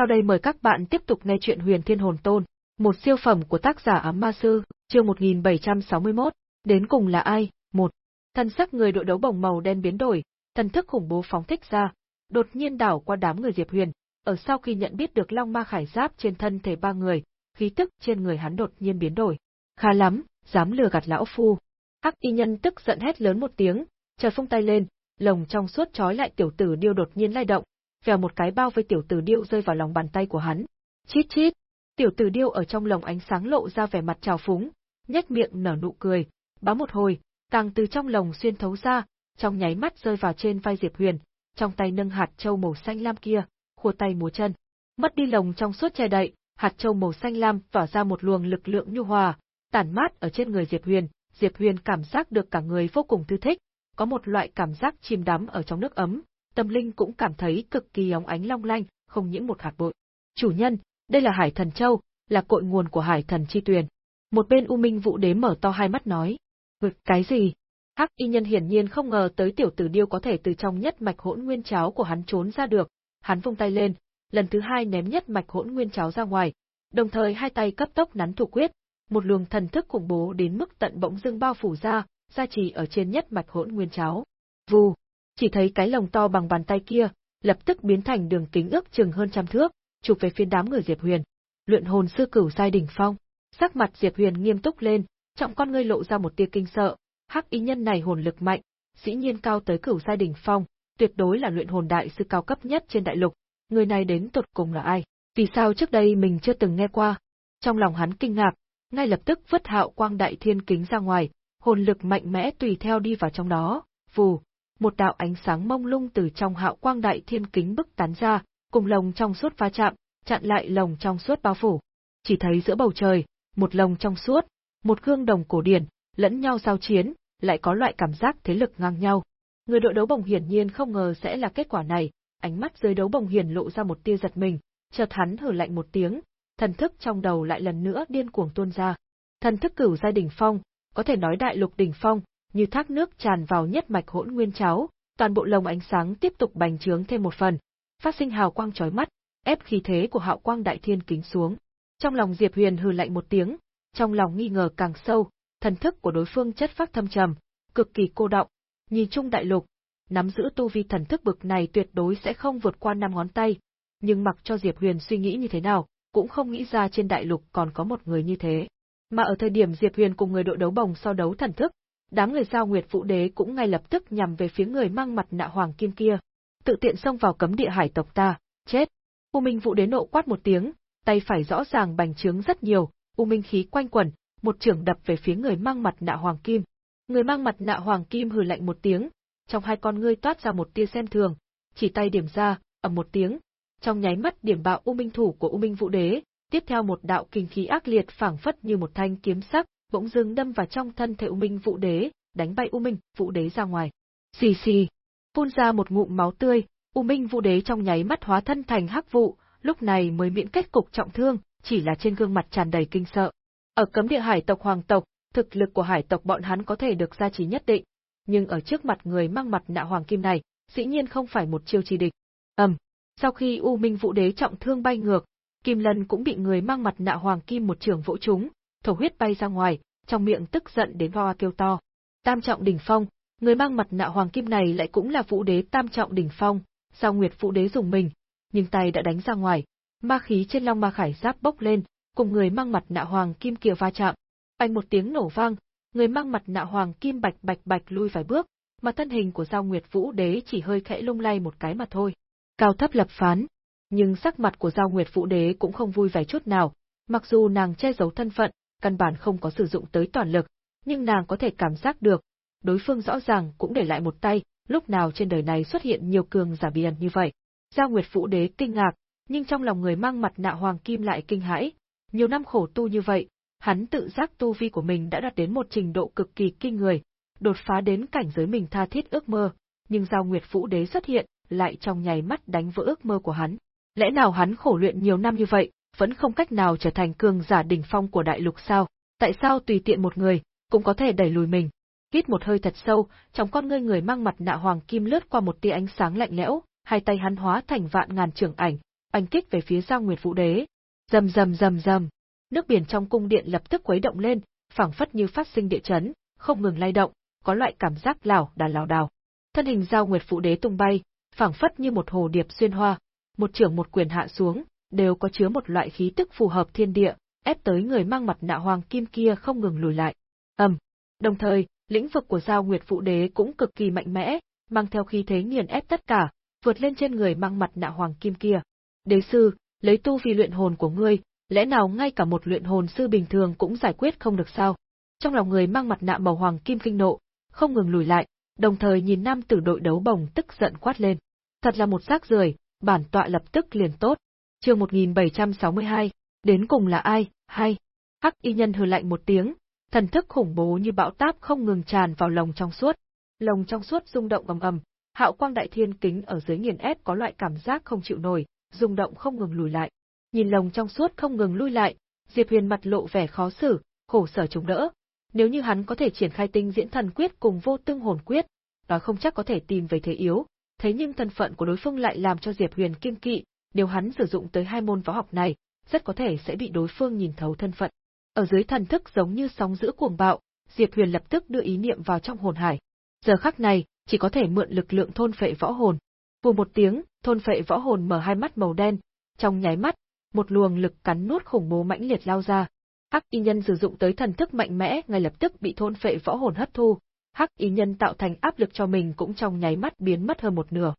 Sau đây mời các bạn tiếp tục nghe chuyện Huyền Thiên Hồn Tôn, một siêu phẩm của tác giả Ám Ma Sư, chương 1761, đến cùng là ai? Một. Thân sắc người đội đấu bồng màu đen biến đổi, thần thức khủng bố phóng thích ra, đột nhiên đảo qua đám người Diệp Huyền, ở sau khi nhận biết được Long Ma Khải Giáp trên thân thể ba người, khí tức trên người hắn đột nhiên biến đổi. Khá lắm, dám lừa gạt lão phu. Hắc y nhân tức giận hét lớn một tiếng, trời phung tay lên, lồng trong suốt trói lại tiểu tử điêu đột nhiên lay động, vèo một cái bao vây tiểu tử điêu rơi vào lòng bàn tay của hắn. Chít chít, tiểu tử điêu ở trong lồng ánh sáng lộ ra vẻ mặt trào phúng, nhếch miệng nở nụ cười, bá một hồi, càng từ trong lồng xuyên thấu ra, trong nháy mắt rơi vào trên vai Diệp Huyền, trong tay nâng hạt châu màu xanh lam kia, khua tay múa chân. Mất đi lồng trong suốt che đậy, hạt châu màu xanh lam tỏa ra một luồng lực lượng nhu hòa, tản mát ở trên người Diệp Huyền, Diệp Huyền cảm giác được cả người vô cùng thư thích, có một loại cảm giác chìm đắm ở trong nước ấm, tâm linh cũng cảm thấy cực kỳ óng ánh long lanh, không những một hạt bụi. Chủ nhân, đây là Hải Thần Châu, là cội nguồn của Hải Thần Chi Tuyền. Một bên U Minh Vũ Đế mở to hai mắt nói. Vực cái gì? Hắc y nhân hiển nhiên không ngờ tới tiểu tử điêu có thể từ trong nhất mạch hỗn nguyên cháo của hắn trốn ra được. Hắn vung tay lên, lần thứ hai ném nhất mạch hỗn nguyên cháo ra ngoài, đồng thời hai tay cấp tốc nắn thủ quyết, một luồng thần thức khủng bố đến mức tận bỗng dưng bao phủ ra, gia trì ở trên nhất mạch hỗn nguyên cháo. Vù, chỉ thấy cái lồng to bằng bàn tay kia, lập tức biến thành đường kính ước chừng hơn trăm thước, chụp về phía đám người Diệp Huyền. Luyện hồn sư cửu giai đỉnh phong. Sắc mặt Diệp Huyền nghiêm túc lên, trọng con ngươi lộ ra một tia kinh sợ, hắc y nhân này hồn lực mạnh, dĩ nhiên cao tới cửu giai đỉnh phong, tuyệt đối là luyện hồn đại sư cao cấp nhất trên đại lục. Người này đến tột cùng là ai? Vì sao trước đây mình chưa từng nghe qua? Trong lòng hắn kinh ngạc, ngay lập tức vứt hạo quang đại thiên kính ra ngoài, hồn lực mạnh mẽ tùy theo đi vào trong đó, vù, một đạo ánh sáng mông lung từ trong hạo quang đại thiên kính bức tán ra, cùng lồng trong suốt va chạm, chặn lại lồng trong suốt bao phủ. Chỉ thấy giữa bầu trời, một lồng trong suốt, một gương đồng cổ điển, lẫn nhau giao chiến, lại có loại cảm giác thế lực ngang nhau. Người đội đấu bồng hiển nhiên không ngờ sẽ là kết quả này, ánh mắt dưới đấu bồng hiển lộ ra một tia giật mình, chợt hắn hừ lạnh một tiếng, thần thức trong đầu lại lần nữa điên cuồng tuôn ra. Thần thức cửu giai đỉnh phong, có thể nói đại lục đỉnh phong, như thác nước tràn vào nhất mạch hỗn nguyên cháo, toàn bộ lồng ánh sáng tiếp tục bành trướng thêm một phần, phát sinh hào quang chói mắt, ép khí thế của hạo quang đại thiên kính xuống. Trong lòng Diệp Huyền hừ lạnh một tiếng, trong lòng nghi ngờ càng sâu, thần thức của đối phương chất phát thâm trầm, cực kỳ cô động, nhìn chung đại lục, nắm giữ tu vi thần thức bực này tuyệt đối sẽ không vượt qua năm ngón tay, nhưng mặc cho Diệp Huyền suy nghĩ như thế nào, cũng không nghĩ ra trên đại lục còn có một người như thế. Mà ở thời điểm Diệp Huyền cùng người đội đấu bồng so đấu thần thức, đám người giao Nguyệt Vũ Đế cũng ngay lập tức nhằm về phía người mang mặt nạ hoàng kim kia, tự tiện xông vào cấm địa hải tộc ta, chết. U Minh Vũ Đế nộ quát một tiếng, tay phải rõ ràng bành trướng rất nhiều, u minh khí quanh quẩn, một trưởng đập về phía người mang mặt nạ hoàng kim. Người mang mặt nạ hoàng kim hừ lạnh một tiếng, trong hai con ngươi toát ra một tia xem thường, chỉ tay điểm ra, ầm một tiếng, trong nháy mắt điểm bạo u minh thủ của u minh vũ đế, tiếp theo một đạo kinh khí ác liệt phảng phất như một thanh kiếm sắc, bỗng dưng đâm vào trong thân thể u minh vũ đế, đánh bay u minh vũ đế ra ngoài. Xì xì, phun ra một ngụm máu tươi, u minh vũ đế trong nháy mắt hóa thân thành hắc vụ, lúc này mới miễn kết cục trọng thương, chỉ là trên gương mặt tràn đầy kinh sợ. Ở cấm địa hải tộc hoàng tộc, thực lực của hải tộc bọn hắn có thể được gia trì nhất định, nhưng ở trước mặt người mang mặt nạ hoàng kim này, dĩ nhiên không phải một chiêu chi địch. Ầm, sau khi U Minh Vũ Đế trọng thương bay ngược, Kim Lân cũng bị người mang mặt nạ hoàng kim một trường vỗ trúng, thổ huyết bay ra ngoài, trong miệng tức giận đến hoa kêu to. Tam trọng đỉnh phong, người mang mặt nạ hoàng kim này lại cũng là Vũ Đế tam trọng đỉnh phong, sao Nguyệt Vũ Đế dùng mình, nhưng tay đã đánh ra ngoài, ma khí trên Long Ma Khải Giáp bốc lên, cùng người mang mặt nạ hoàng kim kia va chạm. Anh một tiếng nổ vang, người mang mặt nạ hoàng kim bạch bạch bạch lui vài bước, mà thân hình của Giao Nguyệt Vũ Đế chỉ hơi khẽ lung lay một cái mà thôi. Cao thấp lập phán, nhưng sắc mặt của Giao Nguyệt Vũ Đế cũng không vui vẻ chút nào, mặc dù nàng che giấu thân phận, căn bản không có sử dụng tới toàn lực, nhưng nàng có thể cảm giác được, đối phương rõ ràng cũng để lại một tay, lúc nào trên đời này xuất hiện nhiều cường giả bí ẩn như vậy. Giao Nguyệt Phụ Đế kinh ngạc, nhưng trong lòng người mang mặt nạ hoàng kim lại kinh hãi. Nhiều năm khổ tu như vậy, hắn tự giác tu vi của mình đã đạt đến một trình độ cực kỳ kinh người, đột phá đến cảnh giới mình tha thiết ước mơ, nhưng Giao Nguyệt Vũ Đế xuất hiện, lại trong nháy mắt đánh vỡ ước mơ của hắn. Lẽ nào hắn khổ luyện nhiều năm như vậy, vẫn không cách nào trở thành cường giả đỉnh phong của đại lục sao? Tại sao tùy tiện một người, cũng có thể đẩy lùi mình? Hít một hơi thật sâu, trong con ngươi người mang mặt nạ hoàng kim lướt qua một tia ánh sáng lạnh lẽo, hai tay hắn hóa thành vạn ngàn trường ảnh, ảnh kích về phía Giao Nguyệt Vũ Đế. Rầm rầm rầm rầm, nước biển trong cung điện lập tức quấy động lên, phảng phất như phát sinh địa chấn, không ngừng lay động, có loại cảm giác lảo đà lảo đảo. Thân hình Giao Nguyệt Vũ Đế tung bay, phảng phất như một hồ điệp xuyên hoa, một trưởng một quyền hạ xuống, đều có chứa một loại khí tức phù hợp thiên địa, ép tới người mang mặt nạ hoàng kim kia không ngừng lùi lại. Ầm. Đồng thời, lĩnh vực của Giao Nguyệt Vũ Đế cũng cực kỳ mạnh mẽ, mang theo khí thế nghiền ép tất cả, vượt lên trên người mang mặt nạ hoàng kim kia. Đế sư, lấy tu vi luyện hồn của ngươi, lẽ nào ngay cả một luyện hồn sư bình thường cũng giải quyết không được sao? Trong lòng người mang mặt nạ màu hoàng kim kinh nộ, không ngừng lùi lại, đồng thời nhìn nam tử đội đấu bồng tức giận quát lên. Thật là một rác rưởi, bản tọa lập tức liền tốt. Chương 1762, đến cùng là ai, hay? Hắc y nhân hừ lạnh một tiếng, thần thức khủng bố như bão táp không ngừng tràn vào lồng trong suốt. Lồng trong suốt rung động ầm ầm, hạo quang đại thiên kính ở dưới nghiền ép có loại cảm giác không chịu nổi, rung động không ngừng lùi lại. Nhìn lồng trong suốt không ngừng lui lại, Diệp Huyền mặt lộ vẻ khó xử, khổ sở chống đỡ. Nếu như hắn có thể triển khai tinh diễn thần quyết cùng vô tương hồn quyết, đó không chắc có thể tìm về thế yếu, thế nhưng thân phận của đối phương lại làm cho Diệp Huyền kiên kỵ, nếu hắn sử dụng tới hai môn võ học này, rất có thể sẽ bị đối phương nhìn thấu thân phận. Ở dưới thần thức giống như sóng dữ cuồng bạo, Diệp Huyền lập tức đưa ý niệm vào trong hồn hải. Giờ khắc này, chỉ có thể mượn lực lượng thôn phệ võ hồn. Vù một tiếng, thôn phệ võ hồn mở hai mắt màu đen, trong nháy mắt, một luồng lực cắn nuốt khủng bố mãnh liệt lao ra. Hắc y nhân sử dụng tới thần thức mạnh mẽ ngay lập tức bị thôn phệ võ hồn hấp thu, Hắc y nhân tạo thành áp lực cho mình cũng trong nháy mắt biến mất hơn một nửa.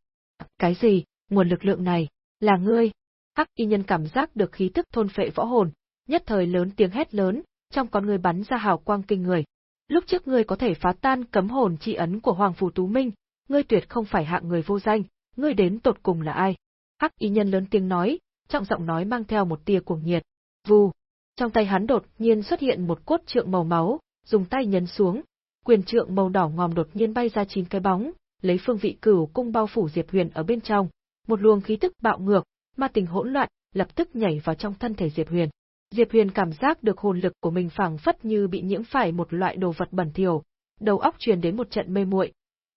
Cái gì? Nguồn lực lượng này, là ngươi? Hắc y nhân cảm giác được khí tức thôn phệ võ hồn, nhất thời lớn tiếng hét lớn, trong con người bắn ra hào quang kinh người. Lúc trước ngươi có thể phá tan cấm hồn chi ấn của Hoàng Phủ Tú Minh, ngươi tuyệt không phải hạng người vô danh, ngươi đến tột cùng là ai? Hắc y nhân lớn tiếng nói, trọng giọng nói mang theo một tia cuồng nhiệt. Vù, trong tay hắn đột nhiên xuất hiện một cốt trượng màu máu, dùng tay nhấn xuống, quyền trượng màu đỏ ngòm đột nhiên bay ra chín cái bóng, lấy phương vị cửu cung bao phủ Diệp Huyền ở bên trong, một luồng khí tức bạo ngược, ma tình hỗn loạn, lập tức nhảy vào trong thân thể Diệp Huyền. Diệp Huyền cảm giác được hồn lực của mình phảng phất như bị nhiễm phải một loại đồ vật bẩn thỉu, đầu óc truyền đến một trận mê muội.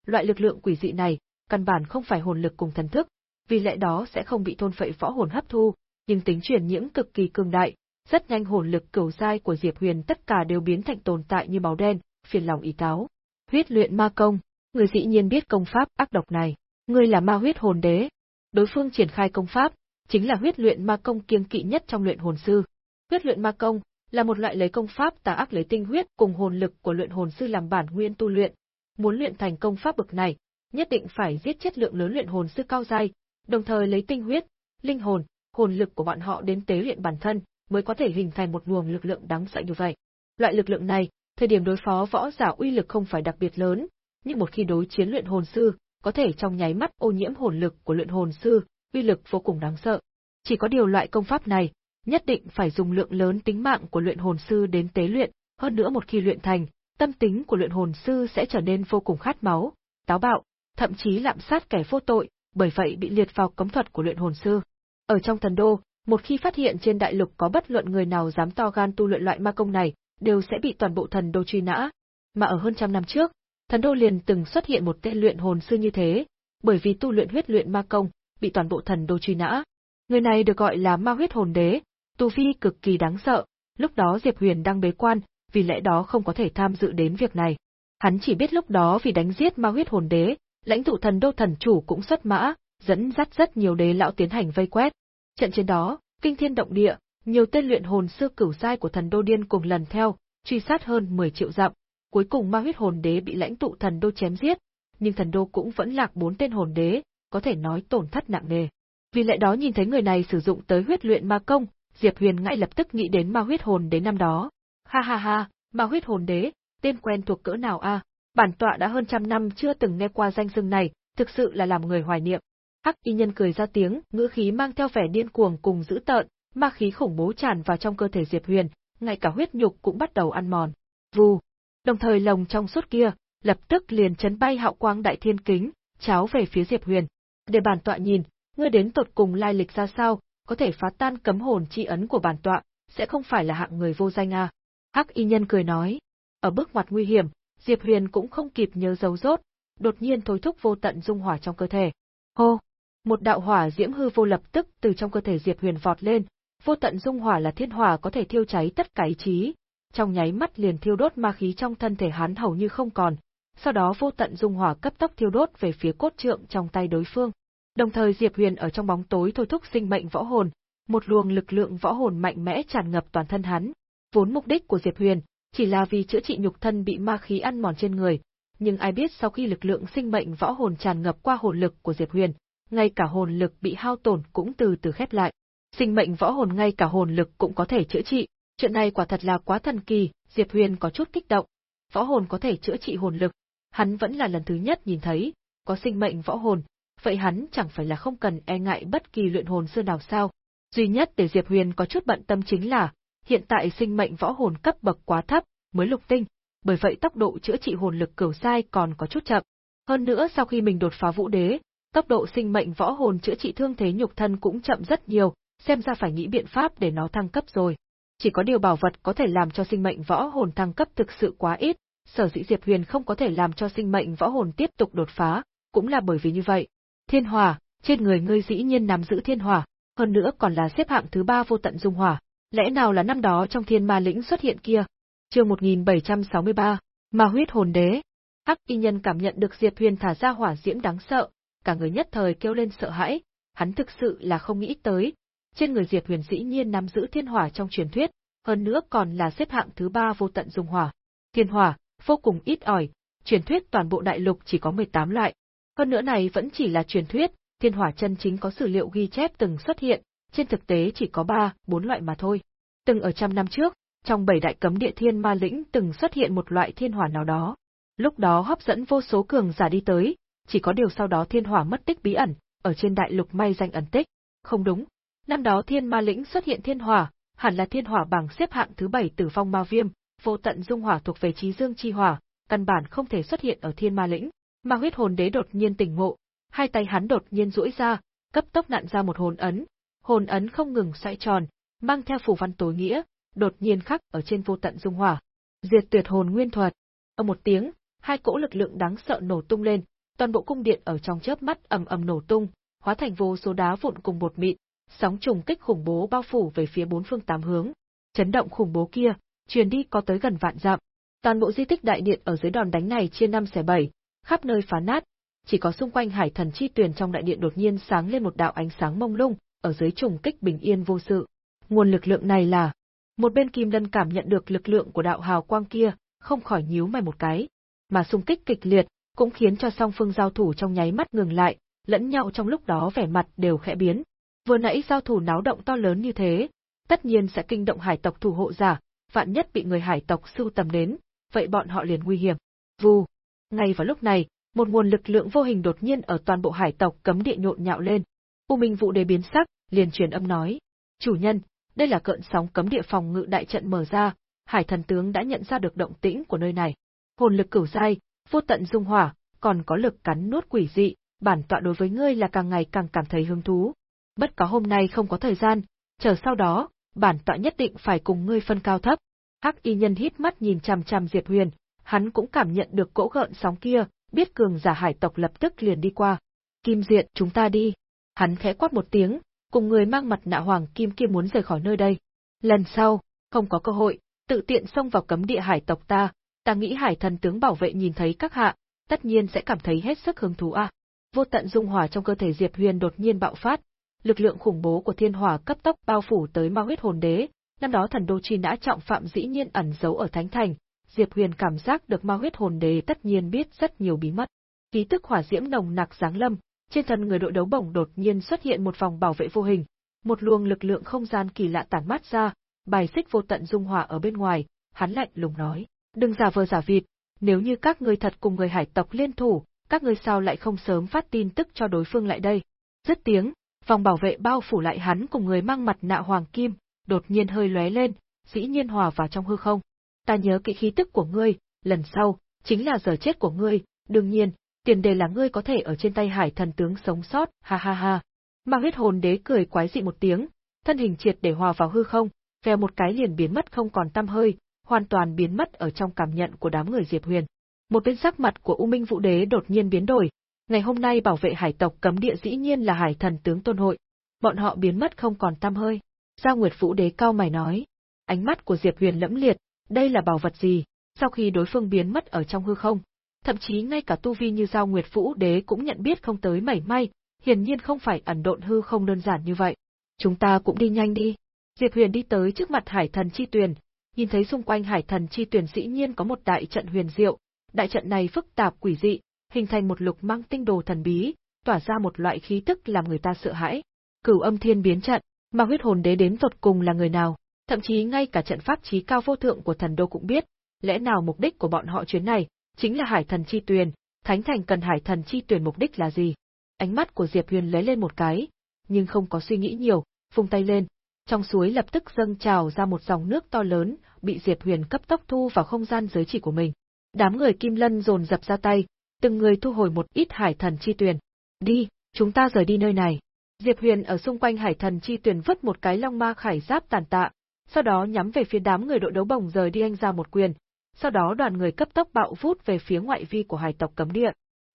Loại lực lượng quỷ dị này, căn bản không phải hồn lực cùng thần thức, vì lẽ đó sẽ không bị thôn phệ võ hồn hấp thu, nhưng tính truyền nhiễm cực kỳ cường đại, rất nhanh hồn lực cửu giai của Diệp Huyền tất cả đều biến thành tồn tại như máu đen, phiền lòng ý cáo. Huyết luyện ma công, người dĩ nhiên biết công pháp ác độc này, ngươi là ma huyết hồn đế. Đối phương triển khai công pháp, chính là huyết luyện ma công kiêng kỵ nhất trong luyện hồn sư. Huyết luyện ma công là một loại lấy công pháp tà ác lấy tinh huyết cùng hồn lực của luyện hồn sư làm bản nguyên tu luyện. Muốn luyện thành công pháp bậc này, nhất định phải giết chất lượng lớn luyện hồn sư cao giai, đồng thời lấy tinh huyết, linh hồn, hồn lực của bọn họ đến tế luyện bản thân, mới có thể hình thành một luồng lực lượng đáng sợ như vậy. Loại lực lượng này, thời điểm đối phó võ giả uy lực không phải đặc biệt lớn, nhưng một khi đối chiến luyện hồn sư, có thể trong nháy mắt ô nhiễm hồn lực của luyện hồn sư, uy lực vô cùng đáng sợ. Chỉ có điều loại công pháp này, nhất định phải dùng lượng lớn tính mạng của luyện hồn sư đến tế luyện, hơn nữa một khi luyện thành, tâm tính của luyện hồn sư sẽ trở nên vô cùng khát máu, táo bạo, thậm chí lạm sát kẻ vô tội, bởi vậy bị liệt vào cấm thuật của luyện hồn sư. Ở trong thần đô, một khi phát hiện trên đại lục có bất luận người nào dám to gan tu luyện loại ma công này, đều sẽ bị toàn bộ thần đô truy nã. Mà ở hơn trăm năm trước, thần đô liền từng xuất hiện một tên luyện hồn sư như thế, bởi vì tu luyện huyết luyện ma công, bị toàn bộ thần đô truy nã. Người này được gọi là ma huyết hồn đế, tu vi cực kỳ đáng sợ, lúc đó Diệp Huyền đang bế quan, vì lẽ đó không có thể tham dự đến việc này. Hắn chỉ biết lúc đó vì đánh giết ma huyết hồn đế, lãnh tụ thần đô thần chủ cũng xuất mã, dẫn dắt rất nhiều đế lão tiến hành vây quét. Trận trên đó, kinh thiên động địa, nhiều tên luyện hồn sư cửu giai của thần đô điên cùng lần theo, truy sát hơn 10 triệu dặm. Cuối cùng ma huyết hồn đế bị lãnh tụ thần đô chém giết, nhưng thần đô cũng vẫn lạc bốn tên hồn đế, có thể nói tổn thất nặng nề. Vì lẽ đó nhìn thấy người này sử dụng tới huyết luyện ma công, Diệp Huyền ngay lập tức nghĩ đến ma huyết hồn đế năm đó. Ha ha ha, ma huyết hồn đế, tên quen thuộc cỡ nào a? Bản tọa đã hơn trăm năm chưa từng nghe qua danh xưng này, thực sự là làm người hoài niệm. Hắc y nhân cười ra tiếng, ngữ khí mang theo vẻ điên cuồng cùng dữ tợn, ma khí khủng bố tràn vào trong cơ thể Diệp Huyền, ngay cả huyết nhục cũng bắt đầu ăn mòn. Vù. Đồng thời lồng trong suốt kia, lập tức liền chấn bay hạo quang đại thiên kính, cháo về phía Diệp Huyền. Để bản tọa nhìn, ngươi đến tột cùng lai lịch ra sao, có thể phá tan cấm hồn chi ấn của bản tọa, sẽ không phải là hạng người vô danh à. Hắc y nhân cười nói. Ở bước ngoặt nguy hiểm, Diệp Huyền cũng không kịp nhớ dấu rốt, đột nhiên thối thúc vô tận dung hỏa trong cơ thể. Hô! Một đạo hỏa diễm hư vô lập tức từ trong cơ thể Diệp Huyền vọt lên, vô tận dung hỏa là thiên hỏa có thể thiêu cháy tất cả ý chí, trong nháy mắt liền thiêu đốt ma khí trong thân thể hắn hầu như không còn, sau đó vô tận dung hỏa cấp tốc thiêu đốt về phía cốt trượng trong tay đối phương. Đồng thời Diệp Huyền ở trong bóng tối thôi thúc sinh mệnh võ hồn, một luồng lực lượng võ hồn mạnh mẽ tràn ngập toàn thân hắn. Vốn mục đích của Diệp Huyền chỉ là vì chữa trị nhục thân bị ma khí ăn mòn trên người, nhưng ai biết sau khi lực lượng sinh mệnh võ hồn tràn ngập qua hồn lực của Diệp Huyền, ngay cả hồn lực bị hao tổn cũng từ từ khép lại. Sinh mệnh võ hồn ngay cả hồn lực cũng có thể chữa trị, chuyện này quả thật là quá thần kỳ, Diệp Huyền có chút kích động. Võ hồn có thể chữa trị hồn lực, hắn vẫn là lần thứ nhất nhìn thấy, có sinh mệnh võ hồn, vậy hắn chẳng phải là không cần e ngại bất kỳ luyện hồn sư nào sao. Duy nhất để Diệp Huyền có chút bận tâm chính là, hiện tại sinh mệnh võ hồn cấp bậc quá thấp, mới lục tinh, bởi vậy tốc độ chữa trị hồn lực cửu sai còn có chút chậm. Hơn nữa sau khi mình đột phá vũ đế, tốc độ sinh mệnh võ hồn chữa trị thương thế nhục thân cũng chậm rất nhiều, xem ra phải nghĩ biện pháp để nó thăng cấp rồi. Chỉ có điều bảo vật có thể làm cho sinh mệnh võ hồn thăng cấp thực sự quá ít, sở dĩ Diệp Huyền không có thể làm cho sinh mệnh võ hồn tiếp tục đột phá, cũng là bởi vì như vậy. Thiên hỏa, trên người ngươi dĩ nhiên nắm giữ thiên hỏa, hơn nữa còn là xếp hạng thứ ba vô tận dung hỏa, lẽ nào là năm đó trong thiên ma lĩnh xuất hiện kia? Chương 1763, Ma huyết hồn đế. Hắc y nhân cảm nhận được Diệp Huyền thả ra hỏa diễm đáng sợ, cả người nhất thời kêu lên sợ hãi, hắn thực sự là không nghĩ tới, trên người Diệp Huyền dĩ nhiên nắm giữ thiên hỏa trong truyền thuyết, hơn nữa còn là xếp hạng thứ ba vô tận dung hỏa. Thiên hỏa, vô cùng ít ỏi, truyền thuyết toàn bộ đại lục chỉ có 18 loại. Hơn nữa này vẫn chỉ là truyền thuyết, thiên hỏa chân chính có sử liệu ghi chép từng xuất hiện, trên thực tế chỉ có 3, 4 loại mà thôi. Từng ở trăm năm trước, trong bảy đại cấm địa thiên ma lĩnh từng xuất hiện một loại thiên hỏa nào đó. Lúc đó hấp dẫn vô số cường giả đi tới, chỉ có điều sau đó thiên hỏa mất tích bí ẩn, ở trên đại lục may danh ẩn tích. Không đúng, năm đó thiên ma lĩnh xuất hiện thiên hỏa, hẳn là thiên hỏa bảng xếp hạng thứ bảy tử phong ma viêm, vô tận dung hỏa thuộc về trí dương chi hỏa, căn bản không thể xuất hiện ở thiên ma lĩnh. Ma huyết hồn đế đột nhiên tỉnh ngộ, hai tay hắn đột nhiên duỗi ra, cấp tốc nặn ra một hồn ấn. Hồn ấn không ngừng xoay tròn, mang theo phù văn tối nghĩa, đột nhiên khắc ở trên vô tận dung hỏa. Diệt tuyệt hồn nguyên thuật. Ở một tiếng, hai cỗ lực lượng đáng sợ nổ tung lên, toàn bộ cung điện ở trong chớp mắt ầm ầm nổ tung, hóa thành vô số đá vụn cùng bột mịn, sóng trùng kích khủng bố bao phủ về phía bốn phương tám hướng. Chấn động khủng bố kia, truyền đi có tới gần vạn dặm. Toàn bộ di tích đại điện ở dưới đòn đánh này chia năm xẻ bảy, khắp nơi phá nát, chỉ có xung quanh hải thần chi tuyền trong đại điện đột nhiên sáng lên một đạo ánh sáng mông lung, ở dưới trùng kích bình yên vô sự. Nguồn lực lượng này là một bên Kim Lân cảm nhận được lực lượng của đạo hào quang kia, không khỏi nhíu mày một cái, mà xung kích kịch liệt cũng khiến cho song phương giao thủ trong nháy mắt ngừng lại, lẫn nhau trong lúc đó vẻ mặt đều khẽ biến. Vừa nãy giao thủ náo động to lớn như thế, tất nhiên sẽ kinh động hải tộc thủ hộ giả, vạn nhất bị người hải tộc sưu tầm đến, vậy bọn họ liền nguy hiểm. Vù. Ngay vào lúc này, một nguồn lực lượng vô hình đột nhiên ở toàn bộ hải tộc cấm địa nhộn nhạo lên. U Minh Vũ Đế biến sắc, liền truyền âm nói: "Chủ nhân, đây là cơn sóng cấm địa phòng ngự đại trận mở ra, Hải thần tướng đã nhận ra được động tĩnh của nơi này. Hồn lực cửu giai, vô tận dung hỏa, còn có lực cắn nuốt quỷ dị, bản tọa đối với ngươi là càng ngày càng cảm thấy hứng thú. Bất có hôm nay không có thời gian, chờ sau đó, bản tọa nhất định phải cùng ngươi phân cao thấp. Hắc y nhân hít mắt nhìn chằm chằm Diệp Huyền, hắn cũng cảm nhận được cỗ gợn sóng kia, biết cường giả hải tộc lập tức liền đi qua. Kim Diện, chúng ta đi. Hắn khẽ quát một tiếng, cùng người mang mặt nạ hoàng kim kia muốn rời khỏi nơi đây. Lần sau, không có cơ hội, tự tiện xông vào cấm địa hải tộc ta, ta nghĩ hải thần tướng bảo vệ nhìn thấy các hạ, tất nhiên sẽ cảm thấy hết sức hứng thú a. Vô tận dung hỏa trong cơ thể Diệp Huyền đột nhiên bạo phát, lực lượng khủng bố của thiên hỏa cấp tốc bao phủ tới ma huyết hồn đế, năm đó thần đô chi đã trọng phạm dĩ nhiên ẩn giấu ở thánh thành, Diệp Huyền cảm giác được ma huyết hồn đế tất nhiên biết rất nhiều bí mật. Ký tức hỏa diễm nồng nặc giáng lâm, trên thân người đội đấu bổng đột nhiên xuất hiện một vòng bảo vệ vô hình, một luồng lực lượng không gian kỳ lạ tản mát ra, bài xích vô tận dung hòa ở bên ngoài, hắn lạnh lùng nói: "Đừng giả vờ giả vịt, nếu như các ngươi thật cùng người hải tộc liên thủ, các ngươi sao lại không sớm phát tin tức cho đối phương lại đây?" Dứt tiếng, vòng bảo vệ bao phủ lại hắn cùng người mang mặt nạ hoàng kim, đột nhiên hơi lóe lên, dĩ nhiên hòa vào trong hư không. Ta nhớ kỹ khí tức của ngươi, lần sau, chính là giờ chết của ngươi, đương nhiên, tiền đề là ngươi có thể ở trên tay hải thần tướng sống sót, ha ha ha. Ma huyết hồn đế cười quái dị một tiếng, thân hình triệt để hòa vào hư không, vèo một cái liền biến mất không còn tăm hơi, hoàn toàn biến mất ở trong cảm nhận của đám người Diệp Huyền. Một bên sắc mặt của U Minh Vũ Đế đột nhiên biến đổi, Ngày hôm nay bảo vệ hải tộc cấm địa dĩ nhiên là hải thần tướng tôn hội. Bọn họ biến mất không còn tăm hơi. Giao Nguyệt Vũ Đế cao mày nói. Ánh mắt của Diệp Huyền lẫm liệt, đây là bảo vật gì? Sau khi đối phương biến mất ở trong hư không, thậm chí ngay cả tu vi như Giao Nguyệt Vũ Đế cũng nhận biết không tới mảy may, hiển nhiên không phải ẩn độn hư không đơn giản như vậy. Chúng ta cũng đi nhanh đi. Diệp Huyền đi tới trước mặt Hải Thần Chi Tuyền, nhìn thấy xung quanh Hải Thần Chi Tuyền dĩ nhiên có một đại trận huyền diệu, đại trận này phức tạp quỷ dị, hình thành một lục mang tinh đồ thần bí, tỏa ra một loại khí tức làm người ta sợ hãi. Cửu Âm Thiên biến trận, mà huyết hồn đế đến tột cùng là người nào? Thậm chí ngay cả trận pháp trí cao vô thượng của thần đô cũng biết, lẽ nào mục đích của bọn họ chuyến này chính là Hải Thần Chi Tuyền, Thánh Thành cần Hải Thần Chi Tuyền mục đích là gì? Ánh mắt của Diệp Huyền lấy lên một cái, nhưng không có suy nghĩ nhiều, vung tay lên, trong suối lập tức dâng trào ra một dòng nước to lớn, bị Diệp Huyền cấp tốc thu vào không gian giới chỉ của mình. Đám người Kim Lân dồn dập ra tay, từng người thu hồi một ít hải thần chi tuyền. Đi, chúng ta rời đi nơi này. Diệp Huyền ở xung quanh hải thần chi tuyền vứt một cái long ma khải giáp tàn tạ, sau đó nhắm về phía đám người đội đấu bồng rời đi anh ra một quyền. Sau đó đoàn người cấp tốc bạo vút về phía ngoại vi của hải tộc cấm địa.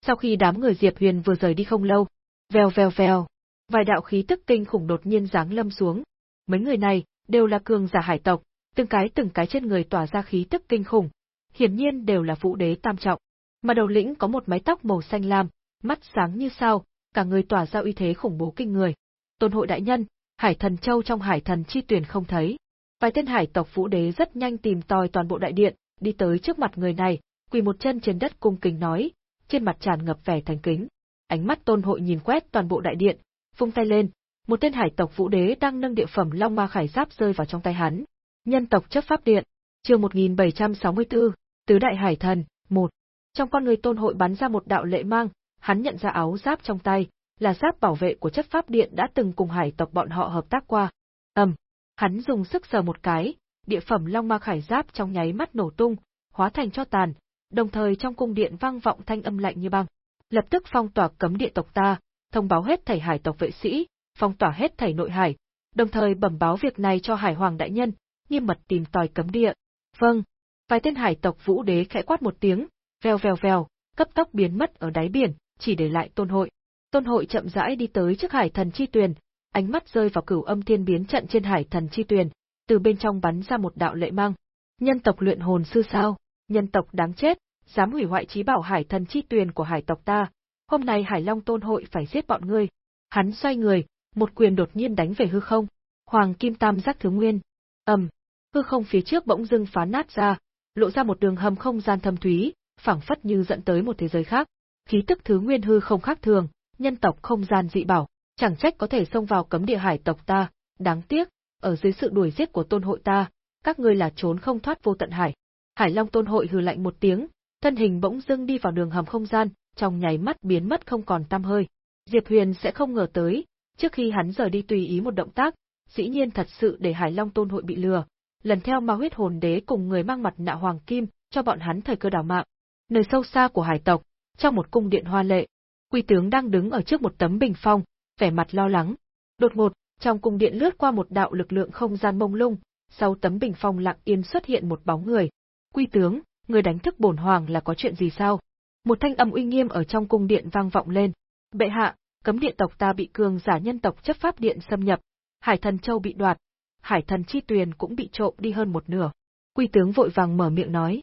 Sau khi đám người Diệp Huyền vừa rời đi không lâu, vèo vèo vèo, vài đạo khí tức kinh khủng đột nhiên giáng lâm xuống. Mấy người này đều là cường giả hải tộc, từng cái từng cái trên người tỏa ra khí tức kinh khủng, hiển nhiên đều là vũ đế tam trọng. Mà đầu lĩnh có một mái tóc màu xanh lam, mắt sáng như sao, cả người tỏa ra uy thế khủng bố kinh người. Tôn hội đại nhân, Hải Thần Châu trong Hải Thần chi tuyển không thấy. Vài tên hải tộc vũ đế rất nhanh tìm tòi toàn bộ đại điện, đi tới trước mặt người này, quỳ một chân trên đất cung kính nói, trên mặt tràn ngập vẻ thành kính. Ánh mắt Tôn hội nhìn quét toàn bộ đại điện, vung tay lên, một tên hải tộc vũ đế đang nâng địa phẩm Long Ma Khải Giáp rơi vào trong tay hắn. Nhân tộc chấp pháp điện, chương 1764, Tứ Đại Hải Thần, 1. Trong con người tôn hội bắn ra một đạo lệ mang, hắn nhận ra áo giáp trong tay, là giáp bảo vệ của chất pháp điện đã từng cùng hải tộc bọn họ hợp tác qua. Ầm, hắn dùng sức sờ một cái, địa phẩm Long Ma Khải Giáp trong nháy mắt nổ tung, hóa thành cho tàn, đồng thời trong cung điện vang vọng thanh âm lạnh như băng. Lập tức phong tỏa cấm địa tộc ta, thông báo hết thảy hải tộc vệ sĩ, phong tỏa hết thảy nội hải, đồng thời bẩm báo việc này cho Hải Hoàng đại nhân, nghiêm mật tìm tòi cấm địa. Vâng. Vài tên hải tộc vũ đế khẽ quát một tiếng, vèo vèo vèo, cấp tốc biến mất ở đáy biển, chỉ để lại tôn hội. Tôn hội chậm rãi đi tới trước hải thần chi tuyền, ánh mắt rơi vào cửu âm thiên biến trận trên hải thần chi tuyền, từ bên trong bắn ra một đạo lệ mang. Nhân tộc luyện hồn sư sao? Nhân tộc đáng chết, dám hủy hoại trí bảo hải thần chi tuyền của hải tộc ta. Hôm nay Hải Long Tôn hội phải giết bọn ngươi. Hắn xoay người, một quyền đột nhiên đánh về hư không. Hoàng Kim Tam giác thứ nguyên. ầm, hư không phía trước bỗng dưng phá nát ra, lộ ra một đường hầm không gian thâm thúy, phảng phất như dẫn tới một thế giới khác. Khí tức thứ nguyên hư không khác thường, nhân tộc không gian dị bảo, chẳng trách có thể xông vào cấm địa hải tộc ta, đáng tiếc, ở dưới sự đuổi giết của tôn hội ta, các ngươi là trốn không thoát vô tận hải. Hải Long tôn hội hừ lạnh một tiếng, thân hình bỗng dưng đi vào đường hầm không gian, trong nháy mắt biến mất không còn tăm hơi. Diệp Huyền sẽ không ngờ tới, trước khi hắn rời đi tùy ý một động tác, dĩ nhiên thật sự để Hải Long tôn hội bị lừa, lần theo ma huyết hồn đế cùng người mang mặt nạ hoàng kim, cho bọn hắn thời cơ đảo mạng. Nơi sâu xa của hải tộc, trong một cung điện hoa lệ, Quy tướng đang đứng ở trước một tấm bình phong, vẻ mặt lo lắng. Đột ngột, trong cung điện lướt qua một đạo lực lượng không gian mông lung, sau tấm bình phong lặng yên xuất hiện một bóng người. Quy tướng, người đánh thức bổn hoàng là có chuyện gì sao? Một thanh âm uy nghiêm ở trong cung điện vang vọng lên. Bệ hạ, cấm điện tộc ta bị cường giả nhân tộc chấp pháp điện xâm nhập, Hải Thần Châu bị đoạt, Hải Thần Chi Tuyền cũng bị trộm đi hơn một nửa. Quy tướng vội vàng mở miệng nói.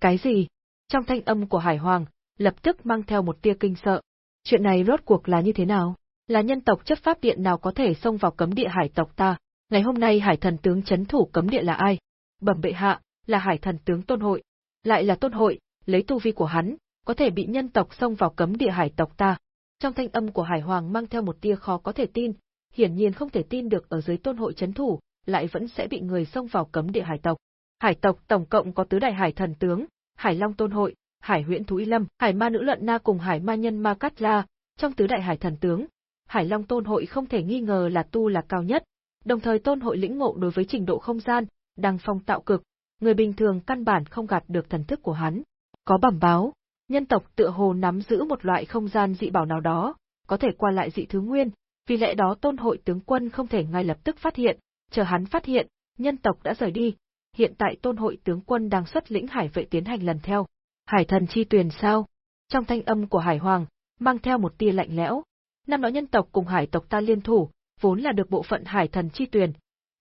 Cái gì? Trong thanh âm của Hải Hoàng, lập tức mang theo một tia kinh sợ. Chuyện này rốt cuộc là như thế nào? Là nhân tộc chấp pháp điện nào có thể xông vào cấm địa hải tộc ta? Ngày hôm nay hải thần tướng chấn thủ cấm địa là ai? Bẩm bệ hạ, là hải thần tướng tôn hội. Lại là tôn hội, lấy tu vi của hắn, có thể bị nhân tộc xông vào cấm địa hải tộc ta. Trong thanh âm của hải hoàng mang theo một tia khó có thể tin, hiển nhiên không thể tin được ở dưới tôn hội chấn thủ, lại vẫn sẽ bị người xông vào cấm địa hải tộc. Hải tộc tổng cộng có tứ đại hải thần tướng, Hải Long Tôn Hội, Hải Huyễn Thú Y Lâm, Hải Ma Nữ Luận Na cùng Hải Ma Nhân Ma Cát La, trong tứ đại hải thần tướng, Hải Long Tôn Hội không thể nghi ngờ là tu là cao nhất, đồng thời Tôn Hội lĩnh ngộ đối với trình độ không gian, đăng phong tạo cực, người bình thường căn bản không gạt được thần thức của hắn. Có bẩm báo, nhân tộc tựa hồ nắm giữ một loại không gian dị bảo nào đó, có thể qua lại dị thứ nguyên, vì lẽ đó Tôn Hội tướng quân không thể ngay lập tức phát hiện, chờ hắn phát hiện, nhân tộc đã rời đi, hiện tại Tôn Hội tướng quân đang xuất lĩnh hải vệ tiến hành lần theo. Hải thần chi tuyền sao? Trong thanh âm của Hải Hoàng, mang theo một tia lạnh lẽo. Năm đó nhân tộc cùng hải tộc ta liên thủ, vốn là được bộ phận hải thần chi tuyền.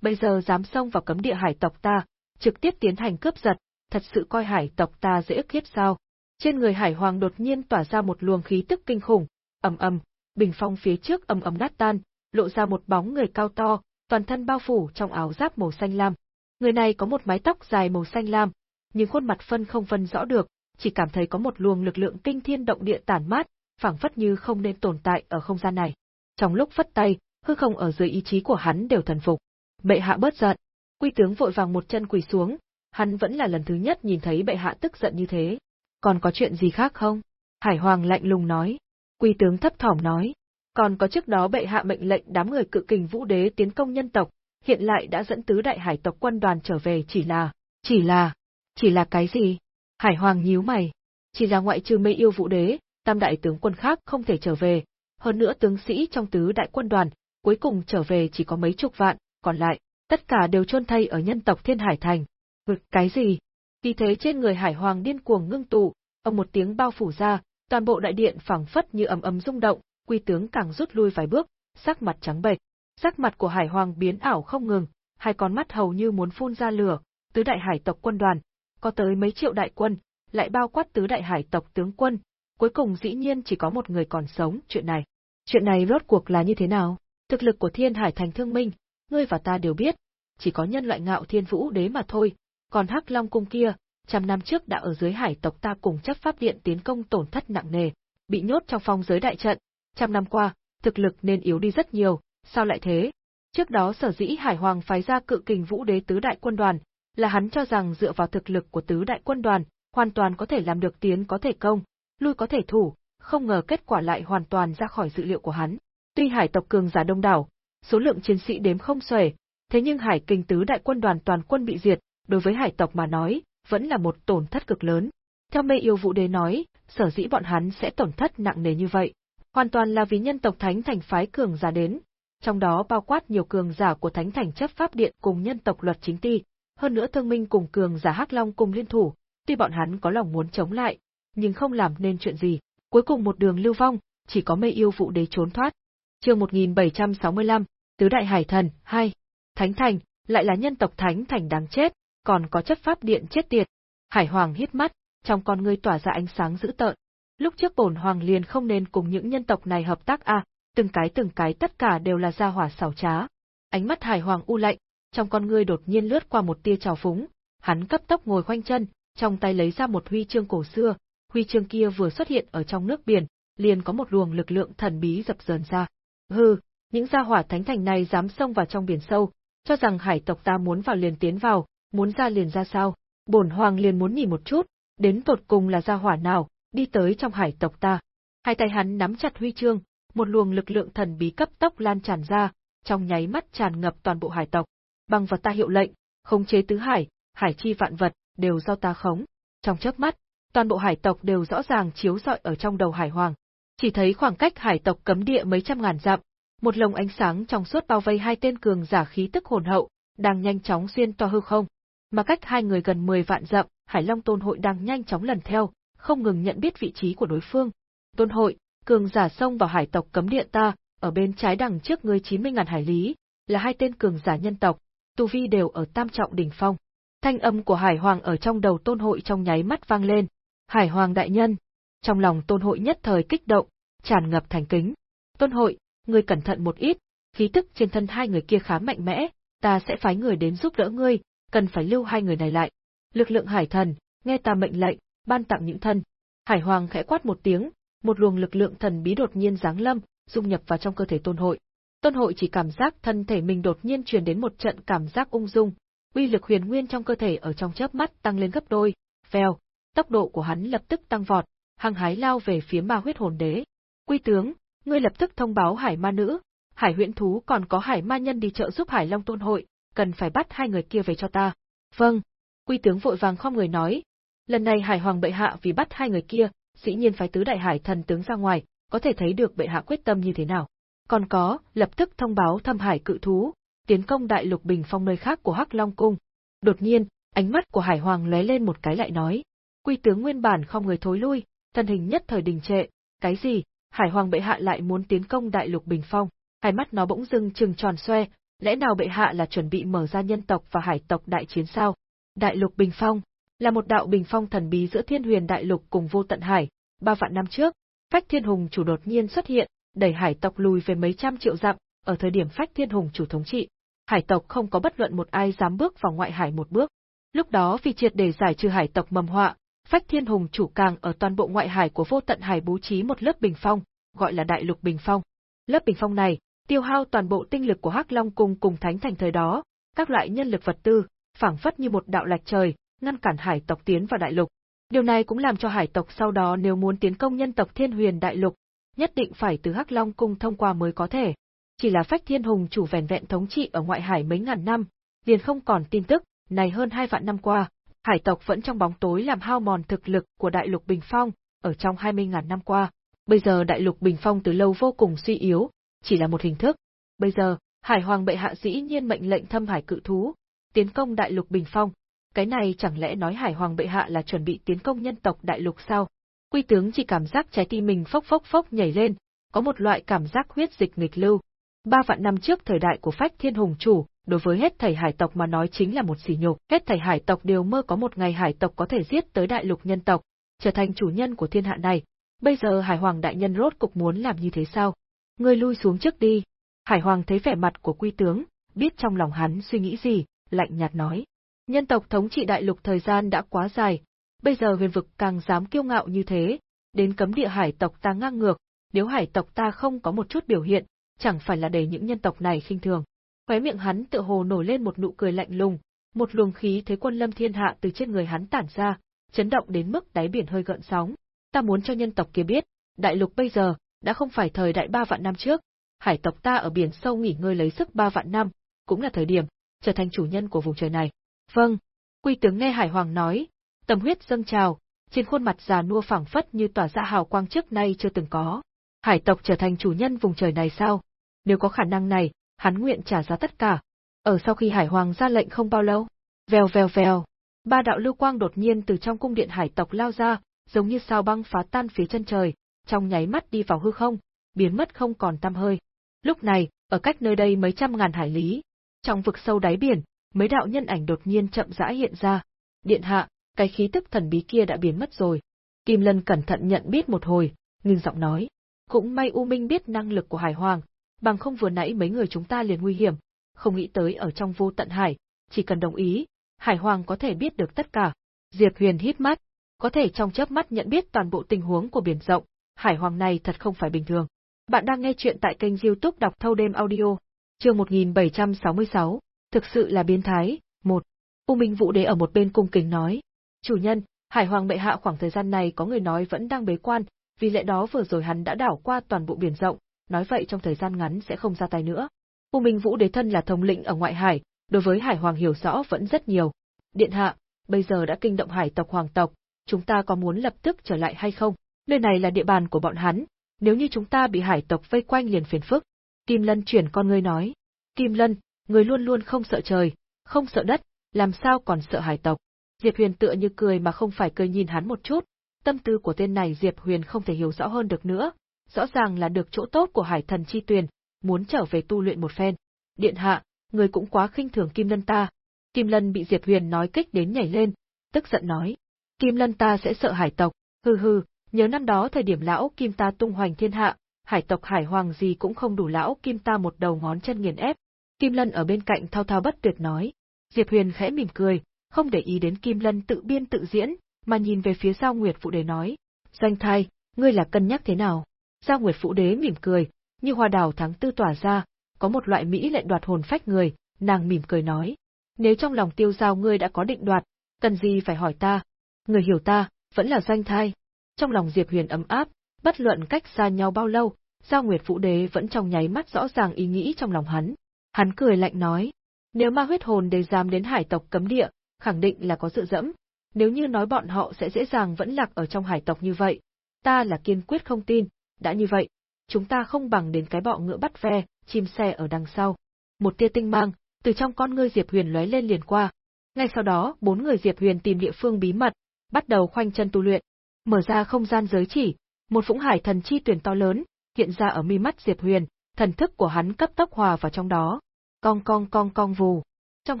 Bây giờ dám xông vào cấm địa hải tộc ta, trực tiếp tiến hành cướp giật, thật sự coi hải tộc ta dễ ức hiếp sao. Trên người hải hoàng đột nhiên tỏa ra một luồng khí tức kinh khủng, ầm ầm, bình phong phía trước ầm ầm nát tan, lộ ra một bóng người cao to, toàn thân bao phủ trong áo giáp màu xanh lam. Người này có một mái tóc dài màu xanh lam, nhưng khuôn mặt phân không phân rõ được, chỉ cảm thấy có một luồng lực lượng kinh thiên động địa tản mát, phảng phất như không nên tồn tại ở không gian này. Trong lúc phất tay, hư không ở dưới ý chí của hắn đều thần phục. Bệ hạ bớt giận. Quy tướng vội vàng một chân quỳ xuống, hắn vẫn là lần thứ nhất nhìn thấy bệ hạ tức giận như thế. Còn có chuyện gì khác không? Hải Hoàng lạnh lùng nói. Quy tướng thấp thỏm nói. Còn có trước đó bệ hạ mệnh lệnh đám người cự kình vũ đế tiến công nhân tộc, hiện lại đã dẫn tứ đại hải tộc quân đoàn trở về chỉ là, chỉ là, chỉ là cái gì? Hải Hoàng nhíu mày. Chỉ là ngoại trừ mê yêu vũ đế, tam đại tướng quân khác không thể trở về, hơn nữa tướng sĩ trong tứ đại quân đoàn, cuối cùng trở về chỉ có mấy chục vạn, còn lại, tất cả đều chôn thay ở nhân tộc Thiên Hải Thành. Ngực cái gì? Khi thế trên người Hải Hoàng điên cuồng ngưng tụ, ông một tiếng bao phủ ra, toàn bộ đại điện phảng phất như ầm ầm rung động, quy tướng càng rút lui vài bước, sắc mặt trắng bệch. Sắc mặt của Hải Hoàng biến ảo không ngừng, hai con mắt hầu như muốn phun ra lửa, tứ đại hải tộc quân đoàn, có tới mấy triệu đại quân, lại bao quát tứ đại hải tộc tướng quân, cuối cùng dĩ nhiên chỉ có một người còn sống, chuyện này. Chuyện này rốt cuộc là như thế nào? Thực lực của Thiên Hải Thành Thương Minh, ngươi và ta đều biết, chỉ có nhân loại ngạo thiên vũ đế mà thôi, còn Hắc Long cung kia, trăm năm trước đã ở dưới hải tộc ta cùng chấp pháp điện tiến công tổn thất nặng nề, bị nhốt trong phong giới đại trận, trăm năm qua, thực lực nên yếu đi rất nhiều, sao lại thế? Trước đó sở dĩ Hải Hoàng phái ra cự kình vũ đế tứ đại quân đoàn, là hắn cho rằng dựa vào thực lực của tứ đại quân đoàn, hoàn toàn có thể làm được tiến có thể công, lui có thể thủ, không ngờ kết quả lại hoàn toàn ra khỏi dự liệu của hắn. Tuy hải tộc cường giả đông đảo, số lượng chiến sĩ đếm không xuể, thế nhưng hải kinh tứ đại quân đoàn toàn quân bị diệt, đối với hải tộc mà nói, vẫn là một tổn thất cực lớn. Theo mê yêu vũ đế nói, sở dĩ bọn hắn sẽ tổn thất nặng nề như vậy, hoàn toàn là vì nhân tộc thánh thành phái cường giả đến, trong đó bao quát nhiều cường giả của thánh thành chấp pháp điện cùng nhân tộc luật chính ti, hơn nữa thương minh cùng cường giả hắc long cùng liên thủ, tuy bọn hắn có lòng muốn chống lại, nhưng không làm nên chuyện gì, cuối cùng một đường lưu vong, chỉ có mê yêu vụ đế trốn thoát. Chương 1765, Tứ đại hải thần 2. Thánh thành, lại là nhân tộc thánh thành đáng chết, còn có chất pháp điện chết tiệt. Hải Hoàng hít mắt, trong con ngươi tỏa ra ánh sáng dữ tợn. Lúc trước bổn hoàng liền không nên cùng những nhân tộc này hợp tác à, từng cái từng cái tất cả đều là gia hỏa xảo trá. Ánh mắt Hải Hoàng u lạnh, trong con ngươi đột nhiên lướt qua một tia trào phúng, hắn cấp tốc ngồi khoanh chân, trong tay lấy ra một huy chương cổ xưa, huy chương kia vừa xuất hiện ở trong nước biển, liền có một luồng lực lượng thần bí dập dờn ra. Hừ, những gia hỏa thánh thành này dám xông vào trong biển sâu, cho rằng hải tộc ta muốn vào liền tiến vào, muốn ra liền ra sao? Bổn hoàng liền muốn nhìn một chút, đến tột cùng là gia hỏa nào, đi tới trong hải tộc ta. Hai tay hắn nắm chặt huy chương, một luồng lực lượng thần bí cấp tốc lan tràn ra, trong nháy mắt tràn ngập toàn bộ hải tộc. Bằng vật ta hiệu lệnh, khống chế tứ hải, hải chi vạn vật, đều do ta khống. Trong chớp mắt, toàn bộ hải tộc đều rõ ràng chiếu rọi ở trong đầu hải hoàng. Chỉ thấy khoảng cách hải tộc cấm địa mấy trăm ngàn dặm, một lồng ánh sáng trong suốt bao vây hai tên cường giả khí tức hồn hậu, đang nhanh chóng xuyên toa hư không. Mà cách hai người gần 10 vạn dặm, Hải Long Tôn hội đang nhanh chóng lần theo, không ngừng nhận biết vị trí của đối phương. Tôn hội, cường giả xông vào hải tộc cấm địa ta, ở bên trái đằng trước ngươi 90 ngàn hải lý, là hai tên cường giả nhân tộc, tu vi đều ở tam trọng đỉnh phong. Thanh âm của Hải Hoàng ở trong đầu Tôn hội trong nháy mắt vang lên, Hải Hoàng đại nhân. Trong lòng Tôn Hội nhất thời kích động, tràn ngập thành kính. Tôn Hội, ngươi cẩn thận một ít, khí tức trên thân hai người kia khá mạnh mẽ, ta sẽ phái người đến giúp đỡ ngươi, cần phải lưu hai người này lại. Lực lượng hải thần, nghe ta mệnh lệnh, ban tặng những thân. Hải Hoàng khẽ quát một tiếng, một luồng lực lượng thần bí đột nhiên giáng lâm, dung nhập vào trong cơ thể Tôn Hội. Tôn Hội chỉ cảm giác thân thể mình đột nhiên truyền đến một trận cảm giác ung dung, uy lực huyền nguyên trong cơ thể ở trong chớp mắt tăng lên gấp đôi, vèo, tốc độ của hắn lập tức tăng vọt, hăng hái lao về phía ma huyết hồn đế. Quy tướng, ngươi lập tức thông báo hải ma nữ, hải huyễn thú còn có hải ma nhân đi trợ giúp hải long tôn hội, cần phải bắt hai người kia về cho ta. Vâng. Quy tướng vội vàng khom người nói. Lần này hải hoàng bệ hạ vì bắt hai người kia, dĩ nhiên phải tứ đại hải thần tướng ra ngoài, có thể thấy được bệ hạ quyết tâm như thế nào. Còn có, lập tức thông báo thâm hải cự thú, tiến công đại lục bình phong nơi khác của Hắc Long Cung. Đột nhiên, ánh mắt của Hải Hoàng lóe lên một cái lại nói, Quy tướng nguyên bản không người thối lui, thân hình nhất thời đình trệ, cái gì, Hải Hoàng bệ hạ lại muốn tiến công đại lục Bình Phong, hai mắt nó bỗng dưng trừng tròn xoe, lẽ nào bệ hạ là chuẩn bị mở ra nhân tộc và hải tộc đại chiến sao? Đại lục Bình Phong là một đạo bình phong thần bí giữa Thiên Huyền đại lục cùng Vô Tận Hải, ba vạn năm trước, Phách Thiên Hùng chủ đột nhiên xuất hiện, đẩy hải tộc lùi về mấy trăm triệu dặm, ở thời điểm Phách Thiên Hùng chủ thống trị, hải tộc không có bất luận một ai dám bước vào ngoại hải một bước. Lúc đó vì triệt để giải trừ hải tộc mầm họa, Phách Thiên Hùng chủ càng ở toàn bộ ngoại hải của Vô Tận Hải bố trí một lớp bình phong, gọi là Đại Lục Bình Phong. Lớp bình phong này tiêu hao toàn bộ tinh lực của Hắc Long cung cùng Thánh Thành thời đó, các loại nhân lực vật tư, phảng phất như một đạo lạch trời, ngăn cản hải tộc tiến vào đại lục. Điều này cũng làm cho hải tộc sau đó nếu muốn tiến công nhân tộc Thiên Huyền đại lục, nhất định phải từ Hắc Long cung thông qua mới có thể. Chỉ là Phách Thiên Hùng chủ vẻn vẹn thống trị ở ngoại hải mấy ngàn năm, liền không còn tin tức, này hơn hai vạn năm qua, hải tộc vẫn trong bóng tối làm hao mòn thực lực của đại lục Bình Phong, ở trong hai mươi ngàn năm qua. Bây giờ đại lục Bình Phong từ lâu vô cùng suy yếu, chỉ là một hình thức. Bây giờ, Hải Hoàng bệ hạ dĩ nhiên mệnh lệnh thâm hải cự thú, tiến công đại lục Bình Phong. Cái này chẳng lẽ nói Hải Hoàng bệ hạ là chuẩn bị tiến công nhân tộc đại lục sao? Quy tướng chỉ cảm giác trái tim mình phốc phốc phốc nhảy lên, có một loại cảm giác huyết dịch nghịch lưu. Ba vạn năm trước thời đại của Phách Thiên Hùng chủ, đối với hết thầy hải tộc mà nói chính là một sỉ nhục, hết thầy hải tộc đều mơ có một ngày hải tộc có thể giết tới đại lục nhân tộc, trở thành chủ nhân của thiên hạ này. Bây giờ Hải Hoàng đại nhân rốt cục muốn làm như thế sao? Ngươi lui xuống trước đi. Hải Hoàng thấy vẻ mặt của quy tướng, biết trong lòng hắn suy nghĩ gì, lạnh nhạt nói. Nhân tộc thống trị đại lục thời gian đã quá dài, bây giờ huyền vực càng dám kiêu ngạo như thế, đến cấm địa hải tộc ta ngang ngược, nếu hải tộc ta không có một chút biểu hiện, chẳng phải là để những nhân tộc này khinh thường. Khóe miệng hắn tựa hồ nổi lên một nụ cười lạnh lùng, một luồng khí thế quân lâm thiên hạ từ trên người hắn tản ra, chấn động đến mức đáy biển hơi gợn sóng. Ta muốn cho nhân tộc kia biết, đại lục bây giờ, đã không phải thời đại ba vạn năm trước, hải tộc ta ở biển sâu nghỉ ngơi lấy sức ba vạn năm, cũng là thời điểm, trở thành chủ nhân của vùng trời này. Vâng, quy tướng nghe Hải Hoàng nói, tâm huyết dâng trào, trên khuôn mặt già nua phẳng phất như tỏa ra hào quang trước nay chưa từng có. Hải tộc trở thành chủ nhân vùng trời này sao? Nếu có khả năng này, hắn nguyện trả giá tất cả. Ở sau khi Hải Hoàng ra lệnh không bao lâu, vèo vèo vèo, ba đạo lưu quang đột nhiên từ trong cung điện hải tộc lao ra, giống như sao băng phá tan phía chân trời, trong nháy mắt đi vào hư không, biến mất không còn tăm hơi. Lúc này, ở cách nơi đây mấy trăm ngàn hải lý, trong vực sâu đáy biển, mấy đạo nhân ảnh đột nhiên chậm rãi hiện ra. Điện hạ, cái khí tức thần bí kia đã biến mất rồi. Kim Lân cẩn thận nhận biết một hồi, ngưng giọng nói. Cũng may U Minh biết năng lực của Hải Hoàng, bằng không vừa nãy mấy người chúng ta liền nguy hiểm, không nghĩ tới ở trong vô tận hải, chỉ cần đồng ý, Hải Hoàng có thể biết được tất cả. Diệp Huyền hít mắt, có thể trong chớp mắt nhận biết toàn bộ tình huống của biển rộng, Hải Hoàng này thật không phải bình thường. Bạn đang nghe chuyện tại kênh youtube đọc thâu đêm audio, chương 1766, thực sự là biến thái, một. U Minh Vũ Đế ở một bên cung kính nói, chủ nhân, Hải Hoàng bệ hạ khoảng thời gian này có người nói vẫn đang bế quan, vì lẽ đó vừa rồi hắn đã đảo qua toàn bộ biển rộng, nói vậy trong thời gian ngắn sẽ không ra tay nữa. U Minh Vũ Đế thân là thống lĩnh ở ngoại hải, đối với Hải Hoàng hiểu rõ vẫn rất nhiều. Điện hạ, bây giờ đã kinh động hải tộc hoàng tộc, chúng ta có muốn lập tức trở lại hay không? Nơi này là địa bàn của bọn hắn, nếu như chúng ta bị hải tộc vây quanh liền phiền phức. Kim Lân chuyển con ngươi nói. Kim Lân, người luôn luôn không sợ trời, không sợ đất, làm sao còn sợ hải tộc. Diệp Huyền tựa như cười mà không phải cười nhìn hắn một chút, tâm tư của tên này Diệp Huyền không thể hiểu rõ hơn được nữa, rõ ràng là được chỗ tốt của hải thần chi tuyền, muốn trở về tu luyện một phen. Điện hạ, người cũng quá khinh thường Kim Lân ta. Kim Lân bị Diệp Huyền nói kích đến nhảy lên, tức giận nói. Kim Lân ta sẽ sợ hải tộc, hừ hừ, nhớ năm đó thời điểm lão Kim ta tung hoành thiên hạ, hải tộc hải hoàng gì cũng không đủ lão Kim ta một đầu ngón chân nghiền ép. Kim Lân ở bên cạnh thao thao bất tuyệt nói. Diệp Huyền khẽ mỉm cười, không để ý đến Kim Lân tự biên tự diễn, mà nhìn về phía Giao Nguyệt Phụ Đế nói. Doanh thai, ngươi là cân nhắc thế nào? Giao Nguyệt Phụ Đế mỉm cười, như hoa đào tháng tư tỏa ra, có một loại mỹ lệ đoạt hồn phách người, nàng mỉm cười nói. Nếu trong lòng tiêu giao ngươi đã có định đoạt, cần gì phải hỏi ta? Người hiểu ta, vẫn là doanh thai. Trong lòng Diệp Huyền ấm áp, bất luận cách xa nhau bao lâu, Giao Nguyệt Phụ Đế vẫn trong nháy mắt rõ ràng ý nghĩ trong lòng hắn. Hắn cười lạnh nói, nếu ma huyết hồn đế dám đến hải tộc cấm địa, khẳng định là có sự dẫm. Nếu như nói bọn họ sẽ dễ dàng vẫn lạc ở trong hải tộc như vậy, ta là kiên quyết không tin, đã như vậy, chúng ta không bằng đến cái bọ ngựa bắt ve, chim xe ở đằng sau. Một tia tinh mang, từ trong con ngươi Diệp Huyền lóe lên liền qua. Ngay sau đó, bốn người Diệp Huyền tìm địa phương bí mật, bắt đầu khoanh chân tu luyện. Mở ra không gian giới chỉ, Một vũng hải thần chi tuyển to lớn, hiện ra ở mi mắt Diệp Huyền, thần thức của hắn cấp tốc hòa vào trong đó. Cong cong cong cong vù. Trong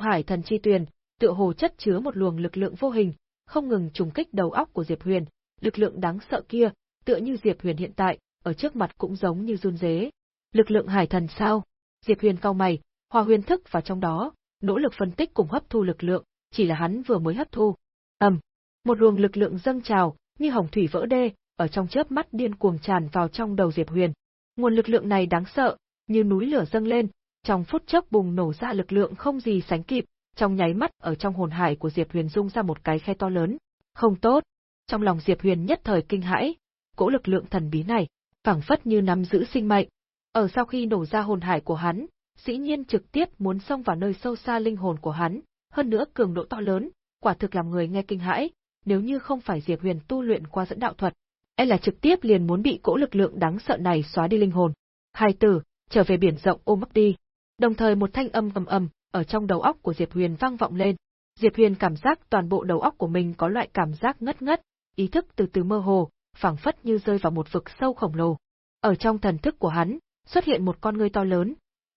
hải thần chi tuyền, tựa hồ chất chứa một luồng lực lượng vô hình, không ngừng trùng kích đầu óc của Diệp Huyền, lực lượng đáng sợ kia, tựa như Diệp Huyền hiện tại, ở trước mặt cũng giống như run rế. Lực lượng hải thần sao? Diệp Huyền cau mày, hòa huyền thức vào trong đó, nỗ lực phân tích cùng hấp thu lực lượng, chỉ là hắn vừa mới hấp thu. Ầm, một luồng lực lượng dâng trào, như hồng thủy vỡ đê, ở trong chớp mắt điên cuồng tràn vào trong đầu Diệp Huyền. Nguồn lực lượng này đáng sợ, như núi lửa dâng lên, trong phút chốc bùng nổ ra lực lượng không gì sánh kịp, trong nháy mắt ở trong hồn hải của Diệp Huyền dung ra một cái khe to lớn. Không tốt. Trong lòng Diệp Huyền nhất thời kinh hãi, cỗ lực lượng thần bí này, phảng phất như nắm giữ sinh mệnh. Ở sau khi nổ ra hồn hải của hắn, dĩ nhiên trực tiếp muốn xông vào nơi sâu xa linh hồn của hắn, hơn nữa cường độ to lớn, quả thực làm người nghe kinh hãi, nếu như không phải Diệp Huyền tu luyện qua dẫn đạo thuật, e là trực tiếp liền muốn bị cỗ lực lượng đáng sợ này xóa đi linh hồn. Hai tử, trở về biển rộng ôm ấp đi. Đồng thời một thanh âm ầm ầm ở trong đầu óc của Diệp Huyền vang vọng lên. Diệp Huyền cảm giác toàn bộ đầu óc của mình có loại cảm giác ngất ngất, ý thức từ từ mơ hồ, phảng phất như rơi vào một vực sâu khổng lồ. Ở trong thần thức của hắn, xuất hiện một con ngươi to lớn.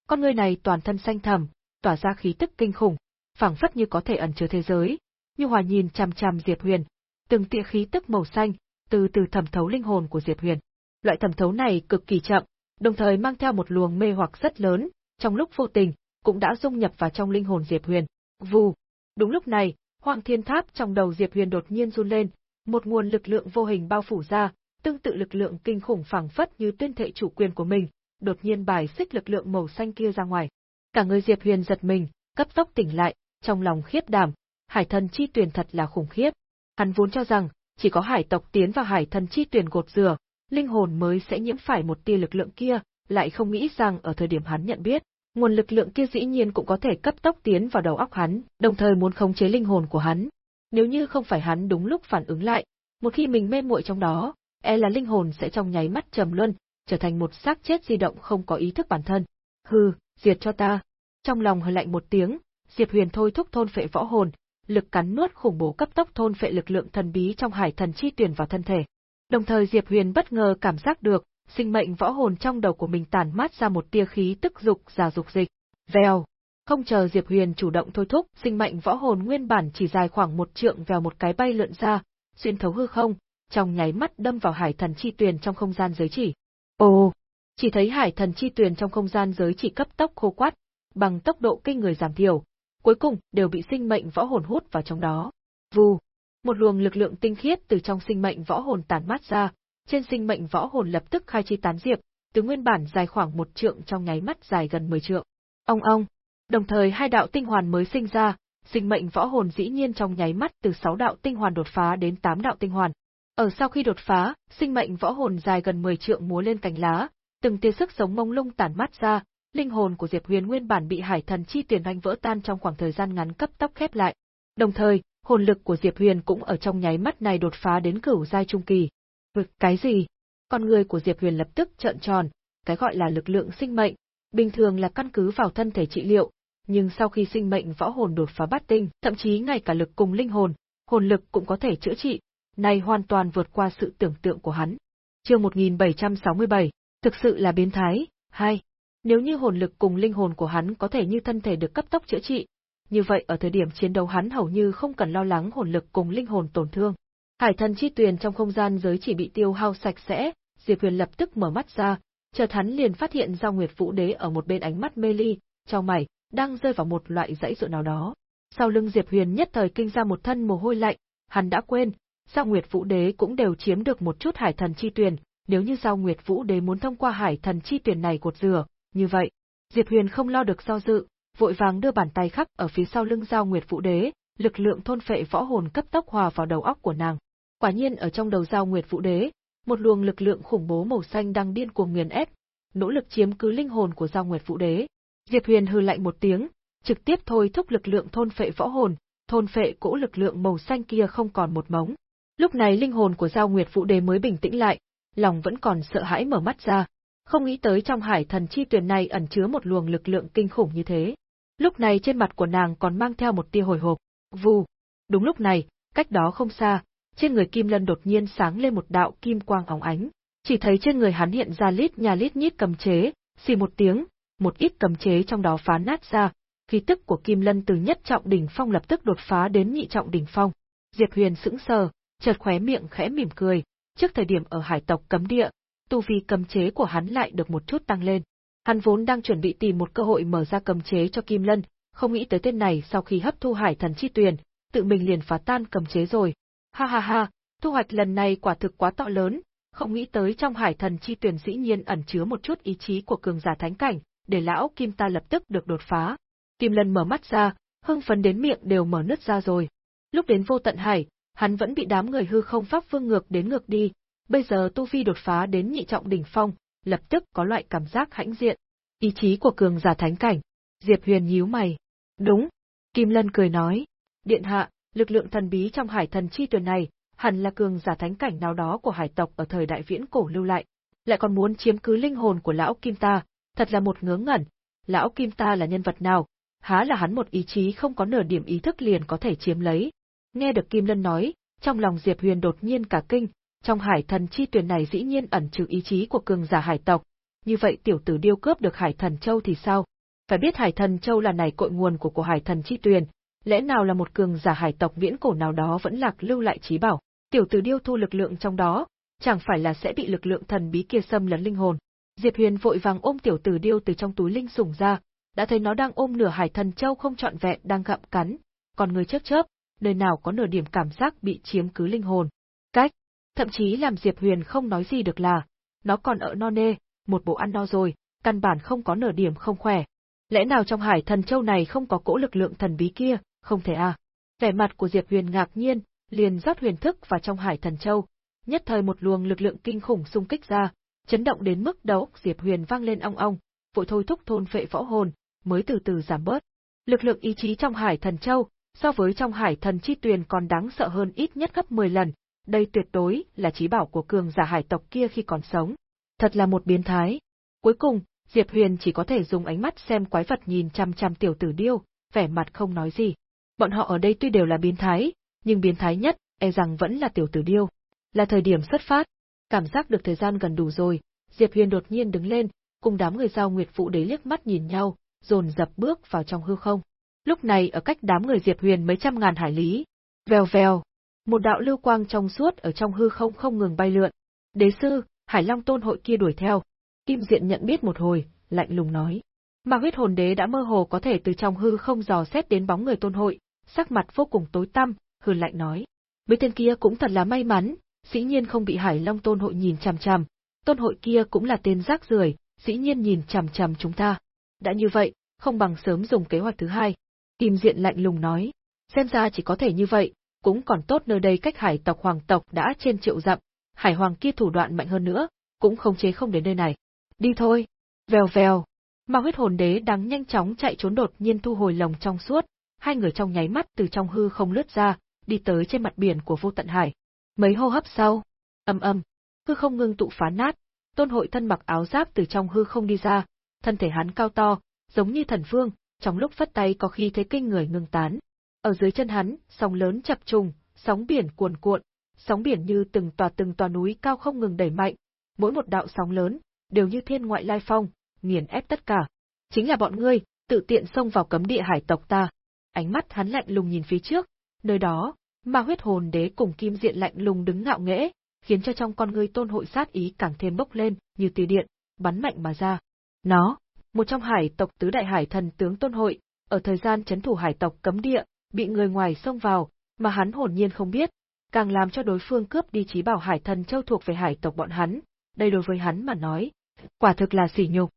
Con ngươi này toàn thân xanh thẳm, tỏa ra khí tức kinh khủng, phảng phất như có thể ẩn chứa thế giới. Như Hòa nhìn chằm chằm Diệp Huyền, từng tia khí tức màu xanh từ từ thẩm thấu linh hồn của Diệp Huyền. Loại thẩm thấu này cực kỳ chậm, đồng thời mang theo một luồng mê hoặc rất lớn, trong lúc vô tình, cũng đã dung nhập vào trong linh hồn Diệp Huyền. Vù. Đúng lúc này, Hoàng Thiên Tháp trong đầu Diệp Huyền đột nhiên run lên, một nguồn lực lượng vô hình bao phủ ra, tương tự lực lượng kinh khủng phảng phất như tuyên thệ chủ quyền của mình, đột nhiên bài xích lực lượng màu xanh kia ra ngoài. Cả người Diệp Huyền giật mình, cấp tốc tỉnh lại, trong lòng khiếp đảm, hải thần chi tuyển thật là khủng khiếp. Hắn vốn cho rằng, chỉ có hải tộc tiến vào hải thần chi tuyển gột rửa, linh hồn mới sẽ nhiễm phải một tia lực lượng kia, lại không nghĩ rằng ở thời điểm hắn nhận biết, nguồn lực lượng kia dĩ nhiên cũng có thể cấp tốc tiến vào đầu óc hắn, đồng thời muốn khống chế linh hồn của hắn. Nếu như không phải hắn đúng lúc phản ứng lại, một khi mình mê muội trong đó, e là linh hồn sẽ trong nháy mắt trầm luân, trở thành một xác chết di động không có ý thức bản thân. Hừ, diệt cho ta. Trong lòng hơi lạnh một tiếng, Diệp Huyền thôi thúc thôn phệ võ hồn, lực cắn nuốt khủng bố cấp tốc thôn phệ lực lượng thần bí trong hải thần chi tuyển vào thân thể. Đồng thời Diệp Huyền bất ngờ cảm giác được, sinh mệnh võ hồn trong đầu của mình tản mát ra một tia khí tức dục già dục dịch. Vèo. Không chờ Diệp Huyền chủ động thôi thúc, sinh mệnh võ hồn nguyên bản chỉ dài khoảng một trượng vèo một cái bay lượn ra, xuyên thấu hư không, trong nháy mắt đâm vào hải thần chi tuyền trong không gian giới chỉ. Ồ, chỉ thấy hải thần chi tuyền trong không gian giới chỉ cấp tốc khô quát, bằng tốc độ kinh người giảm thiểu, cuối cùng đều bị sinh mệnh võ hồn hút vào trong đó. Vù, một luồng lực lượng tinh khiết từ trong sinh mệnh võ hồn tản mát ra, trên sinh mệnh võ hồn lập tức khai chi tán diệp, từ nguyên bản dài khoảng một trượng trong nháy mắt dài gần 10 trượng. Ông ông, đồng thời hai đạo tinh hoàn mới sinh ra, sinh mệnh võ hồn dĩ nhiên trong nháy mắt từ 6 đạo tinh hoàn đột phá đến 8 đạo tinh hoàn. Ở sau khi đột phá, sinh mệnh võ hồn dài gần 10 trượng múa lên cành lá, từng tia sức sống mông lung tản mát ra, linh hồn của Diệp Huyền nguyên bản bị hải thần chi tiền anh vỡ tan trong khoảng thời gian ngắn cấp tốc khép lại. Đồng thời, hồn lực của Diệp Huyền cũng ở trong nháy mắt này đột phá đến cửu giai trung kỳ. Vực cái gì? Con người của Diệp Huyền lập tức trợn tròn, cái gọi là lực lượng sinh mệnh, bình thường là căn cứ vào thân thể trị liệu, nhưng sau khi sinh mệnh võ hồn đột phá bát tinh, thậm chí ngay cả lực cùng linh hồn, hồn lực cũng có thể chữa trị, này hoàn toàn vượt qua sự tưởng tượng của hắn. Chương 1767, thực sự là biến thái. Hai, nếu như hồn lực cùng linh hồn của hắn có thể như thân thể được cấp tốc chữa trị, như vậy ở thời điểm chiến đấu hắn hầu như không cần lo lắng hồn lực cùng linh hồn tổn thương. Hải thần chi tuyền trong không gian giới chỉ bị tiêu hao sạch sẽ, Diệp Huyền lập tức mở mắt ra, chợt hắn liền phát hiện ra Nguyệt Vũ Đế ở một bên ánh mắt mê ly, trong mày, đang rơi vào một loại dãy dụ nào đó. Sau lưng Diệp Huyền nhất thời kinh ra một thân mồ hôi lạnh, hắn đã quên, Giao Nguyệt Vũ Đế cũng đều chiếm được một chút hải thần chi tuyền, nếu như Giao Nguyệt Vũ Đế muốn thông qua hải thần chi tuyền này cột rửa, như vậy, Diệp Huyền không lo được do dự, vội vàng đưa bàn tay khắc ở phía sau lưng Giao Nguyệt Vũ Đế, lực lượng thôn phệ võ hồn cấp tốc hòa vào đầu óc của nàng. Quả nhiên ở trong đầu Giao Nguyệt Vũ Đế, một luồng lực lượng khủng bố màu xanh đang điên cuồng nghiền ép, nỗ lực chiếm cứ linh hồn của Giao Nguyệt Vũ Đế. Diệp Huyền hừ lạnh một tiếng, trực tiếp thôi thúc lực lượng thôn phệ võ hồn, thôn phệ cỗ lực lượng màu xanh kia không còn một mống. Lúc này linh hồn của Giao Nguyệt Vũ Đế mới bình tĩnh lại, lòng vẫn còn sợ hãi mở mắt ra, không nghĩ tới trong hải thần chi tuyển này ẩn chứa một luồng lực lượng kinh khủng như thế. Lúc này trên mặt của nàng còn mang theo một tia hồi hộp. Vù. Đúng lúc này, cách đó không xa, trên người Kim Lân đột nhiên sáng lên một đạo kim quang óng ánh, Chỉ thấy trên người hắn hiện ra lít nhà lít nhít cầm chế, xì một tiếng, một ít cầm chế trong đó phá nát ra, khí tức của Kim Lân từ nhất trọng đỉnh phong lập tức đột phá đến nhị trọng đỉnh phong. Diệp Huyền sững sờ, chợt khóe miệng khẽ mỉm cười, trước thời điểm ở hải tộc cấm địa, tu vi cầm chế của hắn lại được một chút tăng lên. Hắn vốn đang chuẩn bị tìm một cơ hội mở ra cầm chế cho Kim Lân, không nghĩ tới tên này sau khi hấp thu hải thần chi tuyền, tự mình liền phá tan cầm chế rồi. Ha ha ha, thu hoạch lần này quả thực quá to lớn, không nghĩ tới trong hải thần chi tuyển dĩ nhiên ẩn chứa một chút ý chí của cường giả thánh cảnh, để lão Kim ta lập tức được đột phá. Kim Lân mở mắt ra, hưng phấn đến miệng đều mở nứt ra rồi. Lúc đến vô tận hải, hắn vẫn bị đám người hư không pháp vương ngược đến ngược đi, bây giờ tu vi đột phá đến nhị trọng đỉnh phong, lập tức có loại cảm giác hãnh diện. Ý chí của cường giả thánh cảnh. Diệp Huyền nhíu mày. Đúng. Kim Lân cười nói. Điện hạ, lực lượng thần bí trong hải thần chi tuyển này, hẳn là cường giả thánh cảnh nào đó của hải tộc ở thời đại viễn cổ lưu lại, lại còn muốn chiếm cứ linh hồn của lão Kim ta, thật là một ngớ ngẩn. Lão Kim ta là nhân vật nào? Há là hắn một ý chí không có nửa điểm ý thức liền có thể chiếm lấy. Nghe được Kim Lân nói, trong lòng Diệp Huyền đột nhiên cả kinh, trong hải thần chi tuyển này dĩ nhiên ẩn trừ ý chí của cường giả hải tộc, như vậy tiểu tử điêu cướp được hải thần châu thì sao? Phải biết hải thần châu là này cội nguồn của của hải thần chi tuyền, lẽ nào là một cường giả hải tộc viễn cổ nào đó vẫn lạc lưu lại trí bảo? tiểu tử điêu thu lực lượng trong đó, chẳng phải là sẽ bị lực lượng thần bí kia xâm lấn linh hồn. Diệp Huyền vội vàng ôm tiểu tử điêu từ trong túi linh sủng ra, đã thấy nó đang ôm nửa hải thần châu không trọn vẹn đang gặm cắn, còn người chớp chớp, nơi nào có nửa điểm cảm giác bị chiếm cứ linh hồn. Cách, thậm chí làm Diệp Huyền không nói gì được là, nó còn ở no nê, một bộ ăn no rồi, căn bản không có nửa điểm không khỏe. Lẽ nào trong hải thần châu này không có cỗ lực lượng thần bí kia, không thể à? Vẻ mặt của Diệp Huyền ngạc nhiên, liền rót huyền thức vào trong hải thần châu, nhất thời một luồng lực lượng kinh khủng xung kích ra, chấn động đến mức đầu óc Diệp Huyền vang lên ong ong, vội thôi thúc thôn phệ võ hồn, mới từ từ giảm bớt. Lực lượng ý chí trong hải thần châu, so với trong hải thần chi tuyền còn đáng sợ hơn ít nhất gấp 10 lần, đây tuyệt đối là trí bảo của cường giả hải tộc kia khi còn sống. Thật là một biến thái. Cuối cùng, Diệp Huyền chỉ có thể dùng ánh mắt xem quái vật nhìn chăm chăm tiểu tử điêu, vẻ mặt không nói gì. Bọn họ ở đây tuy đều là biến thái, nhưng biến thái nhất, e rằng vẫn là tiểu tử điêu. Là thời điểm xuất phát, cảm giác được thời gian gần đủ rồi, Diệp Huyền đột nhiên đứng lên, cùng đám người giao nguyệt phụ đế liếc mắt nhìn nhau, dồn dập bước vào trong hư không. Lúc này ở cách đám người Diệp Huyền mấy trăm ngàn hải lý, vèo vèo, một đạo lưu quang trong suốt ở trong hư không không ngừng bay lượn. Đế sư, Hải Long Tôn hội kia đuổi theo. Kim Diện nhận biết một hồi, lạnh lùng nói. Mà huyết hồn đế đã mơ hồ có thể từ trong hư không dò xét đến bóng người tôn hội, sắc mặt vô cùng tối tăm, hừ lạnh nói. Mấy tên kia cũng thật là may mắn, dĩ nhiên không bị Hải Long Tôn hội nhìn chằm chằm. Tôn hội kia cũng là tên rác rưởi, dĩ nhiên nhìn chằm chằm chúng ta. Đã như vậy, không bằng sớm dùng kế hoạch thứ hai. Kim Diện lạnh lùng nói. Xem ra chỉ có thể như vậy, cũng còn tốt nơi đây cách hải tộc hoàng tộc đã trên triệu dặm, hải hoàng kia thủ đoạn mạnh hơn nữa, cũng không chế không đến nơi này. Đi thôi. Vèo vèo. Mà huyết hồn đế đang nhanh chóng chạy trốn đột nhiên thu hồi lồng trong suốt, hai người trong nháy mắt từ trong hư không lướt ra, đi tới trên mặt biển của vô tận hải. Mấy hô hấp sau, âm âm, hư không ngưng tụ phá nát, tôn hội thân mặc áo giáp từ trong hư không đi ra, thân thể hắn cao to, giống như thần vương, trong lúc phất tay có khi thấy kinh người ngưng tán. Ở dưới chân hắn, sóng lớn chập trùng, sóng biển cuồn cuộn, sóng biển như từng tòa từng tòa núi cao không ngừng đẩy mạnh, mỗi một đạo sóng lớn đều như thiên ngoại lai phong, nghiền ép tất cả. Chính là bọn ngươi, tự tiện xông vào cấm địa hải tộc ta. Ánh mắt hắn lạnh lùng nhìn phía trước, nơi đó, ma huyết hồn đế cùng kim diện lạnh lùng đứng ngạo nghễ, khiến cho trong con ngươi tôn hội sát ý càng thêm bốc lên, như tia điện, bắn mạnh mà ra. Nó, một trong hải tộc tứ đại hải thần tướng tôn hội, ở thời gian chấn thủ hải tộc cấm địa, bị người ngoài xông vào, mà hắn hồn nhiên không biết, càng làm cho đối phương cướp đi trí bảo hải thần châu thuộc về hải tộc bọn hắn, đây đối với hắn mà nói, quả thực là sỉ nhục.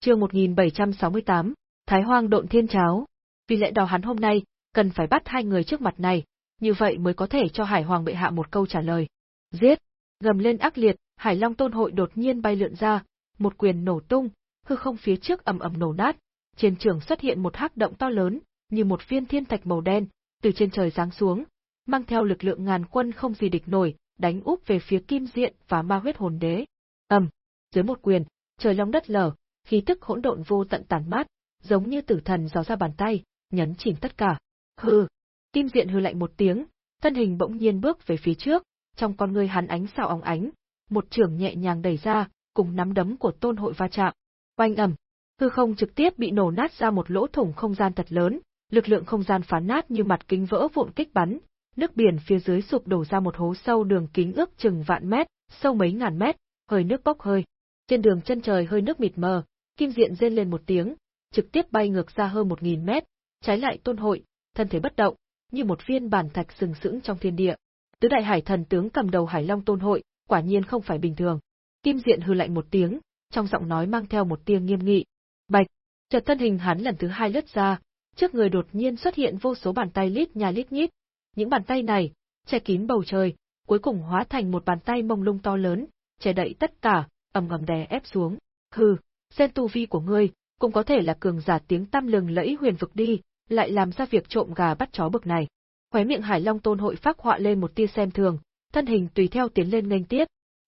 Chương 1768, Thái Hoang độn thiên cháo. Vì lẽ đó hắn hôm nay, cần phải bắt hai người trước mặt này, như vậy mới có thể cho Hải Hoàng bệ hạ một câu trả lời. Giết! Gầm lên ác liệt, Hải Long Tôn hội đột nhiên bay lượn ra, một quyền nổ tung, hư không phía trước ầm ầm nổ nát, trên trường xuất hiện một hắc động to lớn, như một viên thiên thạch màu đen, từ trên trời giáng xuống, mang theo lực lượng ngàn quân không gì địch nổi, đánh úp về phía Kim Diện và Ma Huyết Hồn Đế. Ầm, dưới một quyền, trời long đất lở, khí tức hỗn độn vô tận tàn mát, giống như tử thần gió ra bàn tay, nhấn chìm tất cả. Hừ. Kim Diện hừ lạnh một tiếng, thân hình bỗng nhiên bước về phía trước, trong con người hắn ánh sao óng ánh, một trường nhẹ nhàng đẩy ra, cùng nắm đấm của tôn hội va chạm. Oanh ầm, hư không trực tiếp bị nổ nát ra một lỗ thủng không gian thật lớn, lực lượng không gian phá nát như mặt kính vỡ vụn kích bắn, nước biển phía dưới sụp đổ ra một hố sâu đường kính ước chừng vạn mét, sâu mấy ngàn mét, hơi nước bốc hơi. Trên đường chân trời hơi nước mịt mờ, Kim Diện rên lên một tiếng, trực tiếp bay ngược ra hơn một nghìn mét, trái lại Tôn Hội, thân thể bất động, như một viên bản thạch sừng sững trong thiên địa. Tứ đại hải thần tướng cầm đầu Hải Long Tôn Hội, quả nhiên không phải bình thường. Kim Diện hừ lạnh một tiếng, trong giọng nói mang theo một tia nghiêm nghị. Bạch, chợt thân hình hắn lần thứ hai lướt ra, trước người đột nhiên xuất hiện vô số bàn tay lít nhà lít nhít. Những bàn tay này, che kín bầu trời, cuối cùng hóa thành một bàn tay mông lung to lớn, che đậy tất cả, ầm ầm đè ép xuống. Hừ, xem tu vi của ngươi, cũng có thể là cường giả tiếng tam lừng lẫy huyền vực đi, lại làm ra việc trộm gà bắt chó bực này. Khóe miệng Hải Long Tôn hội phát họa lên một tia xem thường, thân hình tùy theo tiến lên nghênh tiếp.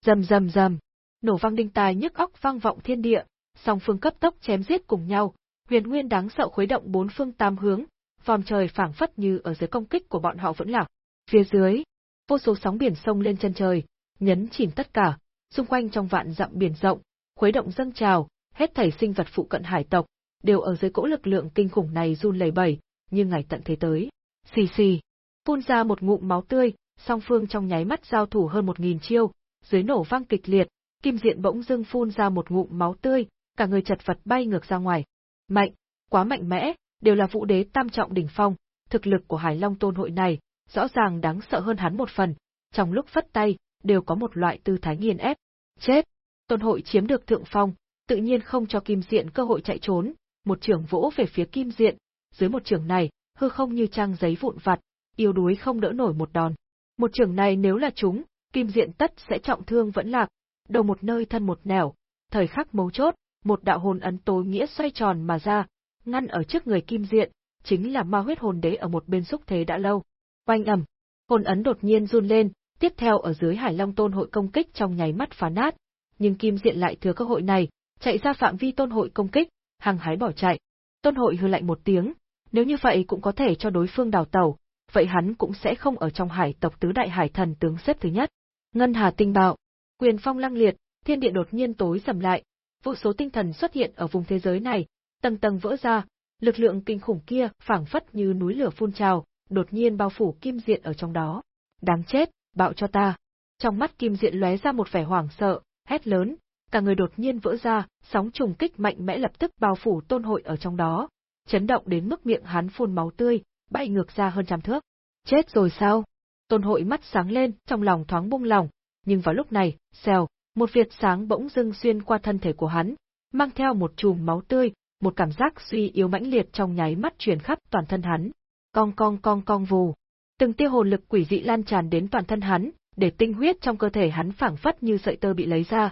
Rầm rầm rầm, nổ vang đinh tai nhức óc vang vọng thiên địa, song phương cấp tốc chém giết cùng nhau, huyền nguyên đáng sợ khuấy động bốn phương tám hướng, vòm trời phảng phất như ở dưới công kích của bọn họ vẫn lạc. Phía dưới, vô số sóng biển sông lên chân trời, nhấn chìm tất cả, xung quanh trong vạn dặm biển rộng, khuấy động dâng trào, hết thảy sinh vật phụ cận hải tộc đều ở dưới cỗ lực lượng kinh khủng này run lẩy bẩy, như ngày tận thế tới. Xì xì, phun ra một ngụm máu tươi, song phương trong nháy mắt giao thủ hơn một nghìn chiêu, dưới nổ vang kịch liệt, Kim Diện bỗng dưng phun ra một ngụm máu tươi, cả người chật vật bay ngược ra ngoài. Mạnh, quá mạnh mẽ, đều là vũ đế tam trọng đỉnh phong, thực lực của Hải Long Tôn hội này, rõ ràng đáng sợ hơn hắn một phần, trong lúc phất tay, đều có một loại tư thái nghiền ép. Chết! Tôn hội chiếm được thượng phong, tự nhiên không cho Kim Diện cơ hội chạy trốn, một trường vỗ về phía Kim Diện, dưới một trường này, hư không như trang giấy vụn vặt, yếu đuối không đỡ nổi một đòn. Một trường này nếu là chúng, Kim Diện tất sẽ trọng thương vẫn lạc, đầu một nơi thân một nẻo, thời khắc mấu chốt, một đạo hồn ấn tối nghĩa xoay tròn mà ra, ngăn ở trước người Kim Diện, chính là ma huyết hồn đế ở một bên xúc thế đã lâu. Oanh ầm, hồn ấn đột nhiên run lên, tiếp theo ở dưới Hải Long Tôn hội công kích trong nháy mắt phá nát, nhưng Kim Diện lại thừa cơ hội này, chạy ra phạm vi Tôn hội công kích, hăng hái bỏ chạy. Tôn hội hư lạnh một tiếng, nếu như vậy cũng có thể cho đối phương đào tẩu, vậy hắn cũng sẽ không ở trong hải tộc tứ đại hải thần tướng xếp thứ nhất. Ngân Hà tinh bạo, quyền phong lăng liệt, thiên địa đột nhiên tối sầm lại, vô số tinh thần xuất hiện ở vùng thế giới này, tầng tầng vỡ ra, lực lượng kinh khủng kia phảng phất như núi lửa phun trào, đột nhiên bao phủ Kim Diện ở trong đó. Đáng chết, bạo cho ta. Trong mắt Kim Diện lóe ra một vẻ hoảng sợ, hét lớn, cả người đột nhiên vỡ ra, sóng trùng kích mạnh mẽ lập tức bao phủ Tôn Hội ở trong đó, chấn động đến mức miệng hắn phun máu tươi, bay ngược ra hơn trăm thước. Chết rồi sao? Tôn Hội mắt sáng lên, trong lòng thoáng buông lòng, nhưng vào lúc này, xèo, một việt sáng bỗng dưng xuyên qua thân thể của hắn, mang theo một chùm máu tươi, một cảm giác suy yếu mãnh liệt trong nháy mắt truyền khắp toàn thân hắn. Cong cong cong cong vù. Từng tia hồn lực quỷ dị lan tràn đến toàn thân hắn, để tinh huyết trong cơ thể hắn phảng phất như sợi tơ bị lấy ra.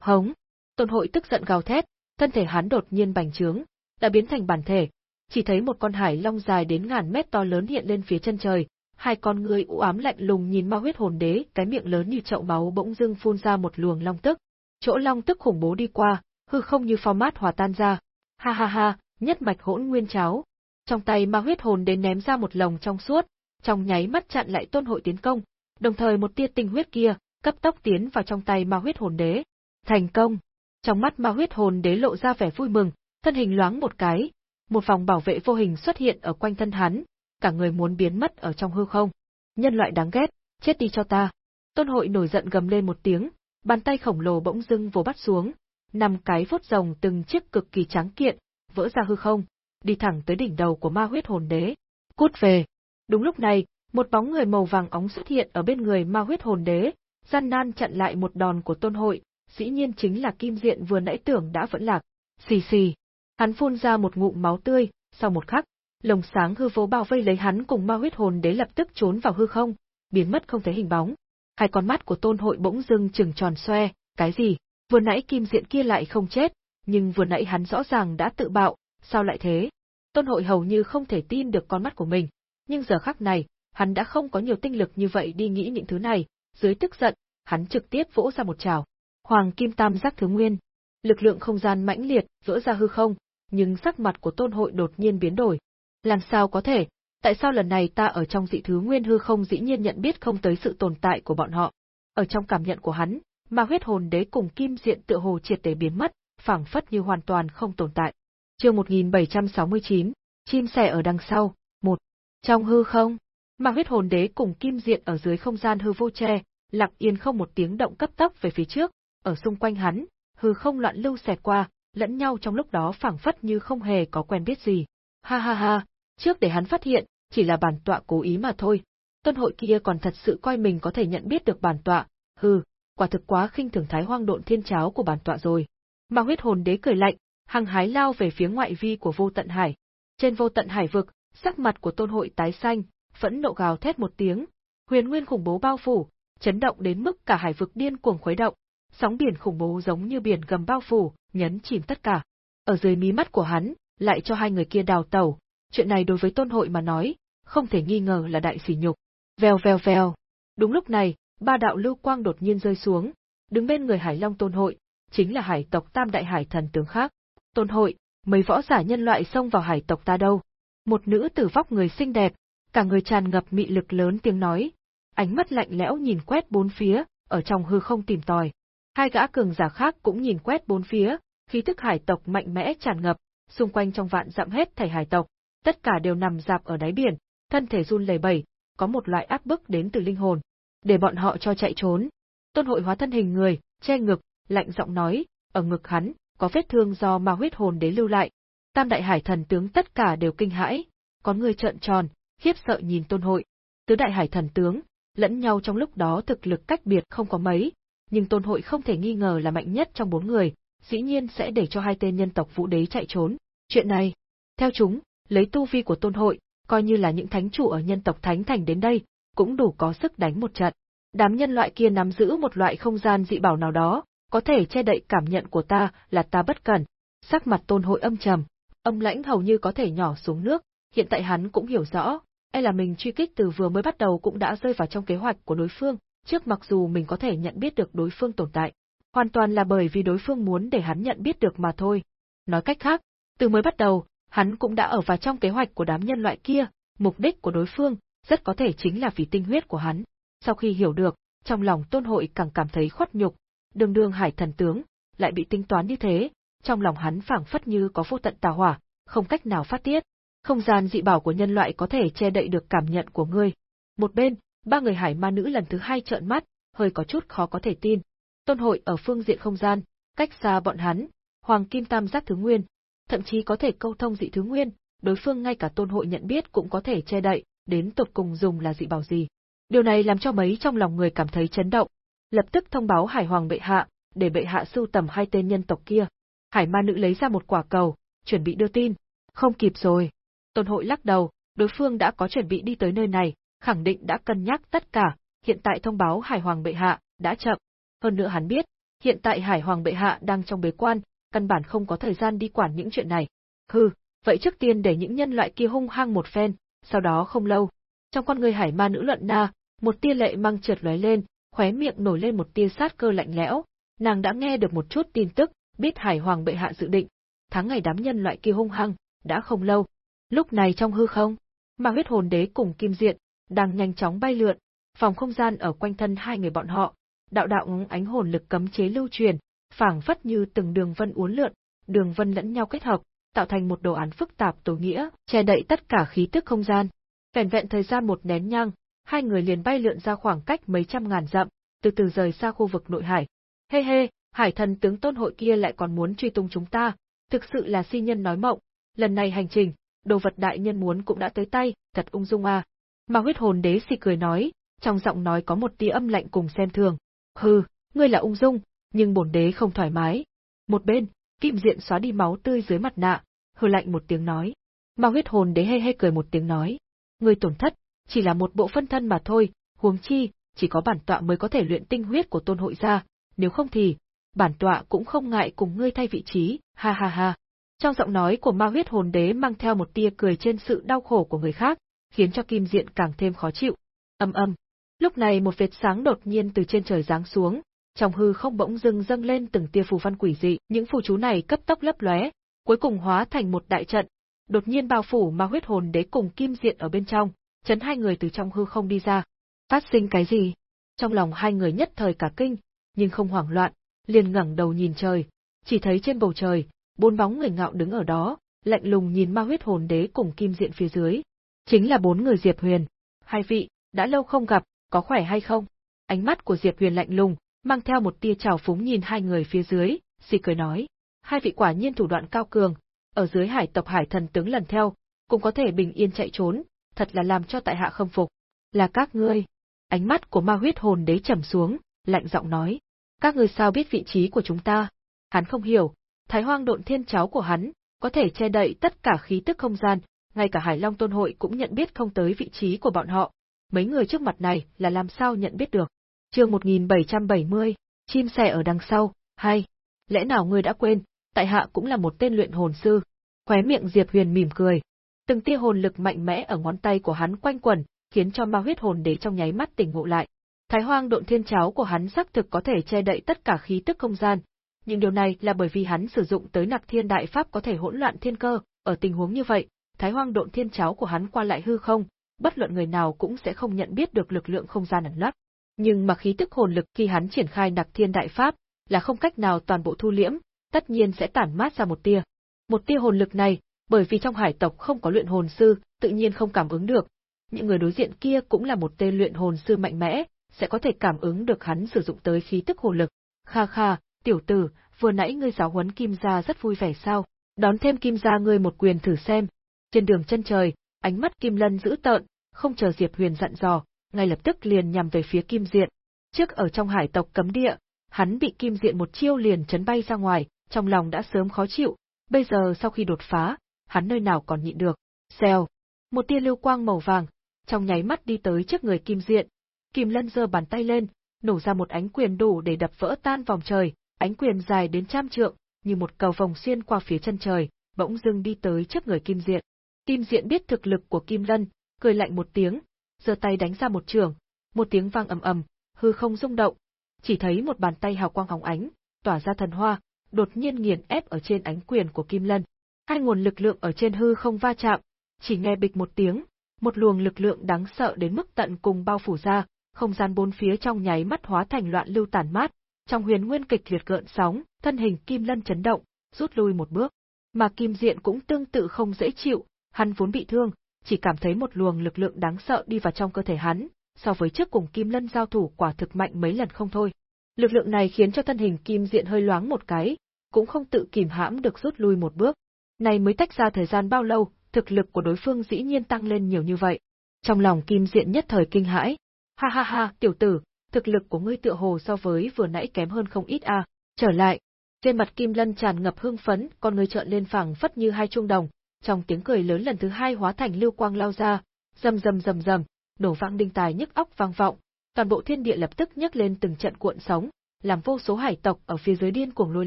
Hống. Tôn hội tức giận gào thét, thân thể hắn đột nhiên bành trướng, đã biến thành bản thể. Chỉ thấy một con hải long dài đến ngàn mét to lớn hiện lên phía chân trời, hai con người u ám lạnh lùng nhìn ma huyết hồn đế, cái miệng lớn như chậu máu bỗng dưng phun ra một luồng long tức. Chỗ long tức khủng bố đi qua, hư không như format hòa tan ra. Ha ha ha, nhất mạch hỗn nguyên cháo. Trong tay ma huyết hồn đế ném ra một lồng trong suốt, trong nháy mắt chặn lại tôn hội tiến công, đồng thời một tia tinh huyết kia cấp tốc tiến vào trong tay ma huyết hồn đế. Thành công. Trong mắt ma huyết hồn đế lộ ra vẻ vui mừng, thân hình loáng một cái, một vòng bảo vệ vô hình xuất hiện ở quanh thân hắn, cả người muốn biến mất ở trong hư không. Nhân loại đáng ghét, chết đi cho ta. Tôn hội nổi giận gầm lên một tiếng, bàn tay khổng lồ bỗng dưng vồ bắt xuống, năm cái phốt rồng từng chiếc cực kỳ trắng kiện, vỡ ra hư không, đi thẳng tới đỉnh đầu của ma huyết hồn đế. Cút về. Đúng lúc này, một bóng người màu vàng óng xuất hiện ở bên người ma huyết hồn đế, gian nan chặn lại một đòn của tôn hội, dĩ nhiên chính là kim diện vừa nãy tưởng đã vẫn lạc. Xì xì. Hắn phun ra một ngụm máu tươi, sau một khắc, lồng sáng hư vô bao vây lấy hắn cùng ma huyết hồn đế lập tức trốn vào hư không, biến mất không thấy hình bóng. Hai con mắt của tôn hội bỗng dưng trừng tròn xoe, cái gì? Vừa nãy kim diện kia lại không chết, nhưng vừa nãy hắn rõ ràng đã tự bạo, sao lại thế? Tôn hội hầu như không thể tin được con mắt của mình, nhưng giờ khắc này, hắn đã không có nhiều tinh lực như vậy đi nghĩ những thứ này, dưới tức giận, hắn trực tiếp vỗ ra một trào. Hoàng Kim Tam giác thứ nguyên, lực lượng không gian mãnh liệt vỡ ra hư không, nhưng sắc mặt của Tôn Hội đột nhiên biến đổi, làm sao có thể, tại sao lần này ta ở trong dị thứ nguyên hư không dĩ nhiên nhận biết không tới sự tồn tại của bọn họ. Ở trong cảm nhận của hắn, mà huyết hồn đế cùng kim diện tựa hồ triệt để biến mất, phảng phất như hoàn toàn không tồn tại. Chương 1769, chim sẻ ở đằng sau, một. Trong hư không, mà huyết hồn đế cùng kim diện ở dưới không gian hư vô che, lặng yên không một tiếng động cấp tốc về phía trước, ở xung quanh hắn, hư không loạn lưu xẹt qua, lẫn nhau trong lúc đó phảng phất như không hề có quen biết gì. Ha ha ha, trước để hắn phát hiện, chỉ là bản tọa cố ý mà thôi. Tôn hội kia còn thật sự coi mình có thể nhận biết được bản tọa, hừ, quả thực quá khinh thường thái hoang độn thiên cháo của bản tọa rồi. Mà huyết hồn đế cười lạnh, hăng hái lao về phía ngoại vi của vô tận hải. Trên vô tận hải vực, sắc mặt của tôn hội tái xanh, phẫn nộ gào thét một tiếng, huyền nguyên khủng bố bao phủ, chấn động đến mức cả hải vực điên cuồng khuấy động, sóng biển khủng bố giống như biển gầm bao phủ, nhấn chìm tất cả. Ở dưới mí mắt của hắn, lại cho hai người kia đào tẩu, chuyện này đối với tôn hội mà nói, không thể nghi ngờ là đại sỉ nhục. Vèo vèo vèo. Đúng lúc này, ba đạo lưu quang đột nhiên rơi xuống, đứng bên người Hải Long Tôn hội, chính là hải tộc Tam Đại Hải Thần tướng khác. Tôn hội, mấy võ giả nhân loại xông vào hải tộc ta đâu? Một nữ tử vóc người xinh đẹp, cả người tràn ngập mị lực lớn tiếng nói, ánh mắt lạnh lẽo nhìn quét bốn phía, ở trong hư không tìm tòi. Hai gã cường giả khác cũng nhìn quét bốn phía, khí tức hải tộc mạnh mẽ tràn ngập, xung quanh trong vạn dặm hết thảy hải tộc, tất cả đều nằm dạp ở đáy biển, thân thể run lẩy bẩy, có một loại áp bức đến từ linh hồn. Để bọn họ cho chạy trốn. Tôn hội hóa thân hình người, che ngực, lạnh giọng nói, ở ngực hắn, có vết thương do ma huyết hồn đế lưu lại. Tam đại hải thần tướng tất cả đều kinh hãi, có người trợn tròn, khiếp sợ nhìn tôn hội. Tứ đại hải thần tướng, lẫn nhau trong lúc đó thực lực cách biệt không có mấy, nhưng tôn hội không thể nghi ngờ là mạnh nhất trong bốn người, dĩ nhiên sẽ để cho hai tên nhân tộc vũ đế chạy trốn. Chuyện này, theo chúng, lấy tu vi của tôn hội, coi như là những thánh chủ ở nhân tộc thánh thành đến đây, cũng đủ có sức đánh một trận. Đám nhân loại kia nắm giữ một loại không gian dị bảo nào đó, có thể che đậy cảm nhận của ta là ta bất cẩn. Sắc mặt tôn hội âm trầm, âm lãnh hầu như có thể nhỏ xuống nước, hiện tại hắn cũng hiểu rõ, e là mình truy kích từ vừa mới bắt đầu cũng đã rơi vào trong kế hoạch của đối phương, trước mặc dù mình có thể nhận biết được đối phương tồn tại, hoàn toàn là bởi vì đối phương muốn để hắn nhận biết được mà thôi. Nói cách khác, từ mới bắt đầu, hắn cũng đã ở vào trong kế hoạch của đám nhân loại kia, mục đích của đối phương, rất có thể chính là vì tinh huyết của hắn. Sau khi hiểu được, trong lòng tôn hội càng cảm thấy khuất nhục, đường đường hải thần tướng, lại bị tính toán như thế, trong lòng hắn phảng phất như có vô tận tà hỏa, không cách nào phát tiết. Không gian dị bảo của nhân loại có thể che đậy được cảm nhận của ngươi. Một bên, ba người hải ma nữ lần thứ hai trợn mắt, hơi có chút khó có thể tin. Tôn hội ở phương diện không gian, cách xa bọn hắn, hoàng kim tam giác thứ nguyên, thậm chí có thể câu thông dị thứ nguyên, đối phương ngay cả tôn hội nhận biết cũng có thể che đậy, đến tột cùng dùng là dị bảo gì. Điều này làm cho mấy trong lòng người cảm thấy chấn động, lập tức thông báo Hải Hoàng bệ hạ, để bệ hạ sưu tầm hai tên nhân tộc kia. Hải ma nữ lấy ra một quả cầu, chuẩn bị đưa tin. Không kịp rồi. Tôn hội lắc đầu, đối phương đã có chuẩn bị đi tới nơi này, khẳng định đã cân nhắc tất cả, hiện tại thông báo Hải Hoàng bệ hạ, đã chậm. Hơn nữa hắn biết, hiện tại Hải Hoàng bệ hạ đang trong bế quan, căn bản không có thời gian đi quản những chuyện này. Hừ, vậy trước tiên để những nhân loại kia hung hăng một phen, sau đó không lâu, trong con người hải ma nữ luận na, một tia lệ mang trượt lóe lên, khóe miệng nổi lên một tia sát cơ lạnh lẽo, nàng đã nghe được một chút tin tức, biết hải hoàng bệ hạ dự định, tháng ngày đám nhân loại kia hung hăng, đã không lâu. Lúc này trong hư không, mà huyết hồn đế cùng kim diện, đang nhanh chóng bay lượn, phòng không gian ở quanh thân hai người bọn họ, đạo đạo ánh hồn lực cấm chế lưu truyền, phảng phất như từng đường vân uốn lượn, đường vân lẫn nhau kết hợp, tạo thành một đồ án phức tạp tối nghĩa, che đậy tất cả khí tức không gian. Vẹn vẹn thời gian một nén nhang, hai người liền bay lượn ra khoảng cách mấy trăm ngàn dặm, từ từ rời xa khu vực nội hải. Hê hê, hải thần tướng tôn hội kia lại còn muốn truy tung chúng ta, thực sự là si nhân nói mộng, lần này hành trình, đồ vật đại nhân muốn cũng đã tới tay, thật ung dung à. Mà huyết hồn đế xì cười nói, trong giọng nói có một tia âm lạnh cùng xem thường. Hừ, ngươi là ung dung, nhưng bổn đế không thoải mái. Một bên, Kim Diện xóa đi máu tươi dưới mặt nạ, hừ lạnh một tiếng nói. Mà huyết hồn đế hê hê cười một tiếng nói. Ngươi tổn thất, chỉ là một bộ phân thân mà thôi, huống chi, chỉ có bản tọa mới có thể luyện tinh huyết của tôn hội ra, nếu không thì, bản tọa cũng không ngại cùng ngươi thay vị trí, ha ha ha. Trong giọng nói của ma huyết hồn đế mang theo một tia cười trên sự đau khổ của người khác, khiến cho kim diện càng thêm khó chịu. Âm âm. Lúc này một vệt sáng đột nhiên từ trên trời giáng xuống, trong hư không bỗng dưng dâng lên từng tia phù văn quỷ dị, những phù chú này cấp tốc lấp lóe, cuối cùng hóa thành một đại trận, đột nhiên bao phủ ma huyết hồn đế cùng kim diện ở bên trong, chấn hai người từ trong hư không đi ra. Phát sinh cái gì? Trong lòng hai người nhất thời cả kinh, nhưng không hoảng loạn, liền ngẩng đầu nhìn trời, chỉ thấy trên bầu trời, bốn bóng người ngạo đứng ở đó, lạnh lùng nhìn ma huyết hồn đế cùng kim diện phía dưới. Chính là bốn người Diệp Huyền. Hai vị, đã lâu không gặp, có khỏe hay không? Ánh mắt của Diệp Huyền lạnh lùng, mang theo một tia trào phúng nhìn hai người phía dưới, xì cười nói. Hai vị quả nhiên thủ đoạn cao cường, ở dưới hải tộc hải thần tướng lần theo, cũng có thể bình yên chạy trốn, thật là làm cho tại hạ khâm phục. Là các ngươi. Ánh mắt của ma huyết hồn đế trầm xuống, lạnh giọng nói. Các ngươi sao biết vị trí của chúng ta? Hắn không hiểu, thái hoang độn thiên cháu của hắn, có thể che đậy tất cả khí tức không gian, ngay cả Hải Long Tôn Hội cũng nhận biết không tới vị trí của bọn họ. Mấy người trước mặt này là làm sao nhận biết được? chương 1770, chim sẻ ở đằng sau, hay, lẽ nào ngươi đã quên, tại hạ cũng là một tên luyện hồn sư. Khóe miệng Diệp Huyền mỉm cười. Từng tia hồn lực mạnh mẽ ở ngón tay của hắn quanh quẩn, khiến cho ma huyết hồn đế trong nháy mắt tỉnh ngộ lại. Thái hoang độn thiên cháo của hắn xác thực có thể che đậy tất cả khí tức không gian, nhưng điều này là bởi vì hắn sử dụng tới nặc thiên đại pháp có thể hỗn loạn thiên cơ, ở tình huống như vậy, thái hoang độn thiên cháo của hắn qua lại hư không, bất luận người nào cũng sẽ không nhận biết được lực lượng không gian ẩn nấp. Nhưng mà khí tức hồn lực khi hắn triển khai nặc thiên đại pháp, là không cách nào toàn bộ thu liễm, tất nhiên sẽ tản mát ra một tia. Một tia hồn lực này, bởi vì trong hải tộc không có luyện hồn sư, tự nhiên không cảm ứng được. Những người đối diện kia cũng là một tên luyện hồn sư mạnh mẽ, sẽ có thể cảm ứng được hắn sử dụng tới khí tức hồn lực. Kha kha, tiểu tử, vừa nãy ngươi giáo huấn Kim gia rất vui vẻ sao? Đón thêm Kim gia ngươi một quyền thử xem. Trên đường chân trời, ánh mắt Kim Lân giữ tợn, không chờ Diệp Huyền dặn dò, ngay lập tức liền nhằm về phía Kim Diện. Trước ở trong hải tộc cấm địa, hắn bị Kim Diện một chiêu liền chấn bay ra ngoài, trong lòng đã sớm khó chịu, bây giờ sau khi đột phá, hắn nơi nào còn nhịn được. Xèo, một tia lưu quang màu vàng, trong nháy mắt đi tới trước người Kim Diện. Kim Lân giơ bàn tay lên, nổ ra một ánh quyền đủ để đập vỡ tan vòng trời, ánh quyền dài đến trăm trượng, như một cầu vòng xuyên qua phía chân trời, bỗng dưng đi tới trước người Kim Diện. Kim Diện biết thực lực của Kim Lân, cười lạnh một tiếng, giơ tay đánh ra một trường, một tiếng vang ầm ầm, hư không rung động, chỉ thấy một bàn tay hào quang hóng ánh, tỏa ra thần hoa, đột nhiên nghiền ép ở trên ánh quyền của Kim Lân. Hai nguồn lực lượng ở trên hư không va chạm, chỉ nghe bịch một tiếng, một luồng lực lượng đáng sợ đến mức tận cùng bao phủ ra, không gian bốn phía trong nháy mắt hóa thành loạn lưu tàn mát, trong huyền nguyên kịch liệt gợn sóng, thân hình Kim Lân chấn động, rút lui một bước. Mà Kim Diện cũng tương tự không dễ chịu, hắn vốn bị thương, chỉ cảm thấy một luồng lực lượng đáng sợ đi vào trong cơ thể hắn, so với trước cùng Kim Lân giao thủ quả thực mạnh mấy lần không thôi. Lực lượng này khiến cho thân hình Kim Diện hơi loáng một cái, cũng không tự kìm hãm được rút lui một bước. Này mới tách ra thời gian bao lâu, thực lực của đối phương dĩ nhiên tăng lên nhiều như vậy. Trong lòng Kim Diện nhất thời kinh hãi. Ha ha ha, tiểu tử, thực lực của ngươi tựa hồ so với vừa nãy kém hơn không ít a. À. Trở lại, trên mặt Kim Lân tràn ngập hưng phấn, con ngươi trợn lên phẳng phất như hai trung đồng, trong tiếng cười lớn lần thứ hai hóa thành lưu quang lao ra, rầm rầm rầm rầm, nổ vang đinh tài nhức óc vang vọng, toàn bộ thiên địa lập tức nhấc lên từng trận cuộn sóng, làm vô số hải tộc ở phía dưới điên cuồng lôi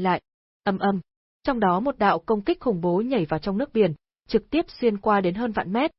lại. Âm âm, trong đó một đạo công kích khủng bố nhảy vào trong nước biển, trực tiếp xuyên qua đến hơn vạn mét.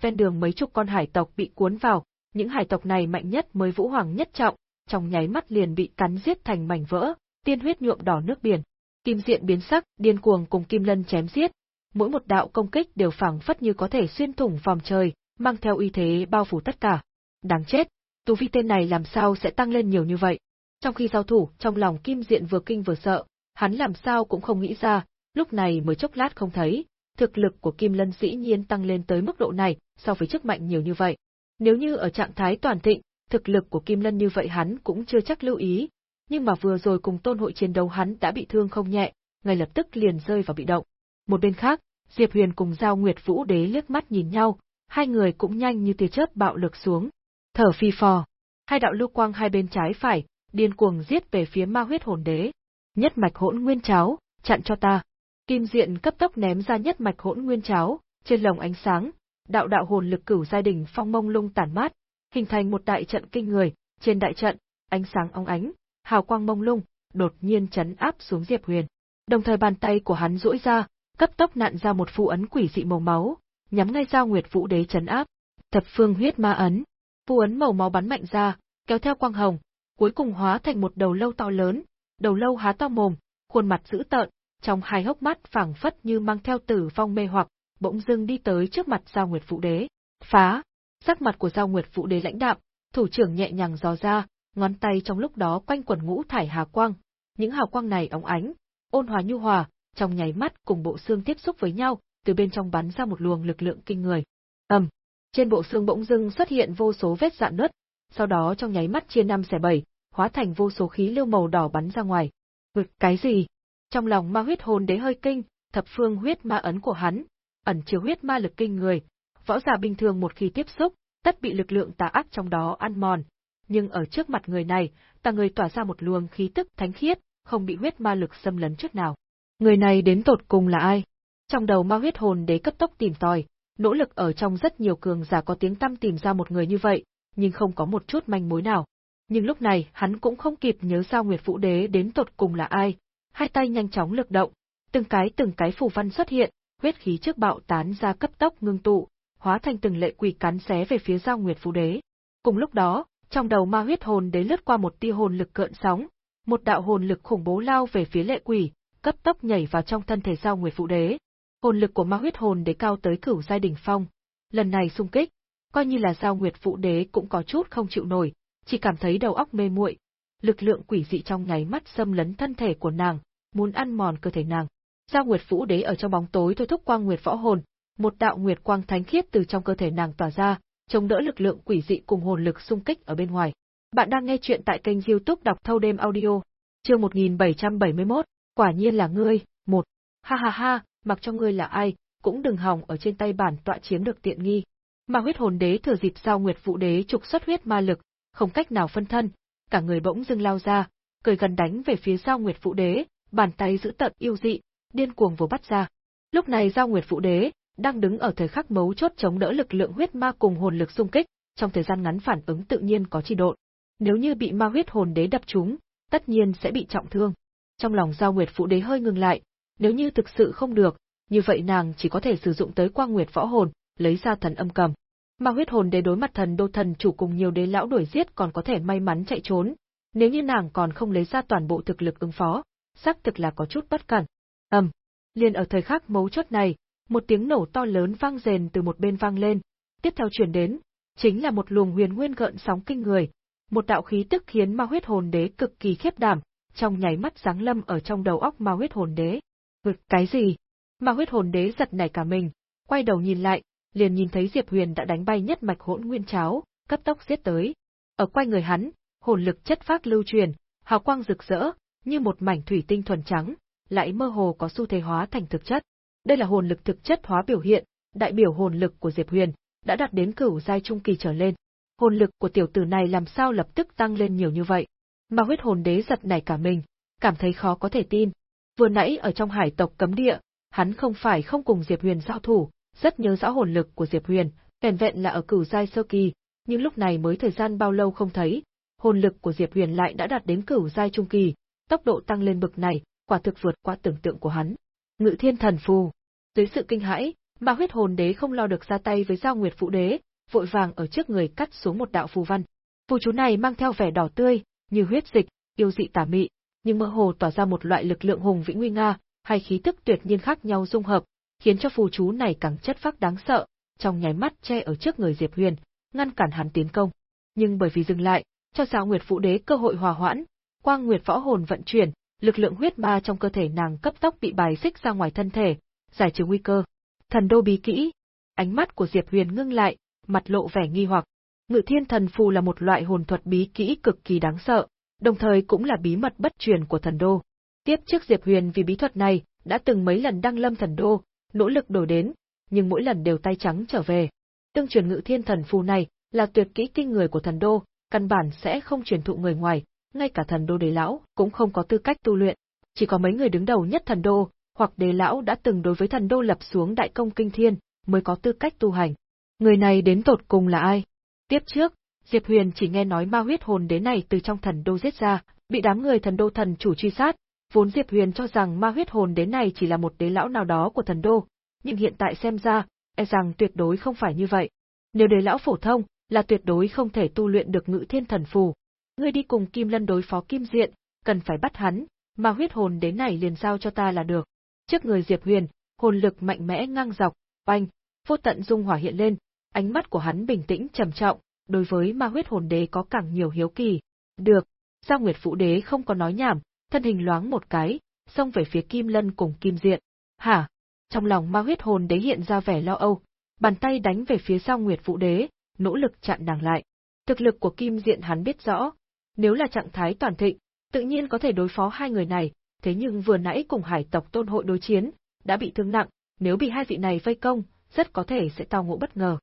Ven đường mấy chục con hải tộc bị cuốn vào, những hải tộc này mạnh nhất mới vũ hoàng nhất trọng, trong nháy mắt liền bị cắn giết thành mảnh vỡ, tiên huyết nhuộm đỏ nước biển. Kim diện biến sắc, điên cuồng cùng Kim Lân chém giết, mỗi một đạo công kích đều phảng phất như có thể xuyên thủng vòng trời, mang theo uy thế bao phủ tất cả. Đáng chết, tu vi tên này làm sao sẽ tăng lên nhiều như vậy? Trong khi giao thủ, trong lòng Kim Diện vừa kinh vừa sợ, hắn làm sao cũng không nghĩ ra, lúc này mới chốc lát không thấy, thực lực của Kim Lân dĩ nhiên tăng lên tới mức độ này, so với trước mạnh nhiều như vậy. Nếu như ở trạng thái toàn thịnh, thực lực của Kim Lân như vậy hắn cũng chưa chắc lưu ý, nhưng mà vừa rồi cùng tôn hội chiến đấu hắn đã bị thương không nhẹ, ngay lập tức liền rơi vào bị động. Một bên khác, Diệp Huyền cùng Giao Nguyệt Vũ Đế liếc mắt nhìn nhau, hai người cũng nhanh như tia chớp bạo lực xuống. Thở phi phò, hai đạo lưu quang hai bên trái phải, điên cuồng giết về phía Ma Huyết Hồn Đế. Nhất mạch hỗn nguyên cháo, chặn cho ta. Kim Diện cấp tốc ném ra nhất mạch hỗn nguyên cháo, trên lồng ánh sáng, đạo đạo hồn lực cửu gia đình phong mông lung tản mát, hình thành một đại trận kinh người, trên đại trận, ánh sáng óng ánh, hào quang mông lung, đột nhiên chấn áp xuống Diệp Huyền. Đồng thời bàn tay của hắn duỗi ra, cấp tốc nặn ra một phù ấn quỷ dị màu máu, nhắm ngay giao Nguyệt Vũ Đế chấn áp. Thập phương huyết ma ấn. Phù ấn màu máu bắn mạnh ra, kéo theo quang hồng, cuối cùng hóa thành một đầu lâu to lớn, đầu lâu há to mồm, khuôn mặt dữ tợn, trong hai hốc mắt phảng phất như mang theo tử vong mê hoặc, bỗng dưng đi tới trước mặt Giao Nguyệt Vũ Đế. Phá! Sắc mặt của Giao Nguyệt Vũ Đế lãnh đạm, thủ trưởng nhẹ nhàng dò ra, ngón tay trong lúc đó quanh quẩn ngũ thải hà quang, những hào quang này óng ánh, ôn hòa nhu hòa, trong nháy mắt cùng bộ xương tiếp xúc với nhau, từ bên trong bắn ra một luồng lực lượng kinh người. Ầm, trên bộ xương bỗng dưng xuất hiện vô số vết rạn nứt, sau đó trong nháy mắt chia năm xẻ bảy, hóa thành vô số khí lưu màu đỏ bắn ra ngoài. Ngực cái gì? Trong lòng ma huyết hồn đế hơi kinh, thập phương huyết ma ấn của hắn, ẩn chứa huyết ma lực kinh người, võ giả bình thường một khi tiếp xúc, tất bị lực lượng tà ác trong đó ăn mòn, nhưng ở trước mặt người này, ta người tỏa ra một luồng khí tức thánh khiết, không bị huyết ma lực xâm lấn chút nào. Người này đến tột cùng là ai? Trong đầu ma huyết hồn đế cấp tốc tìm tòi, nỗ lực ở trong rất nhiều cường giả có tiếng tăm tìm ra một người như vậy, nhưng không có một chút manh mối nào. Nhưng lúc này, hắn cũng không kịp nhớ sao Nguyệt Vũ Đế đến tột cùng là ai, hai tay nhanh chóng lực động, từng cái từng cái phù văn xuất hiện, huyết khí trước bạo tán ra cấp tốc ngưng tụ, hóa thành từng lệ quỷ cắn xé về phía Giao Nguyệt Vũ Đế. Cùng lúc đó, trong đầu ma huyết hồn đế lướt qua một tia hồn lực cợn sóng, một đạo hồn lực khủng bố lao về phía lệ quỷ, cấp tốc nhảy vào trong thân thể Giao Nguyệt Vũ Đế. Hồn lực của ma huyết hồn đế cao tới cửu giai đỉnh phong. Lần này xung kích, coi như là Giao Nguyệt Vũ Đế cũng có chút không chịu nổi, chỉ cảm thấy đầu óc mê muội. Lực lượng quỷ dị trong nháy mắt xâm lấn thân thể của nàng, muốn ăn mòn cơ thể nàng. Giao Nguyệt Vũ Đế ở trong bóng tối thôi thúc quang nguyệt võ hồn, một đạo nguyệt quang thánh khiết từ trong cơ thể nàng tỏa ra, chống đỡ lực lượng quỷ dị cùng hồn lực xung kích ở bên ngoài. Bạn đang nghe chuyện tại kênh youtube đọc thâu đêm audio, chương 1771, quả nhiên là ngươi, một. Ha ha ha, mặc cho ngươi là ai, cũng đừng hòng ở trên tay bản tọa chiếm được tiện nghi. Mà huyết hồn đế thừa dịp sao nguyệt vụ đế trục xuất huyết ma lực, không cách nào phân thân, cả người bỗng dưng lao ra, cười gần đánh về phía sao nguyệt vụ đế, bàn tay giữ tận yêu dị, điên cuồng vồ bắt ra. Lúc này giao nguyệt vụ đế, đang đứng ở thời khắc mấu chốt chống đỡ lực lượng huyết ma cùng hồn lực xung kích, trong thời gian ngắn phản ứng tự nhiên có chi độn. Nếu như bị ma huyết hồn đế đập trúng, tất nhiên sẽ bị trọng thương. Trong lòng Giao Nguyệt Phụ Đế hơi ngừng lại, nếu như thực sự không được, như vậy nàng chỉ có thể sử dụng tới Quang Nguyệt võ hồn, lấy ra thần âm cầm. Ma huyết hồn đế đối mặt thần đô thần chủ cùng nhiều đế lão đuổi giết còn có thể may mắn chạy trốn, nếu như nàng còn không lấy ra toàn bộ thực lực ứng phó, xác thực là có chút bất cẩn. Ầm, liền ở thời khắc mấu chốt này, một tiếng nổ to lớn vang rền từ một bên vang lên, tiếp theo truyền đến, chính là một luồng huyền nguyên gợn sóng kinh người, một đạo khí tức khiến ma huyết hồn đế cực kỳ khiếp đảm, trong nháy mắt giáng lâm ở trong đầu óc ma huyết hồn đế. Ngực cái gì? Ma huyết hồn đế giật nảy cả mình, quay đầu nhìn lại, liền nhìn thấy Diệp Huyền đã đánh bay nhất mạch hỗn nguyên cháo, cấp tốc giết tới. Ở quay người hắn, hồn lực chất phát lưu truyền, hào quang rực rỡ, như một mảnh thủy tinh thuần trắng, lại mơ hồ có xu thế hóa thành thực chất. Đây là hồn lực thực chất hóa biểu hiện, đại biểu hồn lực của Diệp Huyền, đã đạt đến cửu giai trung kỳ trở lên. Hồn lực của tiểu tử này làm sao lập tức tăng lên nhiều như vậy? Mà huyết hồn đế giật nảy cả mình, cảm thấy khó có thể tin. Vừa nãy ở trong hải tộc cấm địa, hắn không phải không cùng Diệp Huyền giao thủ, rất nhớ rõ hồn lực của Diệp Huyền, vẻn vẹn là ở cửu giai sơ kỳ, nhưng lúc này mới thời gian bao lâu không thấy, hồn lực của Diệp Huyền lại đã đạt đến cửu giai trung kỳ, tốc độ tăng lên bực này, quả thực vượt qua tưởng tượng của hắn. Ngự Thiên Thần Phù, dưới sự kinh hãi, mà huyết hồn đế không lo được ra tay với Giao Nguyệt Phụ Đế, vội vàng ở trước người cắt xuống một đạo phù văn. Phù chú này mang theo vẻ đỏ tươi, như huyết dịch, yêu dị tà mị, nhưng mơ hồ tỏa ra một loại lực lượng hùng vĩ nguy nga, hay khí tức tuyệt nhiên khác nhau dung hợp, khiến cho phù chú này càng chất phác đáng sợ, trong nháy mắt che ở trước người Diệp Huyền, ngăn cản hắn tiến công. Nhưng bởi vì dừng lại, cho Giao Nguyệt Phụ Đế cơ hội hòa hoãn, Quang Nguyệt võ hồn vận chuyển, lực lượng huyết ma trong cơ thể nàng cấp tốc bị bài xích ra ngoài thân thể, giải trừ nguy cơ. Thần đô bí kỹ. Ánh mắt của Diệp Huyền ngưng lại, mặt lộ vẻ nghi hoặc. Ngự thiên thần phù là một loại hồn thuật bí kỹ cực kỳ đáng sợ, đồng thời cũng là bí mật bất truyền của thần đô. Tiếp trước Diệp Huyền vì bí thuật này, đã từng mấy lần đăng lâm thần đô, nỗ lực đổi đến, nhưng mỗi lần đều tay trắng trở về. Tương truyền ngự thiên thần phù này là tuyệt kỹ kinh người của thần đô, căn bản sẽ không truyền thụ người ngoài, ngay cả thần đô đế lão cũng không có tư cách tu luyện. Chỉ có mấy người đứng đầu nhất thần đô, hoặc đế lão đã từng đối với thần đô lập xuống đại công kinh thiên, mới có tư cách tu hành. Người này đến tột cùng là ai? Tiếp trước, Diệp Huyền chỉ nghe nói ma huyết hồn đế này từ trong thần đô giết ra, bị đám người thần đô thần chủ truy sát, vốn Diệp Huyền cho rằng ma huyết hồn đế này chỉ là một đế lão nào đó của thần đô, nhưng hiện tại xem ra, e rằng tuyệt đối không phải như vậy. Nếu đế lão phổ thông, là tuyệt đối không thể tu luyện được ngự thiên thần phù. Ngươi đi cùng Kim Lân đối phó Kim Diện, cần phải bắt hắn, ma huyết hồn đế này liền giao cho ta là được. Trước người Diệp Huyền, hồn lực mạnh mẽ ngang dọc, oanh, vô tận dung hỏa hiện lên, ánh mắt của hắn bình tĩnh trầm trọng, đối với ma huyết hồn đế có càng nhiều hiếu kỳ. Được. Giao Nguyệt Phụ Đế không có nói nhảm, thân hình loáng một cái, xông về phía Kim Lân cùng Kim Diện. Hả? Trong lòng ma huyết hồn đế hiện ra vẻ lo âu, bàn tay đánh về phía Giao Nguyệt Phụ Đế, nỗ lực chặn nàng lại. Thực lực của Kim Diện hắn biết rõ, nếu là trạng thái toàn thịnh, tự nhiên có thể đối phó hai người này, thế nhưng vừa nãy cùng hải tộc tôn hội đối chiến, đã bị thương nặng, nếu bị hai vị này vây công, rất có thể sẽ tao ngộ bất ngờ.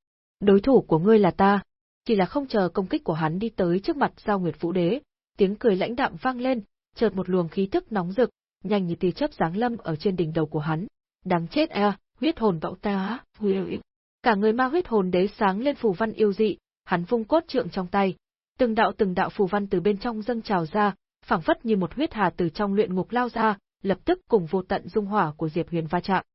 Đối thủ của ngươi là ta, chỉ là không chờ công kích của hắn đi tới trước mặt Giao Nguyệt Vũ Đế, tiếng cười lãnh đạm vang lên, chợt một luồng khí tức nóng rực, nhanh như tia chớp giáng lâm ở trên đỉnh đầu của hắn. Đáng chết à, huyết hồn bạo ta, Cả người ma huyết hồn đế sáng lên phù văn yêu dị, hắn vung cốt trượng trong tay, từng đạo từng đạo phù văn từ bên trong dâng trào ra, phảng phất như một huyết hà từ trong luyện ngục lao ra, lập tức cùng vô tận dung hỏa của Diệp Huyền va chạm.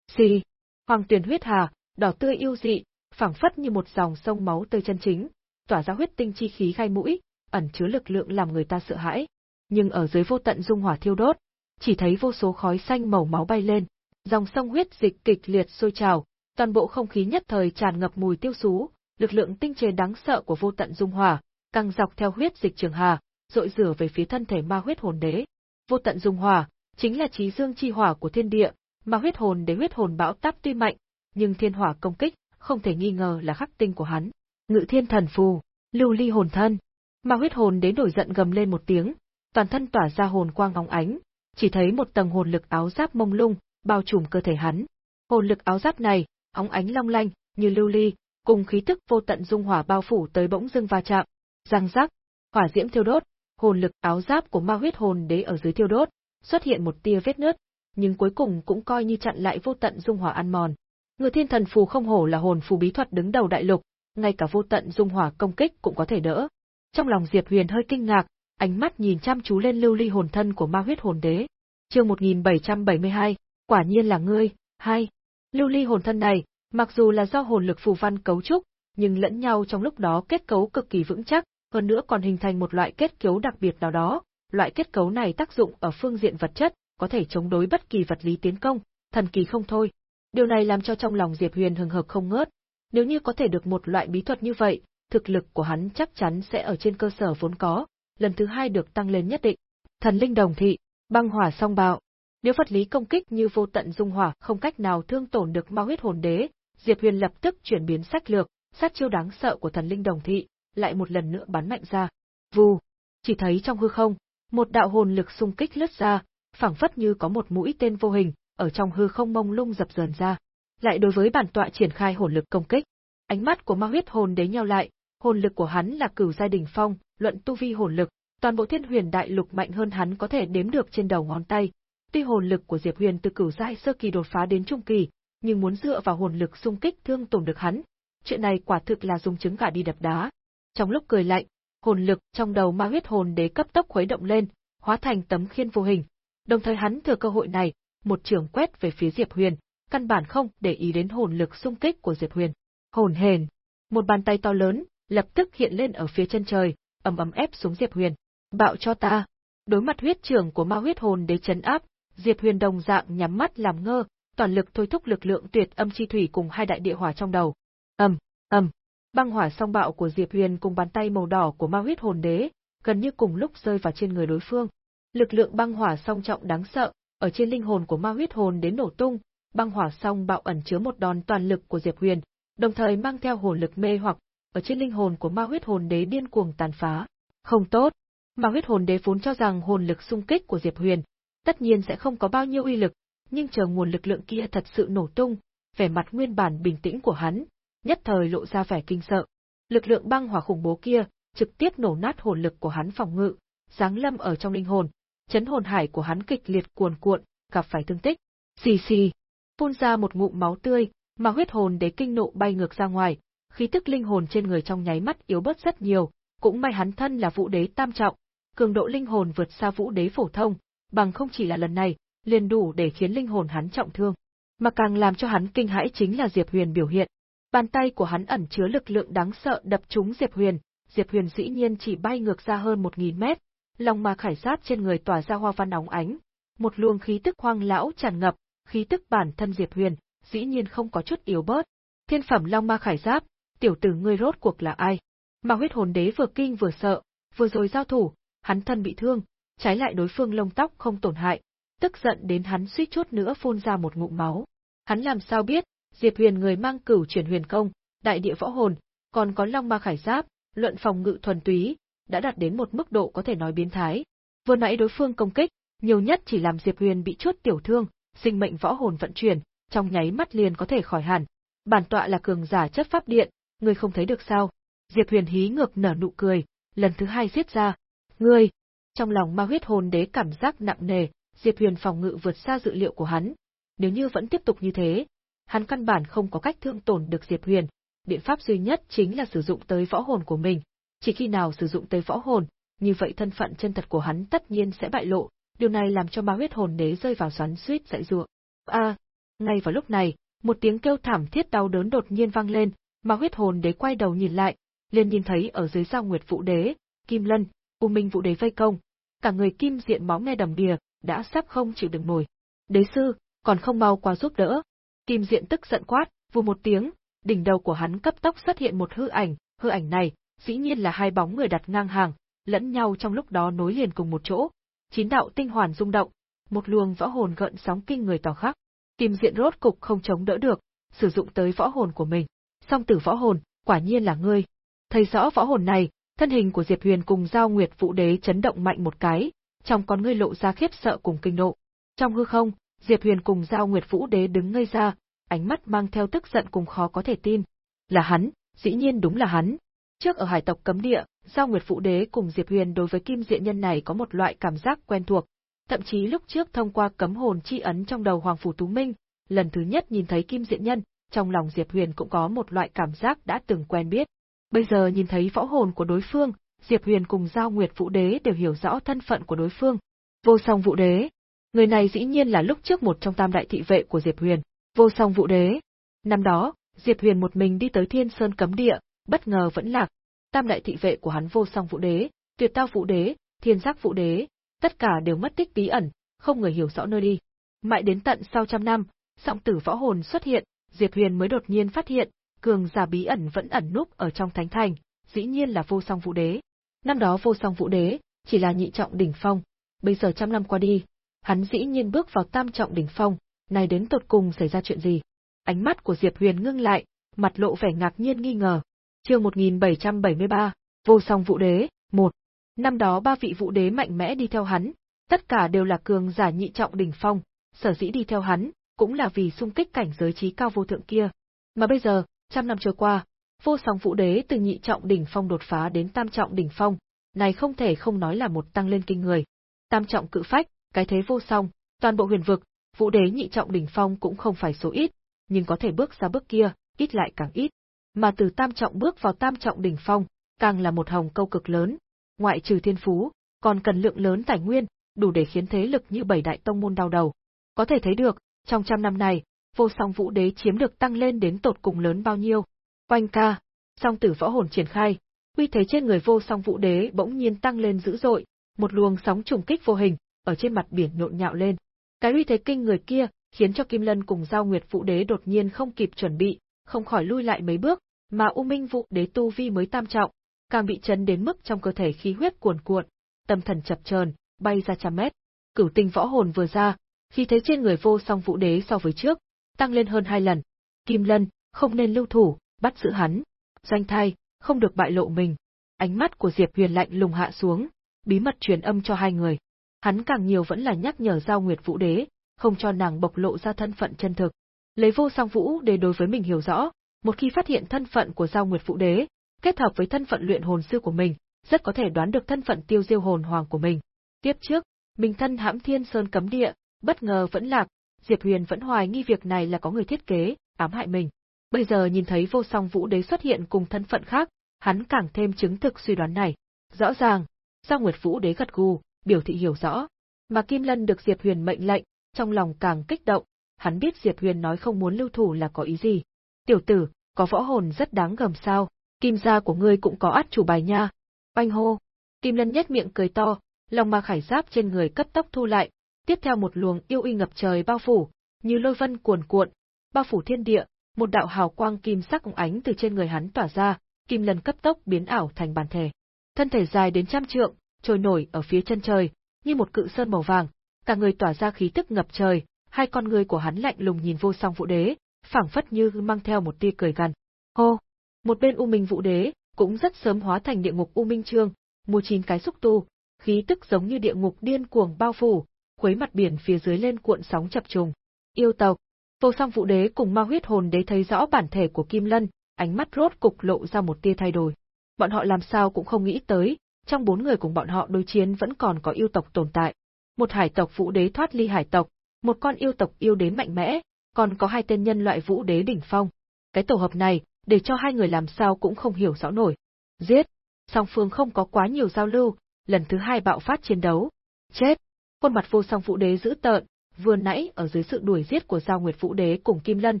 Xì, hoàng tuyển huyết hà, đỏ tươi yêu dị, phảng phất như một dòng sông máu tươi chân chính, tỏa ra huyết tinh chi khí khai mũi, ẩn chứa lực lượng làm người ta sợ hãi. Nhưng ở dưới vô tận dung hỏa thiêu đốt, chỉ thấy vô số khói xanh màu máu bay lên, dòng sông huyết dịch kịch liệt sôi trào, toàn bộ không khí nhất thời tràn ngập mùi tiêu sú, lực lượng tinh chế đáng sợ của vô tận dung hỏa, căng dọc theo huyết dịch trường hà, dội rửa về phía thân thể ma huyết hồn đế. Vô tận dung hỏa, chính là trí dương chi hỏa của thiên địa, mà huyết hồn đế huyết hồn bão táp tuy mạnh, nhưng thiên hỏa công kích, không thể nghi ngờ là khắc tinh của hắn. Ngự thiên thần phù, lưu ly hồn thân. Ma huyết hồn đến nổi giận gầm lên một tiếng, toàn thân tỏa ra hồn quang óng ánh, chỉ thấy một tầng hồn lực áo giáp mông lung, bao trùm cơ thể hắn. Hồn lực áo giáp này, óng ánh long lanh, như lưu ly, cùng khí tức vô tận dung hỏa bao phủ tới bỗng dưng va chạm. Răng rắc, hỏa diễm thiêu đốt, hồn lực áo giáp của ma huyết hồn đế ở dưới thiêu đốt, xuất hiện một tia vết nứt, nhưng cuối cùng cũng coi như chặn lại vô tận dung hỏa ăn mòn. Ngự thiên thần phù không hổ là hồn phù bí thuật đứng đầu đại lục, ngay cả vô tận dung hỏa công kích cũng có thể đỡ. Trong lòng Diệp Huyền hơi kinh ngạc, ánh mắt nhìn chăm chú lên lưu ly hồn thân của ma huyết hồn đế. Chương 1772, quả nhiên là ngươi, hai. Lưu ly hồn thân này, mặc dù là do hồn lực phù văn cấu trúc, nhưng lẫn nhau trong lúc đó kết cấu cực kỳ vững chắc, hơn nữa còn hình thành một loại kết cấu đặc biệt nào đó. Loại kết cấu này tác dụng ở phương diện vật chất, có thể chống đối bất kỳ vật lý tiến công, thần kỳ không thôi. Điều này làm cho trong lòng Diệp Huyền hừng hực không ngớt. Nếu như có thể được một loại bí thuật như vậy, thực lực của hắn chắc chắn sẽ ở trên cơ sở vốn có, lần thứ hai được tăng lên nhất định. Thần linh đồng thị, băng hỏa song bạo. Nếu vật lý công kích như vô tận dung hỏa không cách nào thương tổn được ma huyết hồn đế, Diệp Huyền lập tức chuyển biến sách lược, sát chiêu đáng sợ của thần linh đồng thị, lại một lần nữa bắn mạnh ra. Vù, chỉ thấy trong hư không, một đạo hồn lực xung kích lướt ra, phảng phất như có một mũi tên vô hình ở trong hư không mông lung dập dờn ra. Lại đối với bản tọa triển khai hồn lực công kích, ánh mắt của ma huyết hồn đế nhau lại, hồn lực của hắn là cửu giai đỉnh phong, luận tu vi hồn lực, toàn bộ Thiên Huyền Đại Lục mạnh hơn hắn có thể đếm được trên đầu ngón tay. Tuy hồn lực của Diệp Huyền từ cửu giai sơ kỳ đột phá đến trung kỳ, nhưng muốn dựa vào hồn lực xung kích thương tổn được hắn, chuyện này quả thực là dùng trứng gà đi đập đá. Trong lúc cười lạnh, hồn lực trong đầu ma huyết hồn đế cấp tốc khuấy động lên, hóa thành tấm khiên vô hình. Đồng thời hắn thừa cơ hội này, một trường quét về phía Diệp Huyền, căn bản không để ý đến hồn lực xung kích của Diệp Huyền. Hồn hền, một bàn tay to lớn, lập tức hiện lên ở phía chân trời, ầm ầm ép xuống Diệp Huyền. Bạo cho ta. Đối mặt huyết trưởng của ma huyết hồn đế chấn áp, Diệp Huyền đồng dạng nhắm mắt làm ngơ, toàn lực thôi thúc lực lượng tuyệt âm chi thủy cùng hai đại địa hỏa trong đầu. Ầm, ầm. Băng hỏa song bạo của Diệp Huyền cùng bàn tay màu đỏ của ma huyết hồn đế, gần như cùng lúc rơi vào trên người đối phương. Lực lượng băng hỏa song trọng đáng sợ, ở trên linh hồn của ma huyết hồn đến nổ tung, băng hỏa song bạo ẩn chứa một đòn toàn lực của Diệp Huyền, đồng thời mang theo hồn lực mê hoặc, ở trên linh hồn của ma huyết hồn đế điên cuồng tàn phá. Không tốt. Ma huyết hồn đế vốn cho rằng hồn lực xung kích của Diệp Huyền, tất nhiên sẽ không có bao nhiêu uy lực, nhưng chờ nguồn lực lượng kia thật sự nổ tung, vẻ mặt nguyên bản bình tĩnh của hắn, nhất thời lộ ra vẻ kinh sợ. Lực lượng băng hỏa khủng bố kia, trực tiếp nổ nát hồn lực của hắn phòng ngự, giáng lâm ở trong linh hồn, chấn hồn hải của hắn kịch liệt cuồn cuộn, gặp phải thương tích. Xì xì, phun ra một ngụm máu tươi, mà huyết hồn đế kinh nộ bay ngược ra ngoài, khí tức linh hồn trên người trong nháy mắt yếu bớt rất nhiều, cũng may hắn thân là vũ đế tam trọng, cường độ linh hồn vượt xa vũ đế phổ thông, bằng không chỉ là lần này, liền đủ để khiến linh hồn hắn trọng thương. Mà càng làm cho hắn kinh hãi chính là Diệp Huyền biểu hiện. Bàn tay của hắn ẩn chứa lực lượng đáng sợ đập trúng Diệp Huyền, Diệp Huyền dĩ nhiên chỉ bay ngược ra hơn một nghìn mét, lòng ma khải sát trên người tỏa ra hoa văn óng ánh, một luồng khí tức hoang lão tràn ngập, khí tức bản thân Diệp Huyền, dĩ nhiên không có chút yếu bớt. Thiên phẩm Long Ma Khải Giáp, tiểu tử ngươi rốt cuộc là ai? Mà huyết hồn đế vừa kinh vừa sợ, vừa rồi giao thủ, hắn thân bị thương, trái lại đối phương lông tóc không tổn hại, tức giận đến hắn suýt chút nữa phun ra một ngụm máu. Hắn làm sao biết, Diệp Huyền người mang cửu chuyển huyền công, đại địa võ hồn, còn có long ma khải giáp, luận phòng ngự thuần túy, đã đạt đến một mức độ có thể nói biến thái. Vừa nãy đối phương công kích, nhiều nhất chỉ làm Diệp Huyền bị chút tiểu thương, sinh mệnh võ hồn vận chuyển, trong nháy mắt liền có thể khỏi hẳn. Bản tọa là cường giả chất pháp điện, ngươi không thấy được sao? Diệp Huyền hí ngược nở nụ cười, lần thứ hai giết ra. Ngươi! Trong lòng ma huyết hồn đế cảm giác nặng nề, Diệp Huyền phòng ngự vượt xa dự liệu của hắn. Nếu như vẫn tiếp tục như thế, hắn căn bản không có cách thương tổn được Diệp Huyền. Biện pháp duy nhất chính là sử dụng tới võ hồn của mình. Chỉ khi nào sử dụng tới võ hồn, như vậy thân phận chân thật của hắn tất nhiên sẽ bại lộ, điều này làm cho ma huyết hồn đế rơi vào xoắn suýt dại dụa. A! ngay vào lúc này, một tiếng kêu thảm thiết đau đớn đột nhiên vang lên, ma huyết hồn đế quay đầu nhìn lại, liền nhìn thấy ở dưới sao nguyệt vũ đế, Kim Lân, U Minh vũ đế vây công, cả người kim diện máu me đầm đìa, đã sắp không chịu được nổi. Đế sư, còn không mau qua giúp đỡ. Kim diện tức giận quát, vù một tiếng, đỉnh đầu của hắn cấp tốc xuất hiện một hư ảnh, hư ảnh này, dĩ nhiên là hai bóng người đặt ngang hàng, lẫn nhau trong lúc đó nối liền cùng một chỗ. Chín đạo tinh hoàn rung động, một luồng võ hồn gợn sóng kinh người tỏ khắc. Kim diện rốt cục không chống đỡ được, sử dụng tới võ hồn của mình. Song tử võ hồn, quả nhiên là ngươi. Thấy rõ võ hồn này, thân hình của Diệp Huyền cùng Giao Nguyệt Vũ Đế chấn động mạnh một cái, trong con ngươi lộ ra khiếp sợ cùng kinh nộ. Trong hư không, Diệp Huyền cùng Giao Nguyệt Vũ Đế đứng ngây ra, ánh mắt mang theo tức giận cùng khó có thể tin. Là hắn, dĩ nhiên đúng là hắn. Trước ở hải tộc cấm địa, Giao Nguyệt Vũ Đế cùng Diệp Huyền đối với kim diện nhân này có một loại cảm giác quen thuộc. Thậm chí lúc trước thông qua cấm hồn chi ấn trong đầu Hoàng Phủ Tú Minh, lần thứ nhất nhìn thấy kim diện nhân, trong lòng Diệp Huyền cũng có một loại cảm giác đã từng quen biết. Bây giờ nhìn thấy võ hồn của đối phương, Diệp Huyền cùng Giao Nguyệt Vũ Đế đều hiểu rõ thân phận của đối phương. Vô song Vũ Đế. Người này dĩ nhiên là lúc trước một trong tam đại thị vệ của Diệp Huyền. Vô song Vũ Đế. Năm đó, Diệp Huyền một mình đi tới Thiên Sơn cấm địa, bất ngờ vẫn lạc. Tam đại thị vệ của hắn Vô song Vũ Đế, Tuyệt Tao Vũ Đế, Thiên Giác Vũ Đế, tất cả đều mất tích bí ẩn, không người hiểu rõ nơi đi. Mãi đến tận sau trăm năm, song tử võ hồn xuất hiện, Diệp Huyền mới đột nhiên phát hiện, cường giả bí ẩn vẫn ẩn núp ở trong thánh thành, dĩ nhiên là vô song vũ đế. Năm đó vô song vũ đế, chỉ là nhị trọng đỉnh phong, bây giờ trăm năm qua đi, hắn dĩ nhiên bước vào tam trọng đỉnh phong, này đến tột cùng xảy ra chuyện gì? Ánh mắt của Diệp Huyền ngưng lại, mặt lộ vẻ ngạc nhiên nghi ngờ. Chương 1773, Vô Song Vũ Đế, 1. Năm đó ba vị vũ đế mạnh mẽ đi theo hắn, tất cả đều là cường giả nhị trọng đỉnh phong, sở dĩ đi theo hắn, cũng là vì xung kích cảnh giới trí cao vô thượng kia. Mà bây giờ, trăm năm trôi qua, vô song vũ đế từ nhị trọng đỉnh phong đột phá đến tam trọng đỉnh phong, này không thể không nói là một tăng lên kinh người. Tam trọng cự phách, cái thế vô song, toàn bộ huyền vực, vũ đế nhị trọng đỉnh phong cũng không phải số ít, nhưng có thể bước ra bước kia, ít lại càng ít. Mà từ tam trọng bước vào tam trọng đỉnh phong, càng là một hồng câu cực lớn, ngoại trừ thiên phú, còn cần lượng lớn tài nguyên, đủ để khiến thế lực như bảy đại tông môn đau đầu. Có thể thấy được, trong trăm năm này, vô song vũ đế chiếm được tăng lên đến tột cùng lớn bao nhiêu. Oanh ca, song tử võ hồn triển khai, uy thế trên người vô song vũ đế bỗng nhiên tăng lên dữ dội, một luồng sóng trùng kích vô hình, ở trên mặt biển nhộn nhạo lên. Cái uy thế kinh người kia, khiến cho Kim Lân cùng Giao Nguyệt Vũ Đế đột nhiên không kịp chuẩn bị, không khỏi lui lại mấy bước, mà U Minh Vũ Đế tu vi mới tam trọng, càng bị chấn đến mức trong cơ thể khí huyết cuồn cuộn, tâm thần chập chờn, bay ra trăm mét. Cửu tinh võ hồn vừa ra, khi thấy trên người vô song vũ đế so với trước, tăng lên hơn hai lần. Kim Lân, không nên lưu thủ, bắt giữ hắn. Danh thai, không được bại lộ mình. Ánh mắt của Diệp Huyền lạnh lùng hạ xuống, bí mật truyền âm cho hai người. Hắn càng nhiều vẫn là nhắc nhở Giao Nguyệt Vũ Đế, không cho nàng bộc lộ ra thân phận chân thực. Lấy vô song vũ để đối với mình hiểu rõ, một khi phát hiện thân phận của Giao Nguyệt Vũ Đế, kết hợp với thân phận luyện hồn sư của mình, rất có thể đoán được thân phận tiêu diêu hồn hoàng của mình. Tiếp trước, mình thân hãm thiên sơn cấm địa, bất ngờ vẫn lạc, Diệp Huyền vẫn hoài nghi việc này là có người thiết kế, ám hại mình. Bây giờ nhìn thấy vô song vũ đế xuất hiện cùng thân phận khác, hắn càng thêm chứng thực suy đoán này. Rõ ràng, Giao Nguyệt Vũ đế gật gù, biểu thị hiểu rõ. Mà Kim Lân được Diệp Huyền mệnh lệnh, trong lòng càng kích động, hắn biết Diệp Huyền nói không muốn lưu thủ là có ý gì. Tiểu tử, có võ hồn rất đáng gầm sao, kim gia của ngươi cũng có át chủ bài nha. Oanh hô. Kim Lân nhếch miệng cười to, lòng ma khải giáp trên người cấp tốc thu lại, tiếp theo một luồng yêu uy ngập trời bao phủ, như lôi vân cuồn cuộn, bao phủ thiên địa, một đạo hào quang kim sắc óng ánh từ trên người hắn tỏa ra, kim lần cấp tốc biến ảo thành bản thể. Thân thể dài đến trăm trượng, trôi nổi ở phía chân trời, như một cự sơn màu vàng, cả người tỏa ra khí tức ngập trời, hai con người của hắn lạnh lùng nhìn vô song vũ đế, phảng phất như mang theo một tia cười gằn. Hô! Một bên U Minh Vũ Đế cũng rất sớm hóa thành địa ngục U Minh Trương, mua chín cái xúc tu, khí tức giống như địa ngục điên cuồng bao phủ, khuấy mặt biển phía dưới lên cuộn sóng chập trùng. Yêu tộc, Vô Song Vũ Đế cùng Ma Huyết Hồn Đế thấy rõ bản thể của Kim Lân, ánh mắt rốt cục lộ ra một tia thay đổi. Bọn họ làm sao cũng không nghĩ tới, trong bốn người cùng bọn họ đối chiến vẫn còn có yêu tộc tồn tại. Một hải tộc Vũ Đế thoát ly hải tộc, một con yêu tộc yêu đế mạnh mẽ, còn có hai tên nhân loại Vũ Đế đỉnh phong. Cái tổ hợp này, để cho hai người làm sao cũng không hiểu rõ nổi. Giết! Song phương không có quá nhiều giao lưu, lần thứ hai bạo phát chiến đấu. Chết! Khuôn mặt vô song Vũ Đế giữ tợn, vừa nãy ở dưới sự đuổi giết của Giao Nguyệt Vũ Đế cùng Kim Lân,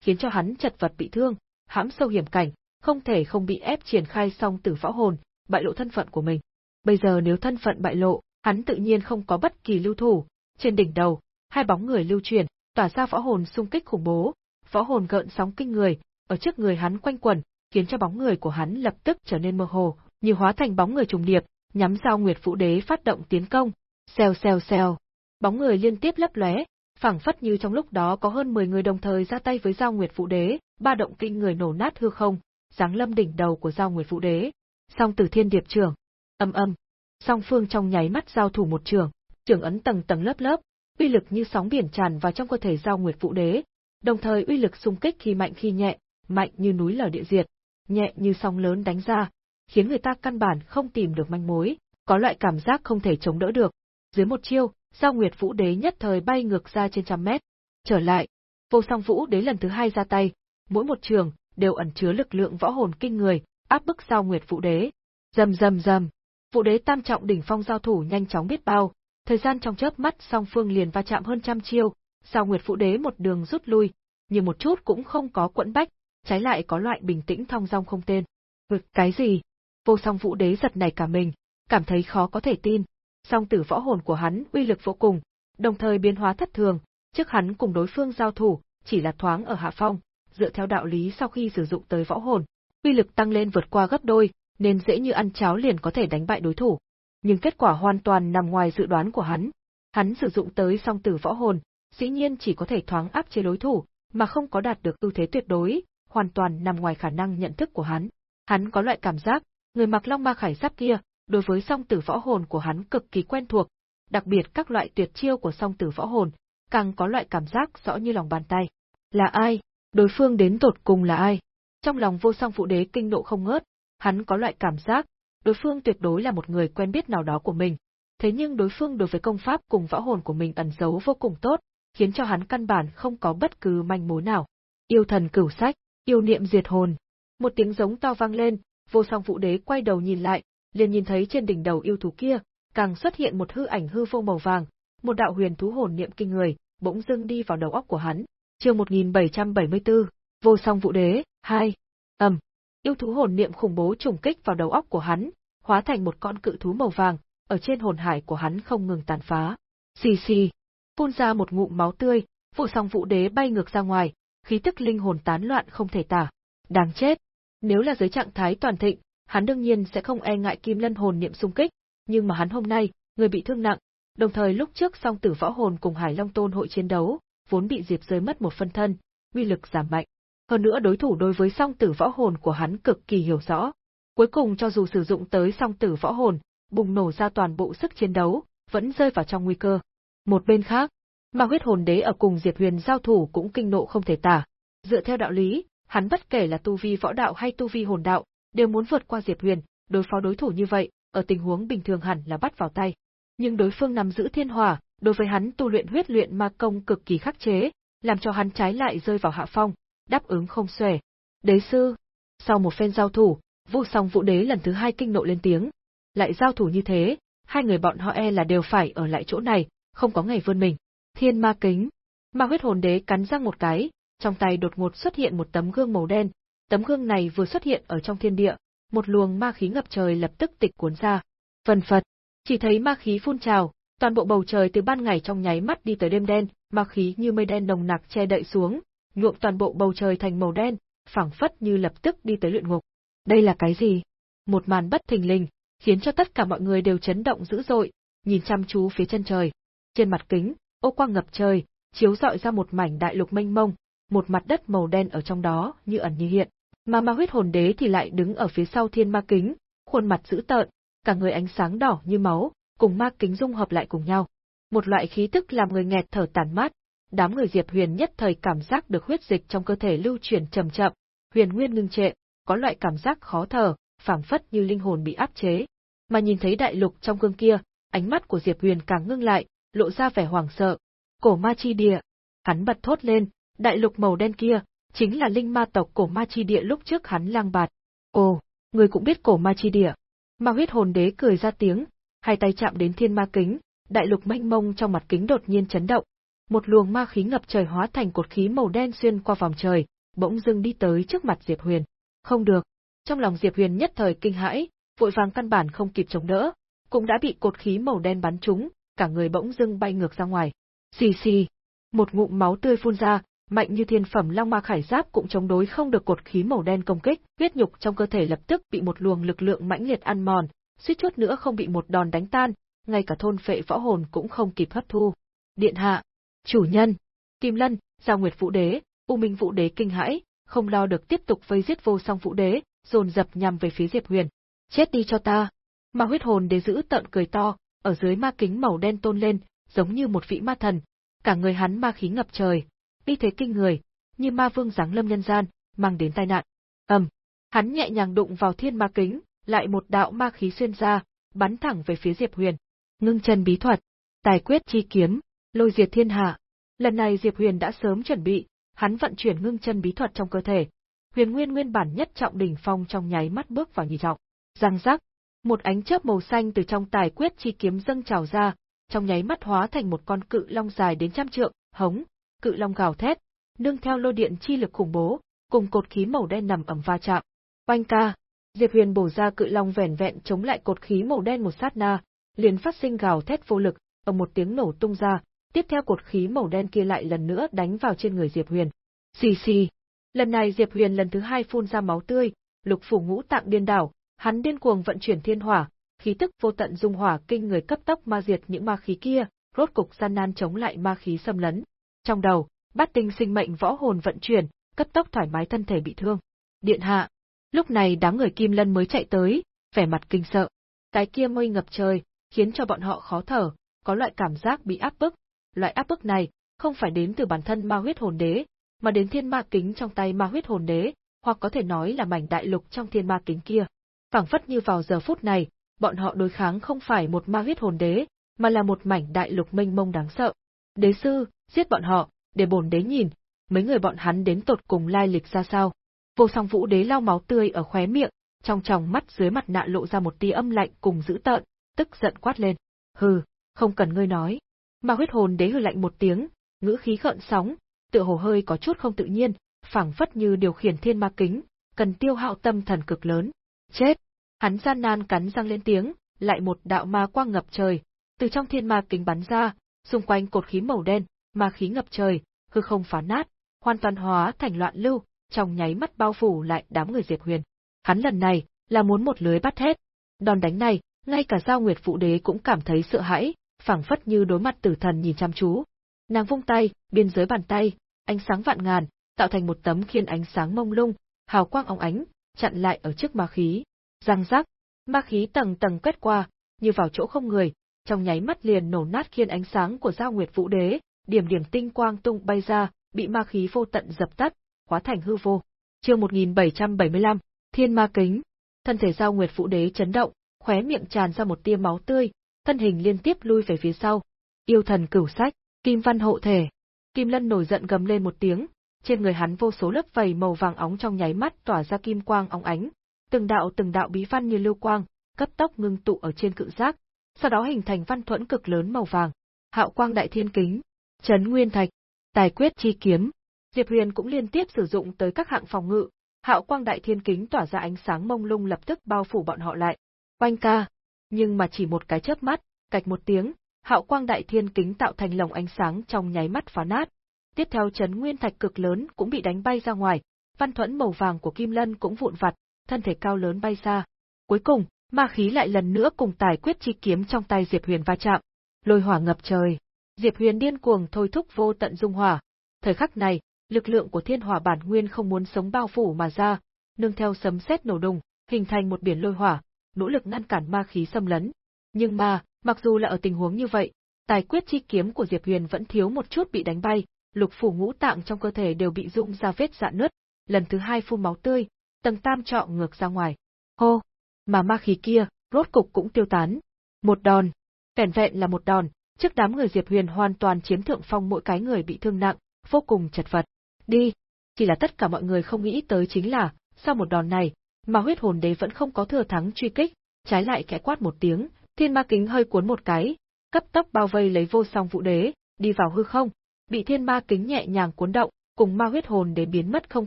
khiến cho hắn chật vật bị thương, hãm sâu hiểm cảnh, không thể không bị ép triển khai song tử võ hồn, bại lộ thân phận của mình. Bây giờ nếu thân phận bại lộ, hắn tự nhiên không có bất kỳ lưu thủ, trên đỉnh đầu, hai bóng người lưu truyền, tỏa ra võ hồn xung kích khủng bố, võ hồn gợn sóng kinh người, ở trước người hắn quanh quẩn, khiến cho bóng người của hắn lập tức trở nên mơ hồ, như hóa thành bóng người trùng điệp, nhắm Giao Nguyệt Vũ Đế phát động tiến công. Xèo xèo xèo, bóng người liên tiếp lấp lóe, phảng phất như trong lúc đó có hơn 10 người đồng thời ra tay với Giao Nguyệt Vũ Đế, ba động kinh người nổ nát hư không, giáng lâm đỉnh đầu của Giao Nguyệt Vũ Đế. Song Tử Thiên Điệp trưởng, âm âm, song phương trong nháy mắt giao thủ một trường, trường ấn tầng tầng lớp lớp, uy lực như sóng biển tràn vào trong cơ thể Giao Nguyệt Vũ Đế, đồng thời uy lực xung kích khi mạnh khi nhẹ, mạnh như núi lở địa diệt, nhẹ như sóng lớn đánh ra, khiến người ta căn bản không tìm được manh mối, có loại cảm giác không thể chống đỡ được. Dưới một chiêu, Giao Nguyệt Vũ Đế nhất thời bay ngược ra trên trăm mét. Trở lại, Vô Song Vũ Đế lần thứ hai ra tay, mỗi một trường đều ẩn chứa lực lượng võ hồn kinh người, áp bức Giao Nguyệt Vũ Đế. Rầm rầm rầm, Vũ Đế tam trọng đỉnh phong giao thủ nhanh chóng biết bao, thời gian trong chớp mắt song phương liền va chạm hơn trăm chiêu, sao Nguyệt Vũ Đế một đường rút lui, nhưng một chút cũng không có quẫn bách, trái lại có loại bình tĩnh thong dong không tên. Ngực cái gì? Vô song vũ đế giật này cả mình, cảm thấy khó có thể tin. Song tử võ hồn của hắn uy lực vô cùng, đồng thời biến hóa thất thường, trước hắn cùng đối phương giao thủ, chỉ là thoáng ở hạ phong, dựa theo đạo lý sau khi sử dụng tới võ hồn, uy lực tăng lên vượt qua gấp đôi, nên dễ như ăn cháo liền có thể đánh bại đối thủ. Nhưng kết quả hoàn toàn nằm ngoài dự đoán của hắn. Hắn sử dụng tới song tử võ hồn, dĩ nhiên chỉ có thể thoáng áp chế đối thủ, mà không có đạt được ưu thế tuyệt đối, hoàn toàn nằm ngoài khả năng nhận thức của hắn. Hắn có loại cảm giác, người mặc long ma khải giáp kia, đối với song tử võ hồn của hắn cực kỳ quen thuộc, đặc biệt các loại tuyệt chiêu của song tử võ hồn, càng có loại cảm giác rõ như lòng bàn tay. Là ai? Đối phương đến tột cùng là ai? Trong lòng vô song phụ đế kinh nộ không ngớt, hắn có loại cảm giác, đối phương tuyệt đối là một người quen biết nào đó của mình. Thế nhưng đối phương đối với công pháp cùng võ hồn của mình ẩn giấu vô cùng tốt, khiến cho hắn căn bản không có bất cứ manh mối nào. Yêu thần cửu sách, yêu niệm diệt hồn. Một tiếng giống to vang lên, vô song vũ đế quay đầu nhìn lại, liền nhìn thấy trên đỉnh đầu yêu thú kia, càng xuất hiện một hư ảnh hư vô màu vàng, một đạo huyền thú hồn niệm kinh người, bỗng dưng đi vào đầu óc của hắn. Chương 1774, Vô Song Vũ Đế 2. Ầm yêu thú hồn niệm khủng bố trùng kích vào đầu óc của hắn, hóa thành một con cự thú màu vàng, ở trên hồn hải của hắn không ngừng tàn phá. Xì xì, phun ra một ngụm máu tươi, vụ Song Vũ Đế bay ngược ra ngoài, khí tức linh hồn tán loạn không thể tả. Đáng chết! Nếu là dưới trạng thái toàn thịnh, hắn đương nhiên sẽ không e ngại kim lân hồn niệm xung kích, nhưng mà hắn hôm nay, người bị thương nặng, đồng thời lúc trước song tử võ hồn cùng Hải Long Tôn hội chiến đấu, vốn bị diệt rơi mất một phân thân, uy lực giảm mạnh. Hơn nữa đối thủ đối với song tử võ hồn của hắn cực kỳ hiểu rõ. Cuối cùng cho dù sử dụng tới song tử võ hồn, bùng nổ ra toàn bộ sức chiến đấu, vẫn rơi vào trong nguy cơ. Một bên khác, mà huyết hồn đế ở cùng Diệp Huyền giao thủ cũng kinh nộ không thể tả. Dựa theo đạo lý, hắn bất kể là tu vi võ đạo hay tu vi hồn đạo, đều muốn vượt qua Diệp Huyền, đối phó đối thủ như vậy, ở tình huống bình thường hẳn là bắt vào tay. Nhưng đối phương nắm giữ thiên hỏa, đối với hắn tu luyện huyết luyện ma công cực kỳ khắc chế, làm cho hắn trái lại rơi vào hạ phong, đáp ứng không xuể. Đế sư, sau một phen giao thủ, Vu Song Vũ Đế lần thứ hai kinh nộ lên tiếng. Lại giao thủ như thế, hai người bọn họ e là đều phải ở lại chỗ này, không có ngày vươn mình. Thiên ma kính. Ma huyết hồn đế cắn răng một cái, trong tay đột ngột xuất hiện một tấm gương màu đen, tấm gương này vừa xuất hiện ở trong thiên địa, một luồng ma khí ngập trời lập tức tịch cuốn ra. Phần phật, chỉ thấy ma khí phun trào, toàn bộ bầu trời từ ban ngày trong nháy mắt đi tới đêm đen, ma khí như mây đen nồng nặc che đậy xuống, nhuộm toàn bộ bầu trời thành màu đen, phảng phất như lập tức đi tới luyện ngục. Đây là cái gì? Một màn bất thình lình, khiến cho tất cả mọi người đều chấn động dữ dội, nhìn chăm chú phía chân trời. Trên mặt kính, ô quang ngập trời, chiếu rọi ra một mảnh đại lục mênh mông, một mặt đất màu đen ở trong đó, như ẩn như hiện. Mà ma huyết hồn đế thì lại đứng ở phía sau thiên ma kính, khuôn mặt dữ tợn, cả người ánh sáng đỏ như máu, cùng ma kính dung hợp lại cùng nhau. Một loại khí tức làm người nghẹt thở tàn mát, đám người Diệp Huyền nhất thời cảm giác được huyết dịch trong cơ thể lưu chuyển chậm chậm, huyền nguyên ngưng trệ, có loại cảm giác khó thở, phảng phất như linh hồn bị áp chế. Mà nhìn thấy đại lục trong gương kia, ánh mắt của Diệp Huyền càng ngưng lại, lộ ra vẻ hoảng sợ. Cổ ma chi địa, hắn bật thốt lên, đại lục màu đen kia, chính là linh ma tộc cổ ma chi địa lúc trước hắn lang bạt. Ồ, người cũng biết cổ ma chi địa. Ma huyết hồn đế cười ra tiếng, hai tay chạm đến thiên ma kính, đại lục mênh mông trong mặt kính đột nhiên chấn động. Một luồng ma khí ngập trời hóa thành cột khí màu đen xuyên qua vòng trời, bỗng dưng đi tới trước mặt Diệp Huyền. Không được. Trong lòng Diệp Huyền nhất thời kinh hãi, vội vàng căn bản không kịp chống đỡ, cũng đã bị cột khí màu đen bắn trúng, cả người bỗng dưng bay ngược ra ngoài. Xì xì. Một ngụm máu tươi phun ra, mạnh như thiên phẩm long ma khải giáp cũng chống đối không được cột khí màu đen công kích, huyết nhục trong cơ thể lập tức bị một luồng lực lượng mãnh liệt ăn mòn, suýt chút nữa không bị một đòn đánh tan, ngay cả thôn phệ võ hồn cũng không kịp hấp thu. Điện hạ, chủ nhân, Kim Lân, Giao Nguyệt Vũ Đế, U Minh Vũ Đế kinh hãi, không lo được tiếp tục vây giết vô song Vũ Đế, dồn dập nhằm về phía Diệp Huyền. Chết đi cho ta! Ma huyết hồn đế giữ tận cười to, ở dưới ma kính màu đen tôn lên, giống như một vị ma thần, cả người hắn ma khí ngập trời, đi thế kinh người, như ma vương giáng lâm nhân gian, mang đến tai nạn. Ầm, hắn nhẹ nhàng đụng vào thiên ma kính, lại một đạo ma khí xuyên ra, bắn thẳng về phía Diệp Huyền. Ngưng chân bí thuật, tài quyết chi kiếm, lôi diệt thiên hạ. Lần này Diệp Huyền đã sớm chuẩn bị, hắn vận chuyển ngưng chân bí thuật trong cơ thể. Huyền Nguyên nguyên bản nhất trọng đỉnh phong trong nháy mắt bước vào nhị trọng. Răng rắc, một ánh chớp màu xanh từ trong tài quyết chi kiếm dâng trào ra, trong nháy mắt hóa thành một con cự long dài đến trăm trượng, hống, cự long gào thét, nương theo lôi điện chi lực khủng bố, cùng cột khí màu đen nằm ẩm va chạm. Oanh ca, Diệp Huyền bổ ra cự long vẻn vẹn chống lại cột khí màu đen một sát na, liền phát sinh gào thét vô lực, ở một tiếng nổ tung ra, tiếp theo cột khí màu đen kia lại lần nữa đánh vào trên người Diệp Huyền. Xì xì. Lần này Diệp Huyền lần thứ hai phun ra máu tươi, lục phủ ngũ tạng điên đảo, hắn điên cuồng vận chuyển thiên hỏa, khí tức vô tận dung hỏa kinh người cấp tốc ma diệt những ma khí kia, rốt cục gian nan chống lại ma khí xâm lấn. Trong đầu, bát tinh sinh mệnh võ hồn vận chuyển, cấp tốc thoải mái thân thể bị thương. Điện hạ. Lúc này đám người Kim Lân mới chạy tới, vẻ mặt kinh sợ. Cái kia mây ngập trời, khiến cho bọn họ khó thở, có loại cảm giác bị áp bức. Loại áp bức này, không phải đến từ bản thân ma huyết hồn đế, mà đến thiên ma kính trong tay ma huyết hồn đế, hoặc có thể nói là mảnh đại lục trong thiên ma kính kia. phảng phất như vào giờ phút này, bọn họ đối kháng không phải một ma huyết hồn đế, mà là một mảnh đại lục mênh mông đáng sợ. Đế sư, giết bọn họ, để bổn đế nhìn, mấy người bọn hắn đến tột cùng lai lịch ra sao. Vô song vũ đế lau máu tươi ở khóe miệng, trong tròng mắt dưới mặt nạ lộ ra một tia âm lạnh cùng dữ tợn, tức giận quát lên. Hừ, không cần ngươi nói. Ma huyết hồn đế hừ lạnh một tiếng, ngữ khí gợn sóng, tựa hồ hơi có chút không tự nhiên, phảng phất như điều khiển thiên ma kính, cần tiêu hao tâm thần cực lớn. Chết! Hắn gian nan cắn răng lên tiếng, lại một đạo ma quang ngập trời, từ trong thiên ma kính bắn ra, xung quanh cột khí màu đen, ma khí ngập trời, hư không phá nát, hoàn toàn hóa thành loạn lưu, trong nháy mắt bao phủ lại đám người Diệp Huyền. Hắn lần này là muốn một lưới bắt hết. Đòn đánh này, ngay cả Giao Nguyệt Phụ Đế cũng cảm thấy sợ hãi, phảng phất như đối mặt tử thần nhìn chăm chú. Nàng vung tay, biên giới bàn tay, ánh sáng vạn ngàn, tạo thành một tấm khiên ánh sáng mông lung, hào quang óng ánh, chặn lại ở trước ma khí. Răng rắc, ma khí tầng tầng quét qua, như vào chỗ không người, trong nháy mắt liền nổ nát khiên ánh sáng của Giao Nguyệt Vũ Đế, điểm điểm tinh quang tung bay ra, bị ma khí vô tận dập tắt, hóa thành hư vô. Chương 1775, Thiên Ma Kính. Thân thể Giao Nguyệt Vũ Đế chấn động, khóe miệng tràn ra một tia máu tươi, thân hình liên tiếp lui về phía sau. Yêu thần cửu sách, Kim Văn hộ thể. Kim Lân nổi giận gầm lên một tiếng, trên người hắn vô số lớp vảy màu vàng óng trong nháy mắt tỏa ra kim quang óng ánh, từng đạo từng đạo bí văn như lưu quang, cấp tốc ngưng tụ ở trên cự giác, sau đó hình thành văn thuẫn cực lớn màu vàng. Hạo quang đại thiên kính, chấn nguyên thạch, tài quyết chi kiếm. Diệp Huyền cũng liên tiếp sử dụng tới các hạng phòng ngự, hạo quang đại thiên kính tỏa ra ánh sáng mông lung lập tức bao phủ bọn họ lại. Oanh ca! Nhưng mà chỉ một cái chớp mắt, cạch một tiếng, hạo quang đại thiên kính tạo thành lồng ánh sáng trong nháy mắt phá nát. Tiếp theo chấn nguyên thạch cực lớn cũng bị đánh bay ra ngoài, văn thuẫn màu vàng của Kim Lân cũng vụn vặt, thân thể cao lớn bay xa. Cuối cùng, ma khí lại lần nữa cùng tài quyết chi kiếm trong tay Diệp Huyền va chạm, lôi hỏa ngập trời. Diệp Huyền điên cuồng thôi thúc vô tận dung hỏa. Thời khắc này, lực lượng của thiên hỏa bản nguyên không muốn sống bao phủ mà ra, nương theo sấm sét nổ đùng, hình thành một biển lôi hỏa, nỗ lực ngăn cản ma khí xâm lấn. Nhưng mà, mặc dù là ở tình huống như vậy, tài quyết chi kiếm của Diệp Huyền vẫn thiếu một chút bị đánh bay, lục phủ ngũ tạng trong cơ thể đều bị rụng ra vết dạn nứt, lần thứ hai phun máu tươi, tầng tam trọ ngược ra ngoài. Hô! Mà ma khí kia, rốt cục cũng tiêu tán. Một đòn. Vẻn vẹn là một đòn, trước đám người Diệp Huyền hoàn toàn chiếm thượng phong mỗi cái người bị thương nặng, vô cùng chật vật. Đi! Chỉ là tất cả mọi người không nghĩ tới chính là, sau một đòn này, mà huyết hồn đế vẫn không có thừa thắng truy kích, trái lại khẽ quát một tiếng, thiên ma kính hơi cuốn một cái, cấp tốc bao vây lấy vô song vũ đế, đi vào hư không, bị thiên ma kính nhẹ nhàng cuốn động, cùng ma huyết hồn đế biến mất không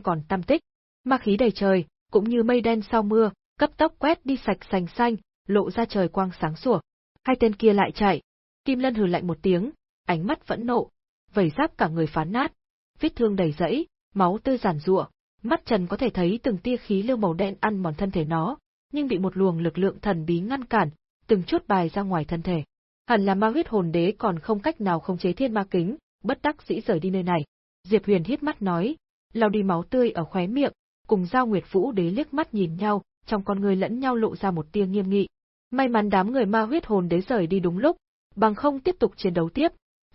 còn tâm tích. Ma khí đầy trời, cũng như mây đen sau mưa, cấp tốc quét đi sạch sành xanh, lộ ra trời quang sáng sủa. Hai tên kia lại chạy. Kim Lân hừ lạnh một tiếng, ánh mắt vẫn nộ, vẩy giáp cả người phán nát, vết thương đầy rẫy, máu tươi giản rụa, mắt Trần có thể thấy từng tia khí lưu màu đen ăn mòn thân thể nó, nhưng bị một luồng lực lượng thần bí ngăn cản, từng chút bài ra ngoài thân thể. Hẳn là ma huyết hồn đế còn không cách nào khống chế thiên ma kính, bất đắc dĩ rời đi nơi này. Diệp Huyền hít mắt nói, lau đi máu tươi ở khóe miệng, cùng Giao Nguyệt Vũ đế liếc mắt nhìn nhau, trong con người lẫn nhau lộ ra một tia nghiêm nghị. May mắn đám người ma huyết hồn đế rời đi đúng lúc, bằng không tiếp tục chiến đấu tiếp,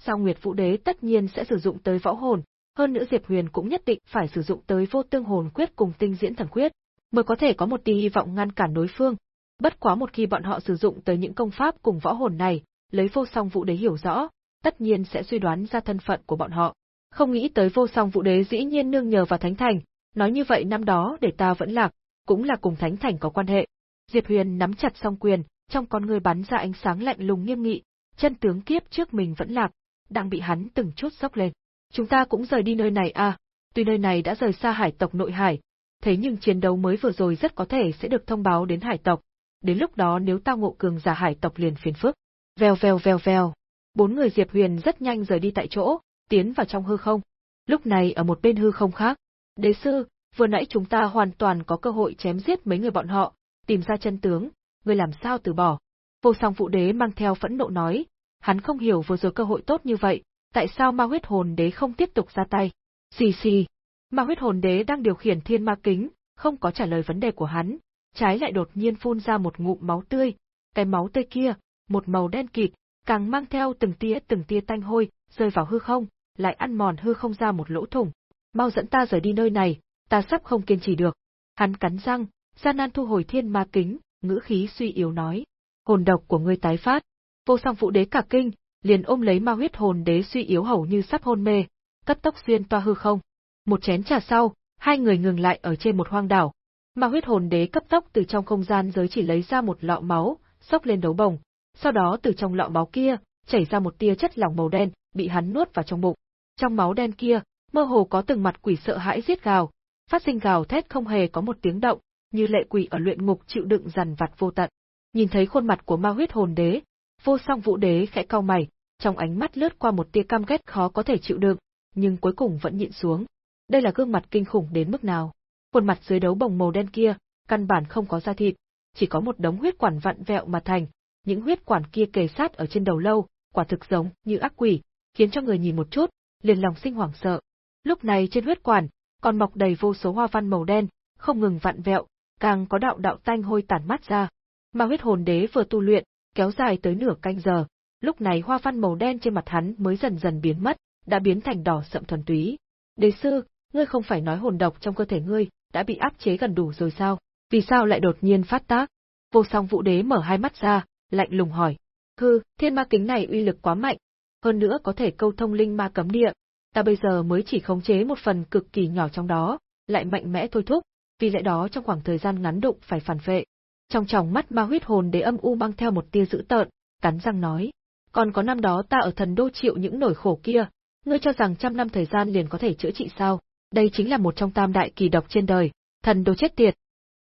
Giao Nguyệt Vũ đế tất nhiên sẽ sử dụng tới võ hồn, hơn nữa Diệp Huyền cũng nhất định phải sử dụng tới vô tương hồn quyết cùng tinh diễn thần quyết, mới có thể có một tia hy vọng ngăn cản đối phương. Bất quá một khi bọn họ sử dụng tới những công pháp cùng võ hồn này, lấy vô song vũ đế hiểu rõ, tất nhiên sẽ suy đoán ra thân phận của bọn họ. Không nghĩ tới vô song vũ đế dĩ nhiên nương nhờ vào Thánh Thành, nói như vậy năm đó để ta vẫn lạc, cũng là cùng Thánh Thành có quan hệ. Diệp Huyền nắm chặt song quyền, trong con người bắn ra ánh sáng lạnh lùng nghiêm nghị, chân tướng kiếp trước mình vẫn lạc, đang bị hắn từng chút sốc lên. Chúng ta cũng rời đi nơi này à, tuy nơi này đã rời xa hải tộc nội hải, thế nhưng chiến đấu mới vừa rồi rất có thể sẽ được thông báo đến hải tộc. Đến lúc đó nếu tao ngộ cường giả hải tộc liền phiền phức. Vèo vèo vèo vèo. Bốn người Diệp Huyền rất nhanh rời đi tại chỗ, tiến vào trong hư không. Lúc này ở một bên hư không khác, đế sư, vừa nãy chúng ta hoàn toàn có cơ hội chém giết mấy người bọn họ, tìm ra chân tướng, người làm sao từ bỏ. Vô song phụ đế mang theo phẫn nộ nói, hắn không hiểu vừa rồi cơ hội tốt như vậy, tại sao ma huyết hồn đế không tiếp tục ra tay. Xì xì, ma huyết hồn đế đang điều khiển thiên ma kính, không có trả lời vấn đề của hắn, trái lại đột nhiên phun ra một ngụm máu tươi, cái máu tươi kia, một màu đen kịt, càng mang theo từng tia từng tia tanh hôi, rơi vào hư không, lại ăn mòn hư không ra một lỗ thủng. Mau dẫn ta rời đi nơi này, ta sắp không kiên trì được. Hắn cắn răng, gian nan thu hồi thiên ma kính, ngữ khí suy yếu nói. Hồn độc của ngươi tái phát. Vô song phụ đế cả kinh, liền ôm lấy ma huyết hồn đế suy yếu hầu như sắp hôn mê, cấp tốc xuyên toa hư không. Một chén trà sau, hai người ngừng lại ở trên một hoang đảo. Ma huyết hồn đế cấp tốc từ trong không gian giới chỉ lấy ra một lọ máu, xốc lên đấu bồng, sau đó từ trong lọ máu kia, chảy ra một tia chất lỏng màu đen, bị hắn nuốt vào trong bụng. Trong máu đen kia, mơ hồ có từng mặt quỷ sợ hãi giết gào, phát sinh gào thét không hề có một tiếng động, như lệ quỷ ở luyện ngục chịu đựng dằn vặt vô tận. Nhìn thấy khuôn mặt của ma huyết hồn đế, vô song vũ đế khẽ cau mày, trong ánh mắt lướt qua một tia cam ghét khó có thể chịu đựng, nhưng cuối cùng vẫn nhịn xuống. Đây là gương mặt kinh khủng đến mức nào? Khuôn mặt dưới đấu bồng màu đen kia, căn bản không có da thịt, chỉ có một đống huyết quản vặn vẹo mà thành, những huyết quản kia kề sát ở trên đầu lâu, quả thực giống như ác quỷ, khiến cho người nhìn một chút, liền lòng sinh hoảng sợ. Lúc này trên huyết quản, còn mọc đầy vô số hoa văn màu đen, không ngừng vặn vẹo, càng có đạo đạo tanh hôi tản mắt ra. Mà huyết hồn đế vừa tu luyện, kéo dài tới nửa canh giờ, lúc này hoa văn màu đen trên mặt hắn mới dần dần biến mất, đã biến thành đỏ sậm thuần túy. Đế sư, ngươi không phải nói hồn độc trong cơ thể ngươi đã bị áp chế gần đủ rồi sao? Vì sao lại đột nhiên phát tác? Vô song vũ đế mở hai mắt ra, lạnh lùng hỏi. Hư, thiên ma kính này uy lực quá mạnh, hơn nữa có thể câu thông linh ma cấm địa. Ta bây giờ mới chỉ khống chế một phần cực kỳ nhỏ trong đó, lại mạnh mẽ thôi thúc, vì lẽ đó trong khoảng thời gian ngắn đụng phải phản vệ. Trong tròng mắt ma huyết hồn đế âm u mang theo một tia dữ tợn, cắn răng nói. Còn có năm đó ta ở thần đô chịu những nỗi khổ kia, ngươi cho rằng trăm năm thời gian liền có thể chữa trị sao? Đây chính là một trong tam đại kỳ độc trên đời, thần đô chết tiệt.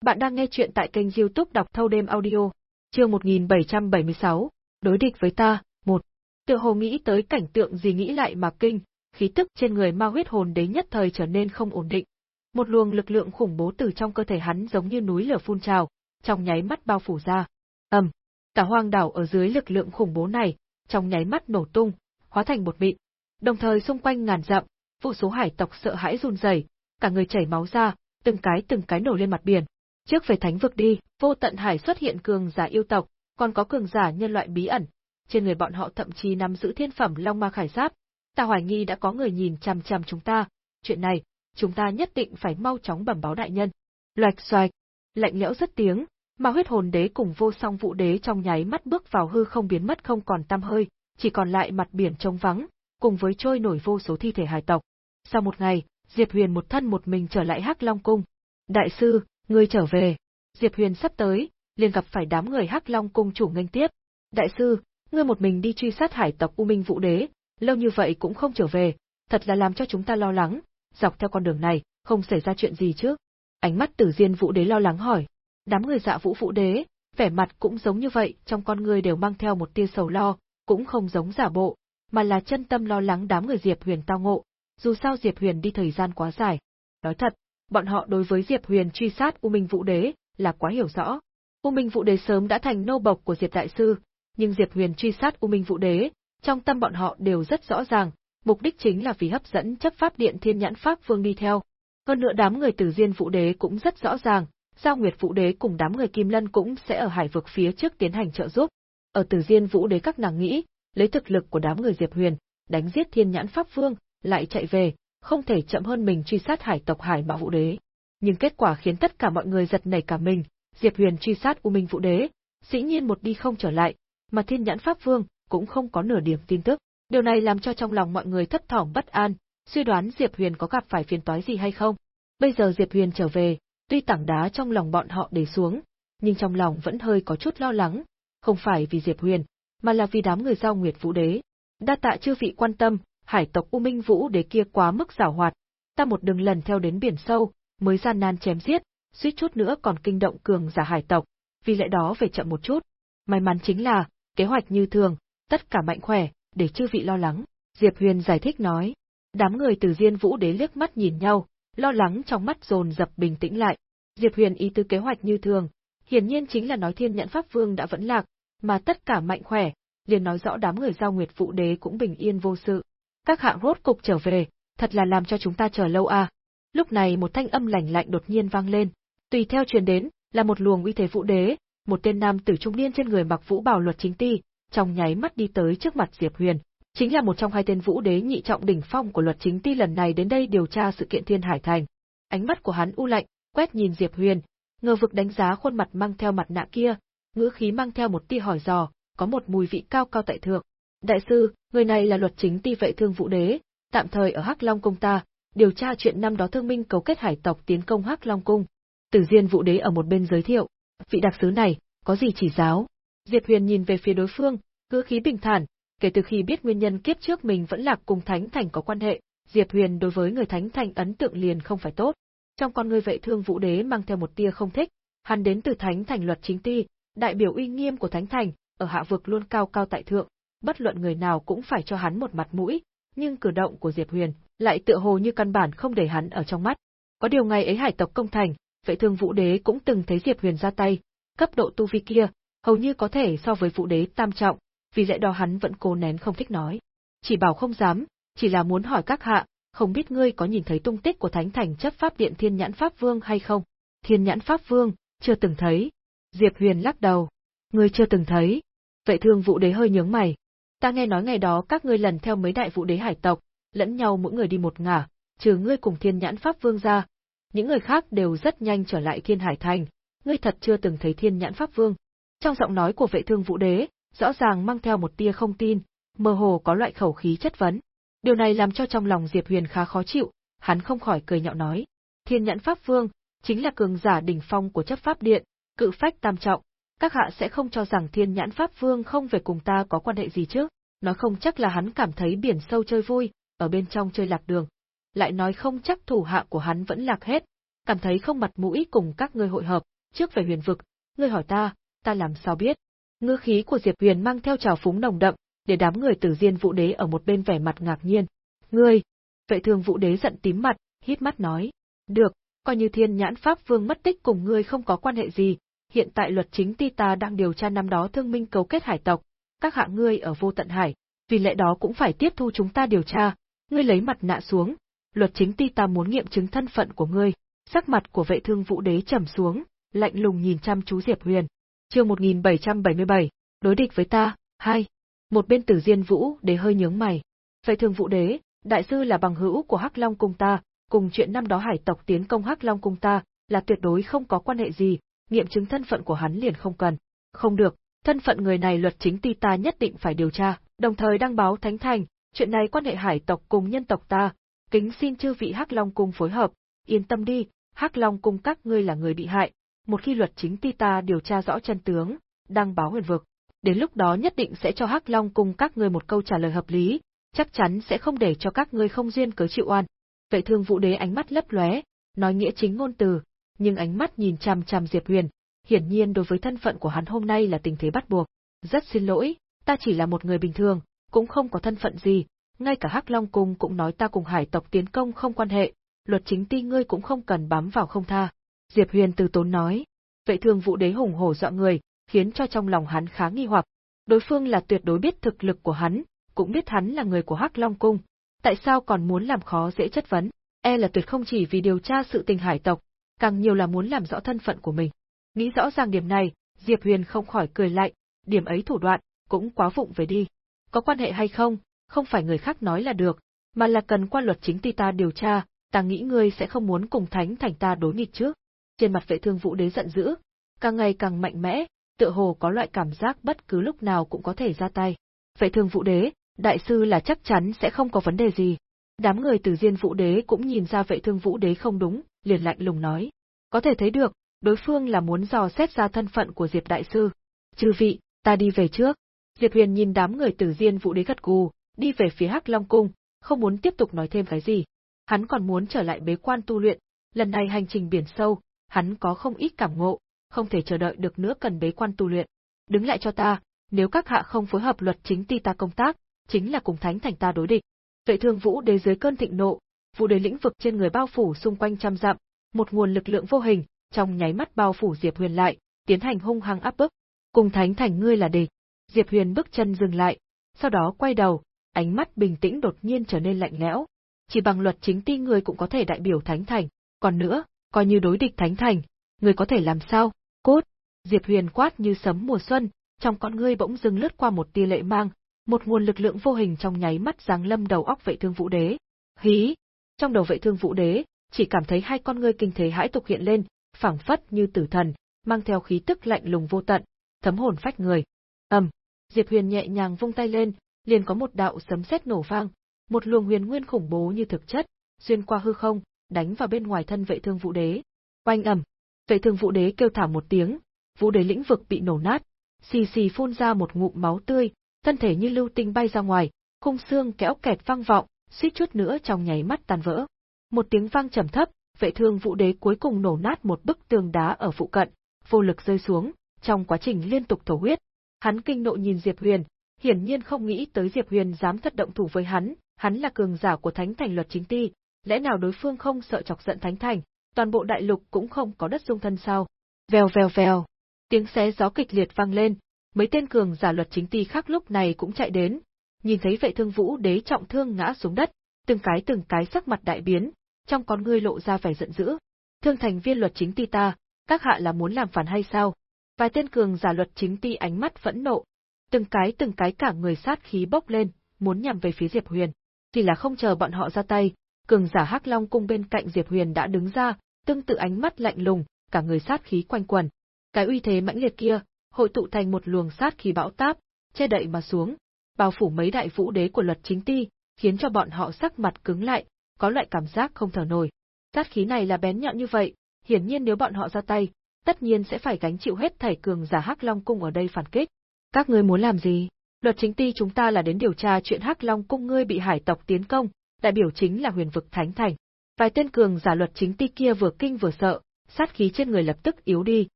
Bạn đang nghe chuyện tại kênh youtube đọc thâu đêm audio, chương 1776, đối địch với ta, một. Tựa hồ nghĩ tới cảnh tượng gì nghĩ lại mà kinh, khí tức trên người ma huyết hồn đế nhất thời trở nên không ổn định. Một luồng lực lượng khủng bố từ trong cơ thể hắn giống như núi lửa phun trào, trong nháy mắt bao phủ ra, Ầm, cả hoang đảo ở dưới lực lượng khủng bố này, trong nháy mắt nổ tung, hóa thành một mịn. Đồng thời xung quanh ngàn dặm, vụ số hải tộc sợ hãi run rẩy, cả người chảy máu ra, từng cái từng cái nổ lên mặt biển. Trước về thánh vực đi, vô tận hải xuất hiện cường giả yêu tộc, còn có cường giả nhân loại bí ẩn. Trên người bọn họ thậm chí nắm giữ thiên phẩm long ma khải giáp. Ta hoài nghi đã có người nhìn chằm chằm chúng ta. Chuyện này, chúng ta nhất định phải mau chóng bẩm báo đại nhân. Loạch xoạch, lạnh lẽo rất tiếng, mà huyết hồn đế cùng vô song vũ đế trong nháy mắt bước vào hư không biến mất không còn tăm hơi, chỉ còn lại mặt biển trống vắng, cùng với trôi nổi vô số thi thể hải tộc. Sau một ngày, Diệp Huyền một thân một mình trở lại Hắc Long cung. Đại sư, ngươi trở về. Diệp Huyền sắp tới, liền gặp phải đám người Hắc Long cung chủ nghênh tiếp. Đại sư, ngươi một mình đi truy sát hải tộc U Minh Vũ Đế, lâu như vậy cũng không trở về, thật là làm cho chúng ta lo lắng, dọc theo con đường này, không xảy ra chuyện gì chứ? Ánh mắt Tử Diên Vũ Đế lo lắng hỏi. Đám người dạ vũ Vũ Đế, vẻ mặt cũng giống như vậy, trong con người đều mang theo một tia sầu lo, cũng không giống giả bộ, mà là chân tâm lo lắng đám người Diệp Huyền tao ngộ, dù sao Diệp Huyền đi thời gian quá dài. Nói thật, bọn họ đối với Diệp Huyền truy sát U Minh Vũ Đế là quá hiểu rõ. U Minh Vũ Đế sớm đã thành nô bộc của Diệp Đại Sư, nhưng Diệp Huyền truy sát U Minh Vũ Đế, trong tâm bọn họ đều rất rõ ràng, mục đích chính là vì hấp dẫn chấp pháp điện Thiên Nhãn Pháp Vương đi theo. Hơn nữa đám người từ Diên Vũ Đế cũng rất rõ ràng, Giao Nguyệt Vũ Đế cùng đám người Kim Lân cũng sẽ ở hải vực phía trước tiến hành trợ giúp. Ở từ Diên Vũ Đế các nàng nghĩ, lấy thực lực của đám người Diệp Huyền, đánh giết Thiên Nhãn Pháp Vương, lại chạy về, không thể chậm hơn mình truy sát hải tộc Hải Mã Vũ Đế. Nhưng kết quả khiến tất cả mọi người giật nảy cả mình, Diệp Huyền truy sát U Minh Vũ Đế, dĩ nhiên một đi không trở lại, mà Thiên Nhãn Pháp Vương cũng không có nửa điểm tin tức. Điều này làm cho trong lòng mọi người thấp thỏm bất an, suy đoán Diệp Huyền có gặp phải phiền toái gì hay không. Bây giờ Diệp Huyền trở về, tuy tảng đá trong lòng bọn họ để xuống, nhưng trong lòng vẫn hơi có chút lo lắng, không phải vì Diệp Huyền, mà là vì đám người giao Nguyệt Vũ Đế. Đa tạ chư vị quan tâm, hải tộc U Minh Vũ Đế kia quá mức giảo hoạt, ta một đường lần theo đến biển sâu, mới gian nan chém giết, suýt chút nữa còn kinh động cường giả hải tộc, vì lẽ đó về chậm một chút. May mắn chính là, kế hoạch như thường, tất cả mạnh khỏe, để chư vị lo lắng. Diệp Huyền giải thích nói. Đám người từ Diên Vũ Đế liếc mắt nhìn nhau, lo lắng trong mắt dồn dập bình tĩnh lại. Diệp Huyền ý tứ kế hoạch như thường, hiển nhiên chính là nói Thiên Nhẫn Pháp Vương đã vẫn lạc, mà tất cả mạnh khỏe, liền nói rõ đám người giao Nguyệt Vũ Đế cũng bình yên vô sự. Các hạng rốt cục trở về, thật là làm cho chúng ta chờ lâu à. Lúc này một thanh âm lạnh lạnh đột nhiên vang lên, tùy theo truyền đến, là một luồng uy thế Vũ Đế, một tên nam tử trung niên trên người mặc vũ bào luật chính ti, trong nháy mắt đi tới trước mặt Diệp Huyền, chính là một trong hai tên vũ đế nhị trọng đỉnh phong của luật chính ti lần này đến đây điều tra sự kiện Thiên Hải Thành. Ánh mắt của hắn u lạnh, quét nhìn Diệp Huyền, ngờ vực đánh giá khuôn mặt mang theo mặt nạ kia, ngữ khí mang theo một tia hỏi dò, có một mùi vị cao cao tại thượng. Đại sư, người này là luật chính ti vệ thương vũ đế, tạm thời ở Hắc Long cung ta, điều tra chuyện năm đó thương minh cấu kết hải tộc tiến công Hắc Long cung. Tử Diên vũ đế ở một bên giới thiệu, vị đặc sứ này, có gì chỉ giáo? Diệp Huyền nhìn về phía đối phương, ngữ khí bình thản, kể từ khi biết nguyên nhân kiếp trước mình vẫn lạc cùng Thánh Thành có quan hệ, Diệp Huyền đối với người Thánh Thành ấn tượng liền không phải tốt. Trong con người vệ thương vũ đế mang theo một tia không thích, hắn đến từ Thánh Thành luật chính ti, đại biểu uy nghiêm của Thánh Thành, ở hạ vực luôn cao cao tại thượng, bất luận người nào cũng phải cho hắn một mặt mũi, nhưng cử động của Diệp Huyền lại tựa hồ như căn bản không để hắn ở trong mắt. Có điều ngày ấy hải tộc công thành, vệ thương vũ đế cũng từng thấy Diệp Huyền ra tay, cấp độ tu vi kia, hầu như có thể so với vũ đế tam trọng, vì lẽ đó hắn vẫn cố nén không thích nói. Chỉ bảo không dám, chỉ là muốn hỏi các hạ, không biết ngươi có nhìn thấy tung tích của Thánh Thành chấp pháp điện Thiên Nhãn Pháp Vương hay không? Thiên Nhãn Pháp Vương, chưa từng thấy. Diệp Huyền lắc đầu. Ngươi chưa từng thấy. vậy thương vụ đế hơi nhướng mày. Ta nghe nói ngày đó các ngươi lần theo mấy đại vụ đế hải tộc, lẫn nhau mỗi người đi một ngả, trừ ngươi cùng Thiên Nhãn Pháp Vương ra. Những người khác đều rất nhanh trở lại Thiên Hải Thành, ngươi thật chưa từng thấy Thiên Nhãn Pháp Vương. Trong giọng nói của vệ thương vũ đế, rõ ràng mang theo một tia không tin, mơ hồ có loại khẩu khí chất vấn. Điều này làm cho trong lòng Diệp Huyền khá khó chịu, hắn không khỏi cười nhạo nói. Thiên nhãn Pháp Vương, chính là cường giả đỉnh phong của chấp pháp điện, cự phách tam trọng, các hạ sẽ không cho rằng thiên nhãn Pháp Vương không về cùng ta có quan hệ gì chứ, nói không chắc là hắn cảm thấy biển sâu chơi vui, ở bên trong chơi lạc đường. Lại nói không chắc thủ hạ của hắn vẫn lạc hết, cảm thấy không mặt mũi cùng các ngươi hội hợp, trước về huyền vực, ngươi hỏi ta, ta làm sao biết. Ngư khí của Diệp Huyền mang theo trào phúng nồng đậm, để đám người tử diên vũ đế ở một bên vẻ mặt ngạc nhiên. Ngươi! Vệ thương vũ đế giận tím mặt, hít mắt nói. Được, coi như thiên nhãn pháp vương mất tích cùng ngươi không có quan hệ gì, hiện tại luật chính ti ta đang điều tra năm đó thương minh cấu kết hải tộc, các hạ ngươi ở vô tận hải, vì lẽ đó cũng phải tiếp thu chúng ta điều tra. Ngươi lấy mặt nạ xuống, luật chính ti ta muốn nghiệm chứng thân phận của ngươi. Sắc mặt của vệ thương vũ đế trầm xuống, lạnh lùng nhìn chăm chú Diệp Huyền. Chương 1777, đối địch với ta, hai. Một bên Tử Diên Vũ đế hơi nhướng mày. Vậy thường vũ đế, đại sư là bằng hữu của Hắc Long cung ta, cùng chuyện năm đó hải tộc tiến công Hắc Long cung ta, là tuyệt đối không có quan hệ gì, nghiệm chứng thân phận của hắn liền không cần. Không được, thân phận người này luật chính ti ta nhất định phải điều tra, đồng thời đăng báo thánh thành, chuyện này quan hệ hải tộc cùng nhân tộc ta, kính xin chư vị Hắc Long cung phối hợp, yên tâm đi, Hắc Long cung các ngươi là người bị hại, một khi luật chính ti ta điều tra rõ chân tướng, đăng báo huyền vực, đến lúc đó nhất định sẽ cho Hắc Long cung các ngươi một câu trả lời hợp lý, chắc chắn sẽ không để cho các ngươi không duyên cớ chịu oan. Vệ thương vũ đế ánh mắt lấp lóe, nói nghĩa chính ngôn từ, nhưng ánh mắt nhìn chằm chằm Diệp Huyền, hiển nhiên đối với thân phận của hắn hôm nay là tình thế bắt buộc. Rất xin lỗi, ta chỉ là một người bình thường, cũng không có thân phận gì, ngay cả Hắc Long Cung cũng nói ta cùng hải tộc tiến công không quan hệ, luật chính ti ngươi cũng không cần bám vào không tha. Diệp Huyền từ tốn nói, vệ thương vũ đế hùng hổ dọa người, khiến cho trong lòng hắn khá nghi hoặc. Đối phương là tuyệt đối biết thực lực của hắn, cũng biết hắn là người của Hắc Long Cung, tại sao còn muốn làm khó dễ chất vấn, e là tuyệt không chỉ vì điều tra sự tình hải tộc, càng nhiều là muốn làm rõ thân phận của mình. Nghĩ rõ ràng điểm này, Diệp Huyền không khỏi cười lạnh, điểm ấy thủ đoạn, cũng quá vụng về đi. Có quan hệ hay không, không phải người khác nói là được, mà là cần qua luật chính ti ta điều tra, ta nghĩ ngươi sẽ không muốn cùng thánh thành ta đối nghịch trước. Trên mặt vệ thương vũ đế giận dữ, càng ngày càng mạnh mẽ, tựa hồ có loại cảm giác bất cứ lúc nào cũng có thể ra tay. Vệ thương vũ đế, đại sư là chắc chắn sẽ không có vấn đề gì. Đám người từ Diên Vũ Đế cũng nhìn ra vệ thương Vũ Đế không đúng, liền lạnh lùng nói. Có thể thấy được, đối phương là muốn dò xét ra thân phận của Diệp Đại Sư. Chư vị, ta đi về trước. Diệp Huyền nhìn đám người từ Diên Vũ Đế gật gù, đi về phía Hắc Long Cung, không muốn tiếp tục nói thêm cái gì. Hắn còn muốn trở lại bế quan tu luyện, lần này hành trình biển sâu, hắn có không ít cảm ngộ, không thể chờ đợi được nữa cần bế quan tu luyện. Đứng lại cho ta, nếu các hạ không phối hợp luật chính ti ta công tác, chính là cùng thánh thành ta đối địch. Vệ thương vũ đế dưới cơn thịnh nộ, vũ đế lĩnh vực trên người bao phủ xung quanh trăm dặm, một nguồn lực lượng vô hình, trong nháy mắt bao phủ Diệp Huyền lại, tiến hành hung hăng áp bức. Cùng thánh thành ngươi là địch. Diệp Huyền bước chân dừng lại, sau đó quay đầu, ánh mắt bình tĩnh đột nhiên trở nên lạnh lẽo. Chỉ bằng luật chính ti ngươi cũng có thể đại biểu thánh thành, còn nữa, coi như đối địch thánh thành, người có thể làm sao? Cốt! Diệp Huyền quát như sấm mùa xuân, trong con ngươi bỗng dưng lướt qua một tia lệ mang, một nguồn lực lượng vô hình trong nháy mắt giáng lâm đầu óc vệ thương vũ đế. Hí! Trong đầu vệ thương vũ đế, chỉ cảm thấy hai con ngươi kinh thế hãi tục hiện lên, phảng phất như tử thần, mang theo khí tức lạnh lùng vô tận, thấm hồn phách người. ầm, Diệp Huyền nhẹ nhàng vung tay lên, liền có một đạo sấm sét nổ vang, một luồng huyền nguyên khủng bố như thực chất, xuyên qua hư không, đánh vào bên ngoài thân vệ thương vũ đế. Oanh ầm, vệ thương vũ đế kêu thảm một tiếng, vũ đế lĩnh vực bị nổ nát, xì xì phun ra một ngụm máu tươi, thân thể như lưu tinh bay ra ngoài, khung xương kéo kẹt vang vọng, suýt chút nữa trong nháy mắt tan vỡ. Một tiếng vang trầm thấp, vệ thương vũ đế cuối cùng nổ nát một bức tường đá ở phụ cận, vô lực rơi xuống, trong quá trình liên tục thổ huyết. Hắn kinh nộ nhìn Diệp Huyền, hiển nhiên không nghĩ tới Diệp Huyền dám thất động thủ với hắn, hắn là cường giả của Thánh Thành luật chính ti, lẽ nào đối phương không sợ chọc giận Thánh Thành, toàn bộ đại lục cũng không có đất dung thân sao? Vèo vèo vèo, tiếng xé gió kịch liệt vang lên, mấy tên cường giả luật chính ti khác lúc này cũng chạy đến, nhìn thấy vệ thương vũ đế trọng thương ngã xuống đất, từng cái từng cái sắc mặt đại biến, trong con ngươi lộ ra vẻ giận dữ. Thương thành viên luật chính ti ta, các hạ là muốn làm phản hay sao? Vài tên cường giả luật chính ti ánh mắt vẫn nộ, từng cái từng cái cả người sát khí bốc lên, muốn nhằm về phía Diệp Huyền. Chỉ là không chờ bọn họ ra tay, cường giả Hắc Long cung bên cạnh Diệp Huyền đã đứng ra, tương tự ánh mắt lạnh lùng, cả người sát khí quanh quần. Cái uy thế mãnh liệt kia, hội tụ thành một luồng sát khí bão táp, che đậy mà xuống, bao phủ mấy đại vũ đế của luật chính ti, khiến cho bọn họ sắc mặt cứng lại, có loại cảm giác không thở nổi. Sát khí này là bén nhọn như vậy, hiển nhiên nếu bọn họ ra tay, tất nhiên sẽ phải gánh chịu hết thảy cường giả Hắc Long cung ở đây phản kích. Các ngươi muốn làm gì? Luật chính ti chúng ta là đến điều tra chuyện Hắc Long cung ngươi bị hải tộc tiến công, đại biểu chính là Huyền vực Thánh Thành. Vài tên cường giả luật chính ti kia vừa kinh vừa sợ, sát khí trên người lập tức yếu đi,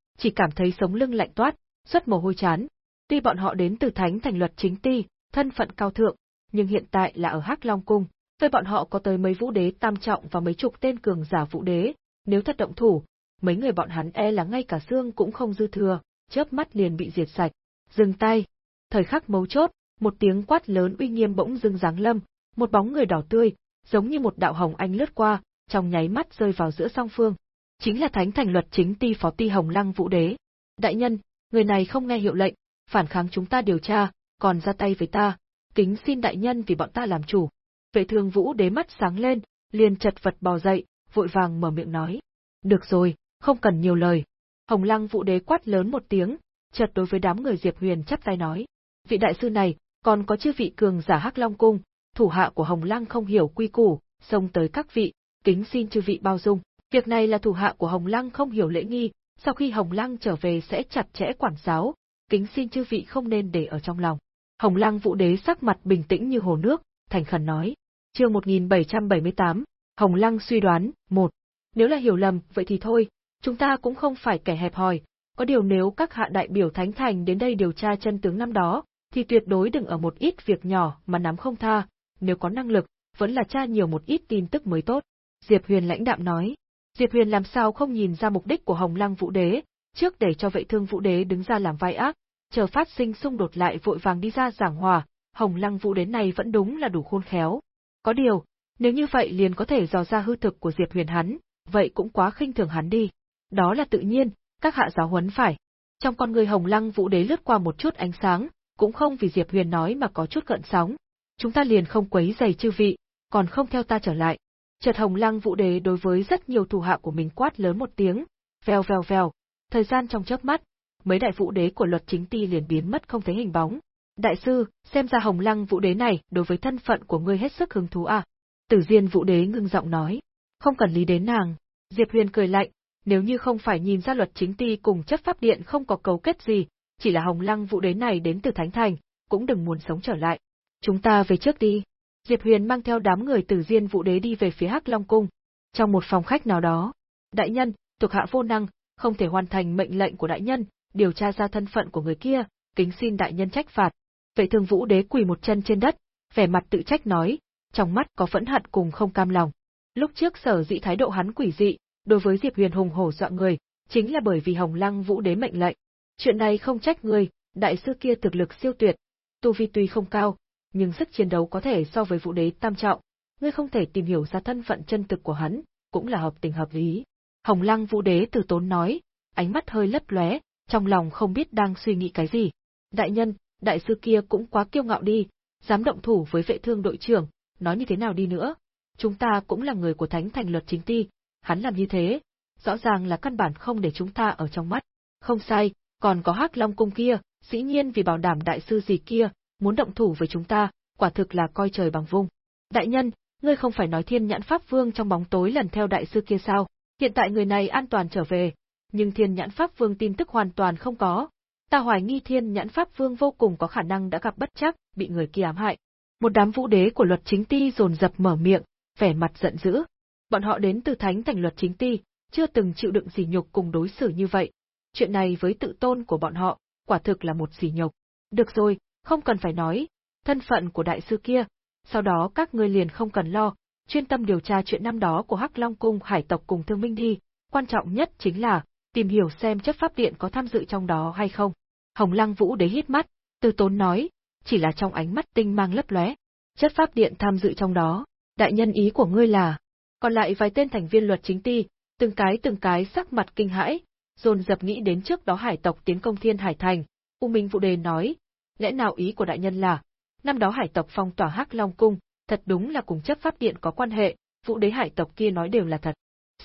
chỉ cảm thấy sống lưng lạnh toát, xuất mồ hôi chán. Tuy bọn họ đến từ Thánh Thành luật chính ti, thân phận cao thượng, nhưng hiện tại là ở Hắc Long cung, với bọn họ có tới mấy vũ đế tam trọng và mấy chục tên cường giả vũ đế, nếu thật động thủ, mấy người bọn hắn e là ngay cả xương cũng không dư thừa, chớp mắt liền bị diệt sạch. Dừng tay. Thời khắc mấu chốt, một tiếng quát lớn uy nghiêm bỗng dưng giáng lâm, một bóng người đỏ tươi, giống như một đạo hồng anh lướt qua, trong nháy mắt rơi vào giữa song phương. Chính là Thánh Thành Luật chính ti phó ti Hồng Lăng Vũ Đế. Đại nhân, người này không nghe hiệu lệnh, phản kháng chúng ta điều tra, còn ra tay với ta, kính xin đại nhân vì bọn ta làm chủ. Vệ thương Vũ Đế mắt sáng lên, liền chật vật bò dậy, vội vàng mở miệng nói. Được rồi, không cần nhiều lời. Hồng Lăng Vũ Đế quát lớn một tiếng, chợt đối với đám người Diệp Huyền chắp tay nói. Vị đại sư này, còn có chư vị cường giả Hắc Long Cung, thủ hạ của Hồng Lăng không hiểu quy củ, xông tới các vị, kính xin chư vị bao dung. Việc này là thủ hạ của Hồng Lăng không hiểu lễ nghi, sau khi Hồng Lăng trở về sẽ chặt chẽ quản giáo, kính xin chư vị không nên để ở trong lòng. Hồng Lăng Vũ Đế sắc mặt bình tĩnh như hồ nước, thành khẩn nói. Chương 1778, Hồng Lăng suy đoán, một. Nếu là hiểu lầm, vậy thì thôi, chúng ta cũng không phải kẻ hẹp hòi, có điều nếu các hạ đại biểu Thánh Thành đến đây điều tra chân tướng năm đó, thì tuyệt đối đừng ở một ít việc nhỏ mà nắm không tha, nếu có năng lực, vẫn là tra nhiều một ít tin tức mới tốt. Diệp Huyền lãnh đạm nói. Diệp Huyền làm sao không nhìn ra mục đích của Hồng Lăng Vũ Đế, trước để cho vệ thương Vũ Đế đứng ra làm vai ác, chờ phát sinh xung đột lại vội vàng đi ra giảng hòa, Hồng Lăng Vũ Đế này vẫn đúng là đủ khôn khéo. Có điều, nếu như vậy liền có thể dò ra hư thực của Diệp Huyền hắn, vậy cũng quá khinh thường hắn đi. Đó là tự nhiên, các hạ giáo huấn phải. Trong con người Hồng Lăng Vũ Đế lướt qua một chút ánh sáng, cũng không vì Diệp Huyền nói mà có chút gợn sóng. Chúng ta liền không quấy giày chư vị, còn không theo ta trở lại. Chợt Hồng Lăng Vũ Đế đối với rất nhiều thủ hạ của mình quát lớn một tiếng, vèo vèo vèo, thời gian trong chớp mắt, mấy đại vũ đế của luật chính ti liền biến mất không thấy hình bóng. Đại sư, xem ra Hồng Lăng Vũ Đế này đối với thân phận của ngươi hết sức hứng thú à? Tử Diên Vũ Đế ngưng giọng nói, không cần lý đến nàng. Diệp Huyền cười lạnh, nếu như không phải nhìn ra luật chính ti cùng chấp pháp điện không có cấu kết gì, chỉ là Hồng Lăng Vũ Đế này đến từ Thánh Thành, cũng đừng muốn sống trở lại. Chúng ta về trước đi. Diệp Huyền mang theo đám người Tử Diên Vũ Đế đi về phía Hắc Long cung. Trong một phòng khách nào đó, đại nhân, thuộc hạ vô năng, không thể hoàn thành mệnh lệnh của đại nhân, điều tra ra thân phận của người kia, kính xin đại nhân trách phạt. Vệ Thương Vũ Đế quỳ một chân trên đất, vẻ mặt tự trách nói, trong mắt có phẫn hận cùng không cam lòng. Lúc trước sở dĩ thái độ hắn quỷ dị, đối với Diệp Huyền hùng hổ dọa người, chính là bởi vì Hồng Lăng Vũ Đế mệnh lệnh. Chuyện này không trách người, đại sư kia thực lực siêu tuyệt, tu vi tuy không cao, nhưng sức chiến đấu có thể so với Vũ Đế tam trọng, ngươi không thể tìm hiểu ra thân phận chân thực của hắn, cũng là hợp tình hợp lý. Hồng Lăng Vũ Đế từ tốn nói, ánh mắt hơi lấp lóe, trong lòng không biết đang suy nghĩ cái gì. Đại nhân, đại sư kia cũng quá kiêu ngạo đi, dám động thủ với vệ thương đội trưởng, nói như thế nào đi nữa. Chúng ta cũng là người của thánh thành luật chính ti, hắn làm như thế, rõ ràng là căn bản không để chúng ta ở trong mắt. Không sai, còn có hắc long cung kia, dĩ nhiên vì bảo đảm đại sư gì kia, muốn động thủ với chúng ta, quả thực là coi trời bằng vung. Đại nhân, ngươi không phải nói thiên nhãn pháp vương trong bóng tối lần theo đại sư kia sao? Hiện tại người này an toàn trở về, nhưng thiên nhãn pháp vương tin tức hoàn toàn không có. Ta hoài nghi thiên nhãn pháp vương vô cùng có khả năng đã gặp bất chắc, bị người kia ám hại. Một đám vũ đế của luật chính ti dồn dập mở miệng, vẻ mặt giận dữ. Bọn họ đến từ thánh thành luật chính ti, chưa từng chịu đựng sỉ nhục cùng đối xử như vậy. Chuyện này với tự tôn của bọn họ, quả thực là một sỉ nhục. Được rồi, không cần phải nói, thân phận của đại sư kia, sau đó các ngươi liền không cần lo, chuyên tâm điều tra chuyện năm đó của Hắc Long cung hải tộc cùng Thương Minh đi, quan trọng nhất chính là tìm hiểu xem chấp pháp điện có tham dự trong đó hay không. Hồng Lăng Vũ đế hít mắt, từ tốn nói, chỉ là trong ánh mắt tinh mang lấp lóe. Chấp pháp điện tham dự trong đó, đại nhân ý của ngươi là, còn lại vài tên thành viên luật chính ti, từng cái từng cái sắc mặt kinh hãi, dồn dập nghĩ đến trước đó hải tộc tiến công thiên hải thành. U Minh Vũ Đề nói, lẽ nào ý của đại nhân là, năm đó hải tộc phong tỏa Hắc Long Cung, thật đúng là cùng chấp pháp điện có quan hệ, vũ đế hải tộc kia nói đều là thật.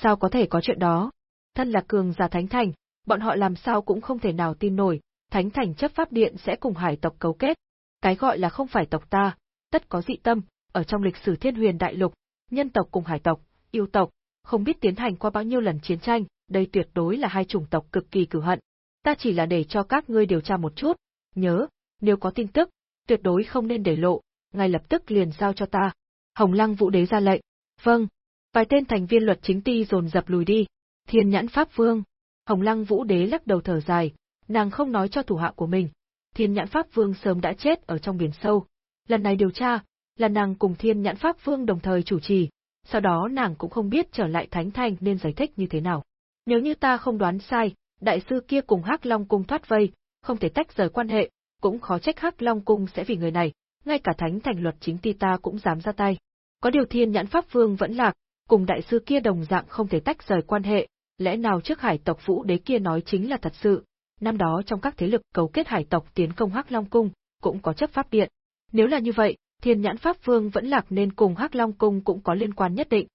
Sao có thể có chuyện đó? Thân là cường giả Thánh Thành, bọn họ làm sao cũng không thể nào tin nổi, Thánh Thành chấp pháp điện sẽ cùng hải tộc cấu kết. Cái gọi là không phải tộc ta, tất có dị tâm, ở trong lịch sử thiên huyền đại lục, nhân tộc cùng hải tộc, yêu tộc, không biết tiến hành qua bao nhiêu lần chiến tranh, đây tuyệt đối là hai chủng tộc cực kỳ cửu hận. Ta chỉ là để cho các ngươi điều tra một chút, nhớ, nếu có tin tức, tuyệt đối không nên để lộ, ngay lập tức liền giao cho ta. Hồng Lăng Vũ Đế ra lệnh. Vâng. Vài tên thành viên luật chính ti dồn dập lùi đi. Thiên Nhãn Pháp Vương. Hồng Lăng Vũ Đế lắc đầu thở dài, nàng không nói cho thủ hạ của mình. Thiên Nhãn Pháp Vương sớm đã chết ở trong biển sâu. Lần này điều tra, là nàng cùng Thiên Nhãn Pháp Vương đồng thời chủ trì, sau đó nàng cũng không biết trở lại Thánh Thành nên giải thích như thế nào. Nếu như ta không đoán sai, đại sư kia cùng Hắc Long cung thoát vây, không thể tách rời quan hệ, cũng khó trách Hắc Long cung sẽ vì người này, ngay cả thánh thành luật chính ti ta cũng dám ra tay. Có điều Thiên Nhãn Pháp Vương vẫn lạc, cùng đại sư kia đồng dạng không thể tách rời quan hệ, lẽ nào trước hải tộc Vũ Đế kia nói chính là thật sự? Năm đó trong các thế lực cấu kết hải tộc tiến công Hắc Long cung, cũng có chấp pháp điện. Nếu là như vậy, Thiên Nhãn Pháp Vương vẫn lạc nên cùng Hắc Long cung cũng có liên quan nhất định.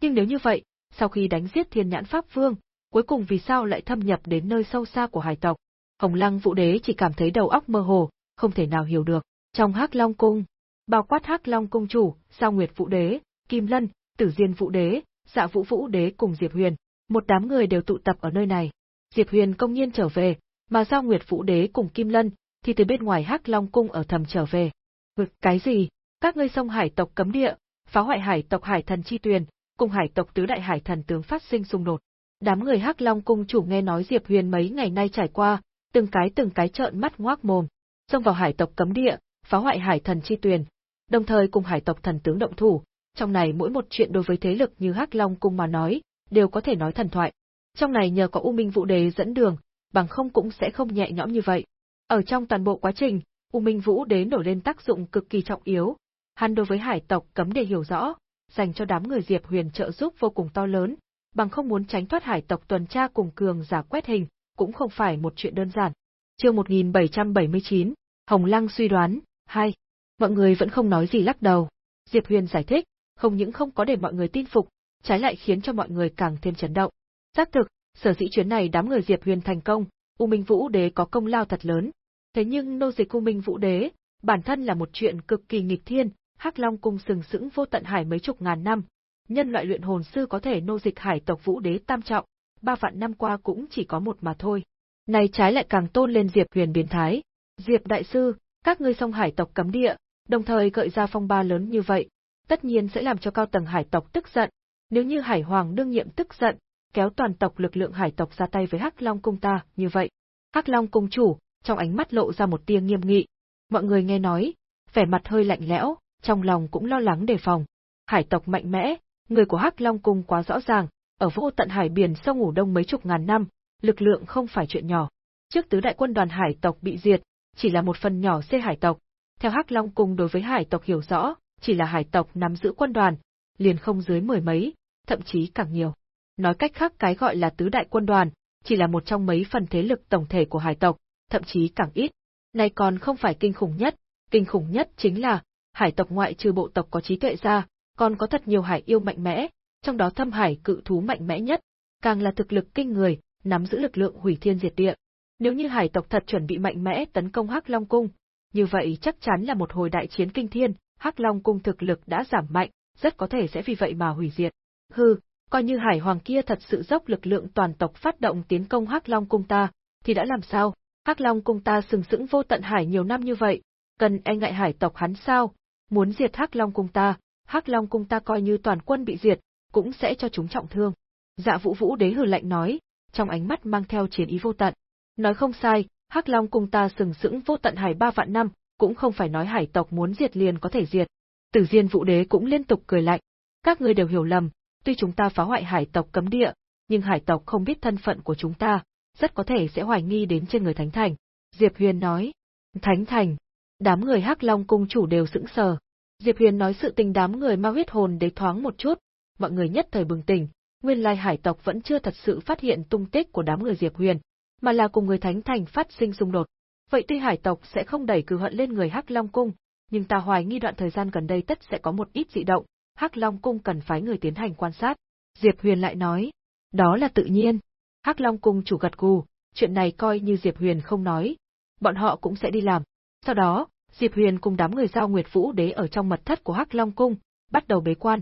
Nhưng nếu như vậy, sau khi đánh giết Thiên Nhãn Pháp Vương, cuối cùng vì sao lại thâm nhập đến nơi sâu xa của hải tộc? Hồng Lăng Vũ Đế chỉ cảm thấy đầu óc mơ hồ, không thể nào hiểu được. Trong Hắc Long cung, bao quát Hắc Long cung chủ, Sao Nguyệt Vũ Đế, Kim Lân, Tử Diên Vũ Đế, Dạ Vũ Vũ Đế cùng Diệp Huyền, một đám người đều tụ tập ở nơi này. Diệp Huyền công nhiên trở về, mà Sao Nguyệt Vũ Đế cùng Kim Lân thì từ bên ngoài Hắc Long cung ở thầm trở về. Ngực cái gì? Các ngươi sông hải tộc cấm địa, phá hoại hải tộc hải thần chi tuyền, cùng hải tộc tứ đại hải thần tướng phát sinh xung đột. Đám người Hắc Long cung chủ nghe nói Diệp Huyền mấy ngày nay trải qua, từng cái từng cái trợn mắt ngoác mồm, xông vào hải tộc cấm địa, phá hoại hải thần chi tuyền, đồng thời cùng hải tộc thần tướng động thủ. Trong này mỗi một chuyện đối với thế lực như Hắc Long cung mà nói, đều có thể nói thần thoại. Trong này nhờ có U Minh Vũ Đế dẫn đường, bằng không cũng sẽ không nhẹ nhõm như vậy. Ở trong toàn bộ quá trình, U Minh Vũ Đế nổi lên tác dụng cực kỳ trọng yếu. Hắn đối với hải tộc cấm để hiểu rõ, dành cho đám người Diệp Huyền trợ giúp vô cùng to lớn, bằng không muốn tránh thoát hải tộc tuần tra cùng cường giả quét hình, cũng không phải một chuyện đơn giản. Chương 1779, Hồng Lăng suy đoán, 2. Mọi người vẫn không nói gì lắc đầu. Diệp Huyền giải thích, không những không có để mọi người tin phục, trái lại khiến cho mọi người càng thêm chấn động. Xác thực, sở dĩ chuyến này đám người Diệp Huyền thành công, U Minh Vũ Đế có công lao thật lớn. Thế nhưng nô dịch U Minh Vũ Đế, bản thân là một chuyện cực kỳ nghịch thiên, Hắc Long cung sừng sững vô tận hải mấy chục ngàn năm, nhân loại luyện hồn sư có thể nô dịch hải tộc Vũ Đế tam trọng, ba vạn năm qua cũng chỉ có một mà thôi. Này trái lại càng tôn lên Diệp Huyền biến thái. Diệp đại sư, các ngươi song hải tộc cấm địa, đồng thời gợi ra phong ba lớn như vậy, tất nhiên sẽ làm cho cao tầng hải tộc tức giận. Nếu như hải hoàng đương nhiệm tức giận, kéo toàn tộc lực lượng hải tộc ra tay với Hắc Long cung ta, như vậy. Hắc Long cung chủ, trong ánh mắt lộ ra một tia nghiêm nghị. Mọi người nghe nói, vẻ mặt hơi lạnh lẽo, trong lòng cũng lo lắng đề phòng. Hải tộc mạnh mẽ, người của Hắc Long cung quá rõ ràng, ở vô tận hải biển sâu ngủ đông mấy chục ngàn năm, lực lượng không phải chuyện nhỏ. Trước tứ đại quân đoàn hải tộc bị diệt, chỉ là một phần nhỏ xê hải tộc. Theo Hắc Long cung đối với hải tộc hiểu rõ, chỉ là hải tộc nắm giữ quân đoàn, liền không dưới mười mấy, thậm chí càng nhiều. Nói cách khác cái gọi là tứ đại quân đoàn, chỉ là một trong mấy phần thế lực tổng thể của hải tộc, thậm chí càng ít. Này còn không phải kinh khủng nhất, kinh khủng nhất chính là, hải tộc ngoại trừ bộ tộc có trí tuệ ra, còn có thật nhiều hải yêu mạnh mẽ, trong đó thâm hải cự thú mạnh mẽ nhất, càng là thực lực kinh người, nắm giữ lực lượng hủy thiên diệt địa. Nếu như hải tộc thật chuẩn bị mạnh mẽ tấn công Hắc Long cung, như vậy chắc chắn là một hồi đại chiến kinh thiên, Hắc Long cung thực lực đã giảm mạnh, rất có thể sẽ vì vậy mà hủy diệt. Hừ, coi như hải hoàng kia thật sự dốc lực lượng toàn tộc phát động tiến công Hắc Long cung ta, thì đã làm sao? Hắc Long cung ta sừng sững vô tận hải nhiều năm như vậy, cần e ngại hải tộc hắn sao? Muốn diệt Hắc Long cung ta, Hắc Long cung ta coi như toàn quân bị diệt, cũng sẽ cho chúng trọng thương. Dạ Vũ Vũ Đế hừ lạnh nói, trong ánh mắt mang theo chiến ý vô tận. Nói không sai, Hắc Long cung ta sừng sững vô tận hải ba vạn năm, cũng không phải nói hải tộc muốn diệt liền có thể diệt. Tử Diên Vũ Đế cũng liên tục cười lạnh. Các ngươi đều hiểu lầm, tuy chúng ta phá hoại hải tộc cấm địa, nhưng hải tộc không biết thân phận của chúng ta, rất có thể sẽ hoài nghi đến trên người Thánh Thành. Diệp Huyền nói. Thánh Thành. Đám người Hắc Long cung chủ đều sững sờ. Diệp Huyền nói sự tình đám người ma huyết hồn đế thoáng một chút, mọi người nhất thời bừng tỉnh, nguyên lai hải tộc vẫn chưa thật sự phát hiện tung tích của đám người Diệp Huyền, mà là cùng người Thánh Thành phát sinh xung đột. Vậy tuy hải tộc sẽ không đẩy cử hận lên người Hắc Long cung, nhưng ta hoài nghi đoạn thời gian gần đây tất sẽ có một ít dị động, Hắc Long cung cần phái người tiến hành quan sát. Diệp Huyền lại nói, đó là tự nhiên. Hắc Long cung chủ gật gù, chuyện này coi như Diệp Huyền không nói, bọn họ cũng sẽ đi làm. Sau đó, Diệp Huyền cùng đám người giao Nguyệt Vũ Đế ở trong mật thất của Hắc Long cung, bắt đầu bế quan.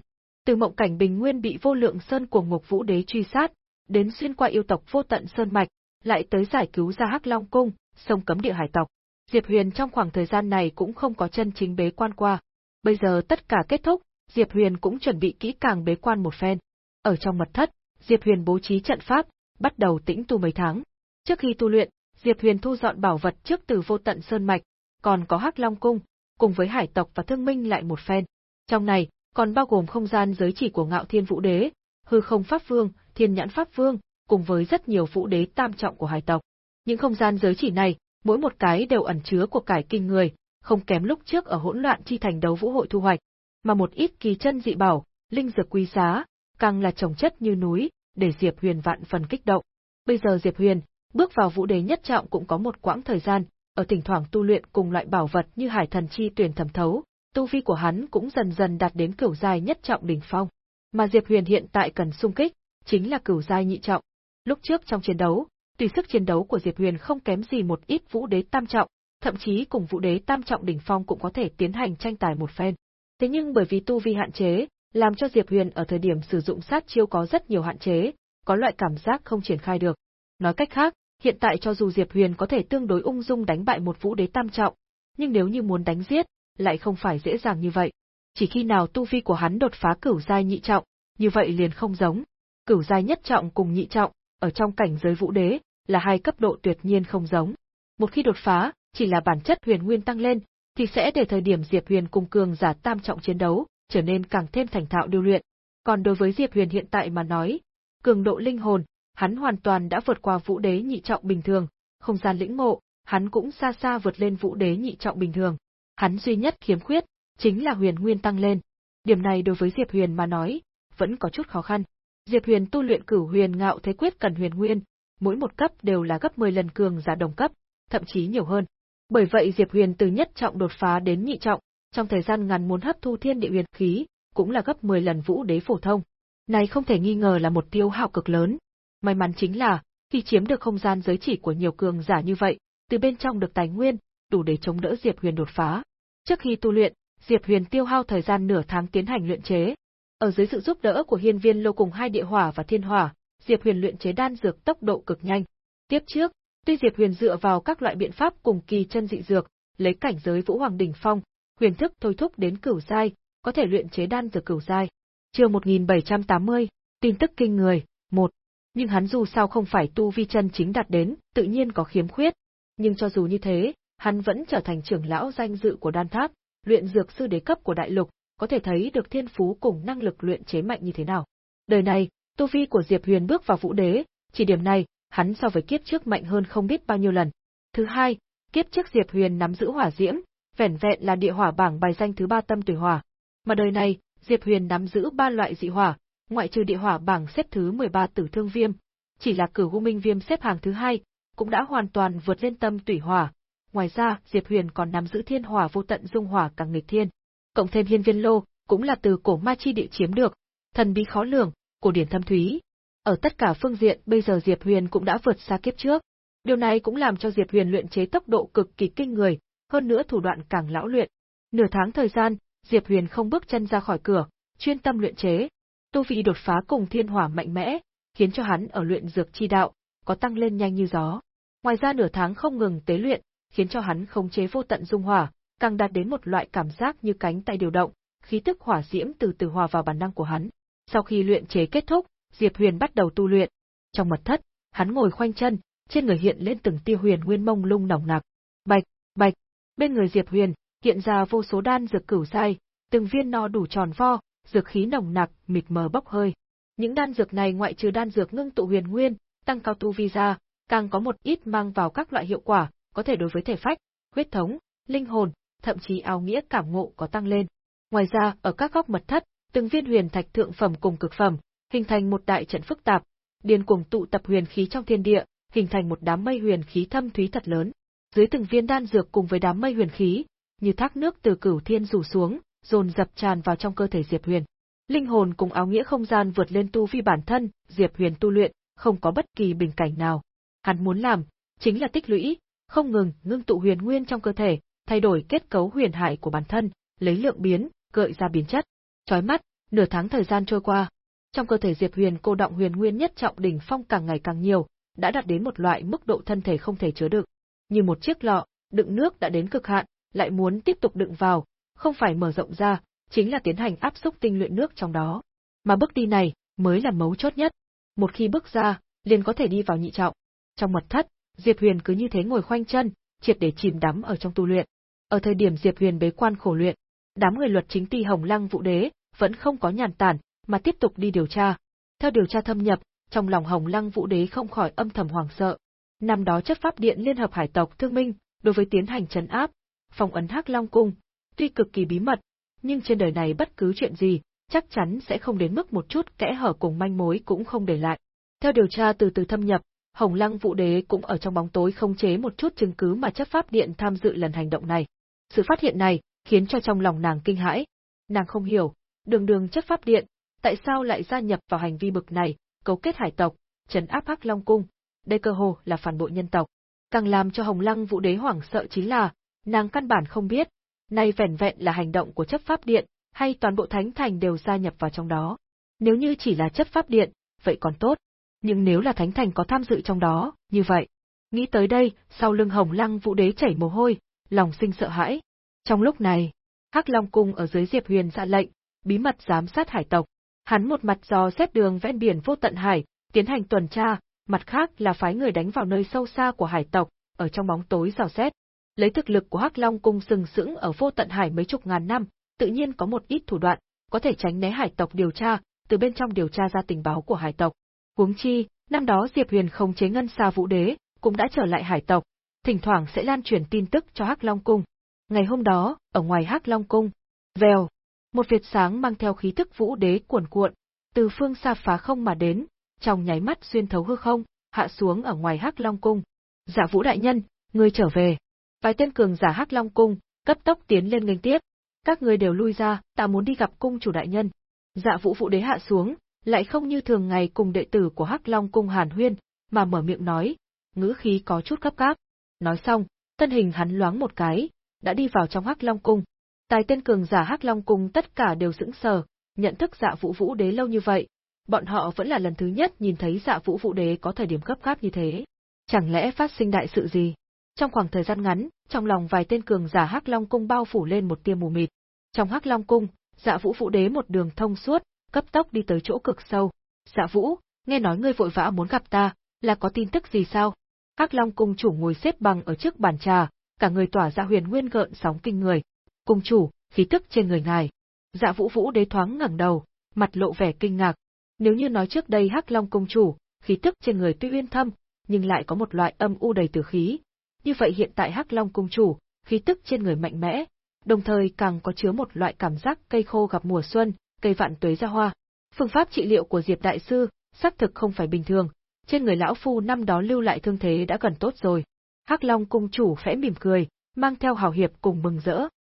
Từ mộng cảnh bình nguyên bị vô lượng sơn của Ngục Vũ Đế truy sát, đến xuyên qua yêu tộc vô tận sơn mạch, lại tới giải cứu ra Hắc Long cung, sông cấm địa hải tộc. Diệp Huyền trong khoảng thời gian này cũng không có chân chính bế quan qua. Bây giờ tất cả kết thúc, Diệp Huyền cũng chuẩn bị kỹ càng bế quan một phen. Ở trong mật thất, Diệp Huyền bố trí trận pháp, bắt đầu tĩnh tu mấy tháng. Trước khi tu luyện, Diệp Huyền thu dọn bảo vật trước từ vô tận sơn mạch, còn có Hắc Long cung, cùng với hải tộc và thương minh lại một phen. Trong này, còn bao gồm không gian giới chỉ của Ngạo Thiên Vũ Đế, Hư Không Pháp Vương, Thiên Nhãn Pháp Vương, cùng với rất nhiều vũ đế tam trọng của hải tộc. Những không gian giới chỉ này, mỗi một cái đều ẩn chứa của cải kinh người, không kém lúc trước ở hỗn loạn chi thành đấu vũ hội thu hoạch, mà một ít kỳ chân dị bảo, linh dược quý giá, càng là trồng chất như núi, để Diệp Huyền vạn phần kích động. Bây giờ Diệp Huyền, bước vào vũ đế nhất trọng cũng có một quãng thời gian, ở thỉnh thoảng tu luyện cùng loại bảo vật như hải thần chi tuyển thẩm thấu, tu vi của hắn cũng dần dần đạt đến cửu giai nhất trọng đỉnh phong. Mà Diệp Huyền hiện tại cần sung kích, chính là cửu giai nhị trọng. Lúc trước trong chiến đấu, tùy sức chiến đấu của Diệp Huyền không kém gì một ít vũ đế tam trọng, thậm chí cùng vũ đế tam trọng đỉnh phong cũng có thể tiến hành tranh tài một phen. Thế nhưng bởi vì tu vi hạn chế, làm cho Diệp Huyền ở thời điểm sử dụng sát chiêu có rất nhiều hạn chế, có loại cảm giác không triển khai được. Nói cách khác, hiện tại cho dù Diệp Huyền có thể tương đối ung dung đánh bại một vũ đế tam trọng, nhưng nếu như muốn đánh giết, lại không phải dễ dàng như vậy. Chỉ khi nào tu vi của hắn đột phá cửu giai nhị trọng, như vậy liền không giống. Cửu giai nhất trọng cùng nhị trọng, ở trong cảnh giới vũ đế, là hai cấp độ tuyệt nhiên không giống. Một khi đột phá, chỉ là bản chất huyền nguyên tăng lên, thì sẽ để thời điểm Diệp Huyền cùng cường giả tam trọng chiến đấu, trở nên càng thêm thành thạo điều luyện. Còn đối với Diệp Huyền hiện tại mà nói, cường độ linh hồn, hắn hoàn toàn đã vượt qua vũ đế nhị trọng bình thường, không gian lĩnh ngộ, hắn cũng xa xa vượt lên vũ đế nhị trọng bình thường. Hắn duy nhất khiếm khuyết, chính là huyền nguyên tăng lên. Điểm này đối với Diệp Huyền mà nói, vẫn có chút khó khăn. Diệp Huyền tu luyện cửu huyền ngạo thế quyết cần huyền nguyên, mỗi một cấp đều là gấp 10 lần cường giả đồng cấp, thậm chí nhiều hơn. Bởi vậy Diệp Huyền từ nhất trọng đột phá đến nhị trọng, trong thời gian ngắn muốn hấp thu thiên địa huyền khí, cũng là gấp 10 lần vũ đế phổ thông. Này không thể nghi ngờ là một tiêu hao cực lớn. May mắn chính là, khi chiếm được không gian giới chỉ của nhiều cường giả như vậy, từ bên trong được tài nguyên, đủ để chống đỡ Diệp Huyền đột phá. Trước khi tu luyện, Diệp Huyền tiêu hao thời gian nửa tháng tiến hành luyện chế. Ở dưới sự giúp đỡ của Hiên Viên Lô cùng hai địa hỏa và thiên hỏa, Diệp Huyền luyện chế đan dược tốc độ cực nhanh. Tiếp trước, tuy Diệp Huyền dựa vào các loại biện pháp cùng kỳ chân dị dược, lấy cảnh giới Vũ Hoàng đỉnh phong, huyền thức thôi thúc đến cửu giai, có thể luyện chế đan dược cửu giai. Chương 1780, tin tức kinh người, 1. Nhưng hắn dù sao không phải tu vi chân chính đạt đến, tự nhiên có khiếm khuyết, nhưng cho dù như thế, hắn vẫn trở thành trưởng lão danh dự của đan tháp, luyện dược sư đế cấp của đại lục, có thể thấy được thiên phú cùng năng lực luyện chế mạnh như thế nào. Đời này, tu vi của Diệp Huyền bước vào vũ đế, chỉ điểm này, hắn so với kiếp trước mạnh hơn không biết bao nhiêu lần. Thứ hai, kiếp trước Diệp Huyền nắm giữ hỏa diễm, vẻn vẹn là địa hỏa bảng bài danh thứ ba tâm tùy hỏa. Mà đời này, Diệp Huyền nắm giữ ba loại dị hỏa, ngoại trừ địa hỏa bảng xếp thứ 13 tử thương viêm, chỉ là cửu u minh viêm xếp hàng thứ hai, cũng đã hoàn toàn vượt lên tâm tùy hỏa. Ngoài ra, Diệp Huyền còn nắm giữ thiên hỏa vô tận dung hỏa càng nghịch thiên, cộng thêm hiên viên lô, cũng là từ cổ ma chi địa chiếm được, thần bí khó lường, cổ điển thâm thúy. Ở tất cả phương diện, bây giờ Diệp Huyền cũng đã vượt xa kiếp trước. Điều này cũng làm cho Diệp Huyền luyện chế tốc độ cực kỳ kinh người, hơn nữa thủ đoạn càng lão luyện. Nửa tháng thời gian, Diệp Huyền không bước chân ra khỏi cửa, chuyên tâm luyện chế. Tu vị đột phá cùng thiên hỏa mạnh mẽ, khiến cho hắn ở luyện dược chi đạo có tăng lên nhanh như gió. Ngoài ra nửa tháng không ngừng tế luyện, khiến cho hắn khống chế vô tận dung hỏa, càng đạt đến một loại cảm giác như cánh tay điều động, khí tức hỏa diễm từ từ hòa vào bản năng của hắn. Sau khi luyện chế kết thúc, Diệp Huyền bắt đầu tu luyện. Trong mật thất, hắn ngồi khoanh chân, trên người hiện lên từng tia huyền nguyên mông lung nồng nặc. Bạch, bạch, bên người Diệp Huyền hiện ra vô số đan dược cửu sai, từng viên no đủ tròn vo, dược khí nồng nặc, mịt mờ bốc hơi. Những đan dược này ngoại trừ đan dược ngưng tụ huyền nguyên, tăng cao tu vi ra, càng có một ít mang vào các loại hiệu quả, có thể đối với thể phách, huyết thống, linh hồn, thậm chí áo nghĩa cảm ngộ có tăng lên. Ngoài ra, ở các góc mật thất, từng viên huyền thạch thượng phẩm cùng cực phẩm, hình thành một đại trận phức tạp, điên cuồng tụ tập huyền khí trong thiên địa, hình thành một đám mây huyền khí thâm thúy thật lớn. Dưới từng viên đan dược cùng với đám mây huyền khí, như thác nước từ cửu thiên rủ xuống, dồn dập tràn vào trong cơ thể Diệp Huyền. Linh hồn cùng áo nghĩa không gian vượt lên tu vi bản thân, Diệp Huyền tu luyện, không có bất kỳ bình cảnh nào. Hắn muốn làm, chính là tích lũy, không ngừng ngưng tụ huyền nguyên trong cơ thể, thay đổi kết cấu huyền hải của bản thân, lấy lượng biến, gợi ra biến chất. Chói mắt, nửa tháng thời gian trôi qua, trong cơ thể Diệp Huyền cô động huyền nguyên nhất trọng đỉnh phong càng ngày càng nhiều, đã đạt đến một loại mức độ thân thể không thể chứa đựng. Như một chiếc lọ, đựng nước đã đến cực hạn, lại muốn tiếp tục đựng vào, không phải mở rộng ra, chính là tiến hành áp xúc tinh luyện nước trong đó. Mà bước đi này mới là mấu chốt nhất. Một khi bước ra, liền có thể đi vào nhị trọng. Trong mật thất, Diệp Huyền cứ như thế ngồi khoanh chân, triệt để chìm đắm ở trong tu luyện. Ở thời điểm Diệp Huyền bế quan khổ luyện, đám người luật chính ti Hồng Lăng Vũ Đế vẫn không có nhàn tản, mà tiếp tục đi điều tra. Theo điều tra thâm nhập, trong lòng Hồng Lăng Vũ Đế không khỏi âm thầm hoảng sợ. Năm đó chất pháp điện liên hợp hải tộc thương minh, đối với tiến hành trấn áp, phong ấn Hắc Long cung, tuy cực kỳ bí mật, nhưng trên đời này bất cứ chuyện gì, chắc chắn sẽ không đến mức một chút kẽ hở cùng manh mối cũng không để lại. Theo điều tra từ từ thâm nhập, Hồng Lăng Vũ Đế cũng ở trong bóng tối không chế một chút chứng cứ mà chấp pháp điện tham dự lần hành động này. Sự phát hiện này khiến cho trong lòng nàng kinh hãi. Nàng không hiểu, đường đường chấp pháp điện, tại sao lại gia nhập vào hành vi bực này, cấu kết hải tộc, trấn áp Hắc Long cung, đây cơ hồ là phản bội nhân tộc. Càng làm cho Hồng Lăng Vũ Đế hoảng sợ chính là, nàng căn bản không biết, nay vẻn vẹn là hành động của chấp pháp điện, hay toàn bộ thánh thành đều gia nhập vào trong đó. Nếu như chỉ là chấp pháp điện, vậy còn tốt. Nhưng nếu là thánh thành có tham dự trong đó, như vậy. Nghĩ tới đây, sau lưng Hồng Lăng Vũ Đế chảy mồ hôi, lòng sinh sợ hãi. Trong lúc này, Hắc Long cung ở dưới Diệp Huyền ra lệnh, bí mật giám sát hải tộc. Hắn một mặt dò xét đường ven biển vô tận hải, tiến hành tuần tra, mặt khác là phái người đánh vào nơi sâu xa của hải tộc, ở trong bóng tối dò xét. Lấy thực lực của Hắc Long cung sừng sững ở vô tận hải mấy chục ngàn năm, tự nhiên có một ít thủ đoạn, có thể tránh né hải tộc điều tra, từ bên trong điều tra ra tình báo của hải tộc. Huống chi, năm đó Diệp Huyền không chế ngân xa vũ đế, cũng đã trở lại hải tộc, thỉnh thoảng sẽ lan truyền tin tức cho Hắc Long cung. Ngày hôm đó, ở ngoài Hắc Long cung, vèo, một việt sáng mang theo khí tức vũ đế cuồn cuộn, từ phương xa phá không mà đến, trong nháy mắt xuyên thấu hư không, hạ xuống ở ngoài Hắc Long cung. Dạ Vũ đại nhân, ngươi trở về. Vài tên cường giả Hắc Long cung cấp tốc tiến lên nghênh tiếp. Các ngươi đều lui ra, ta muốn đi gặp cung chủ đại nhân. Dạ Vũ Vũ đế hạ xuống, lại không như thường ngày cùng đệ tử của Hắc Long cung Hàn Huyên, mà mở miệng nói, ngữ khí có chút gấp gáp. Nói xong, thân hình hắn loáng một cái, đã đi vào trong Hắc Long cung. Tài tên cường giả Hắc Long cung tất cả đều sững sờ, nhận thức Dạ Vũ Vũ đế lâu như vậy, bọn họ vẫn là lần thứ nhất nhìn thấy Dạ Vũ Vũ đế có thời điểm gấp gáp như thế. Chẳng lẽ phát sinh đại sự gì? Trong khoảng thời gian ngắn, trong lòng vài tên cường giả Hắc Long cung bao phủ lên một tia mù mịt. Trong Hắc Long cung, Dạ Vũ Vũ đế một đường thông suốt, cấp tốc đi tới chỗ cực sâu. Dạ Vũ, nghe nói ngươi vội vã muốn gặp ta, là có tin tức gì sao? Hắc Long cung chủ ngồi xếp bằng ở trước bàn trà, cả người tỏa ra huyền nguyên gợn sóng kinh người. Cung chủ, khí tức trên người ngài. Dạ Vũ Vũ đế thoáng ngẩng đầu, mặt lộ vẻ kinh ngạc. Nếu như nói trước đây Hắc Long cung chủ, khí tức trên người tuy uyên thâm, nhưng lại có một loại âm u đầy tử khí. Như vậy hiện tại Hắc Long cung chủ, khí tức trên người mạnh mẽ, đồng thời càng có chứa một loại cảm giác cây khô gặp mùa xuân, cây vạn tuế ra hoa. Phương pháp trị liệu của Diệp đại sư, xác thực không phải bình thường, trên người lão phu năm đó lưu lại thương thế đã gần tốt rồi. Hắc Long cung chủ khẽ mỉm cười, mang theo hào hiệp cùng mừng rỡ.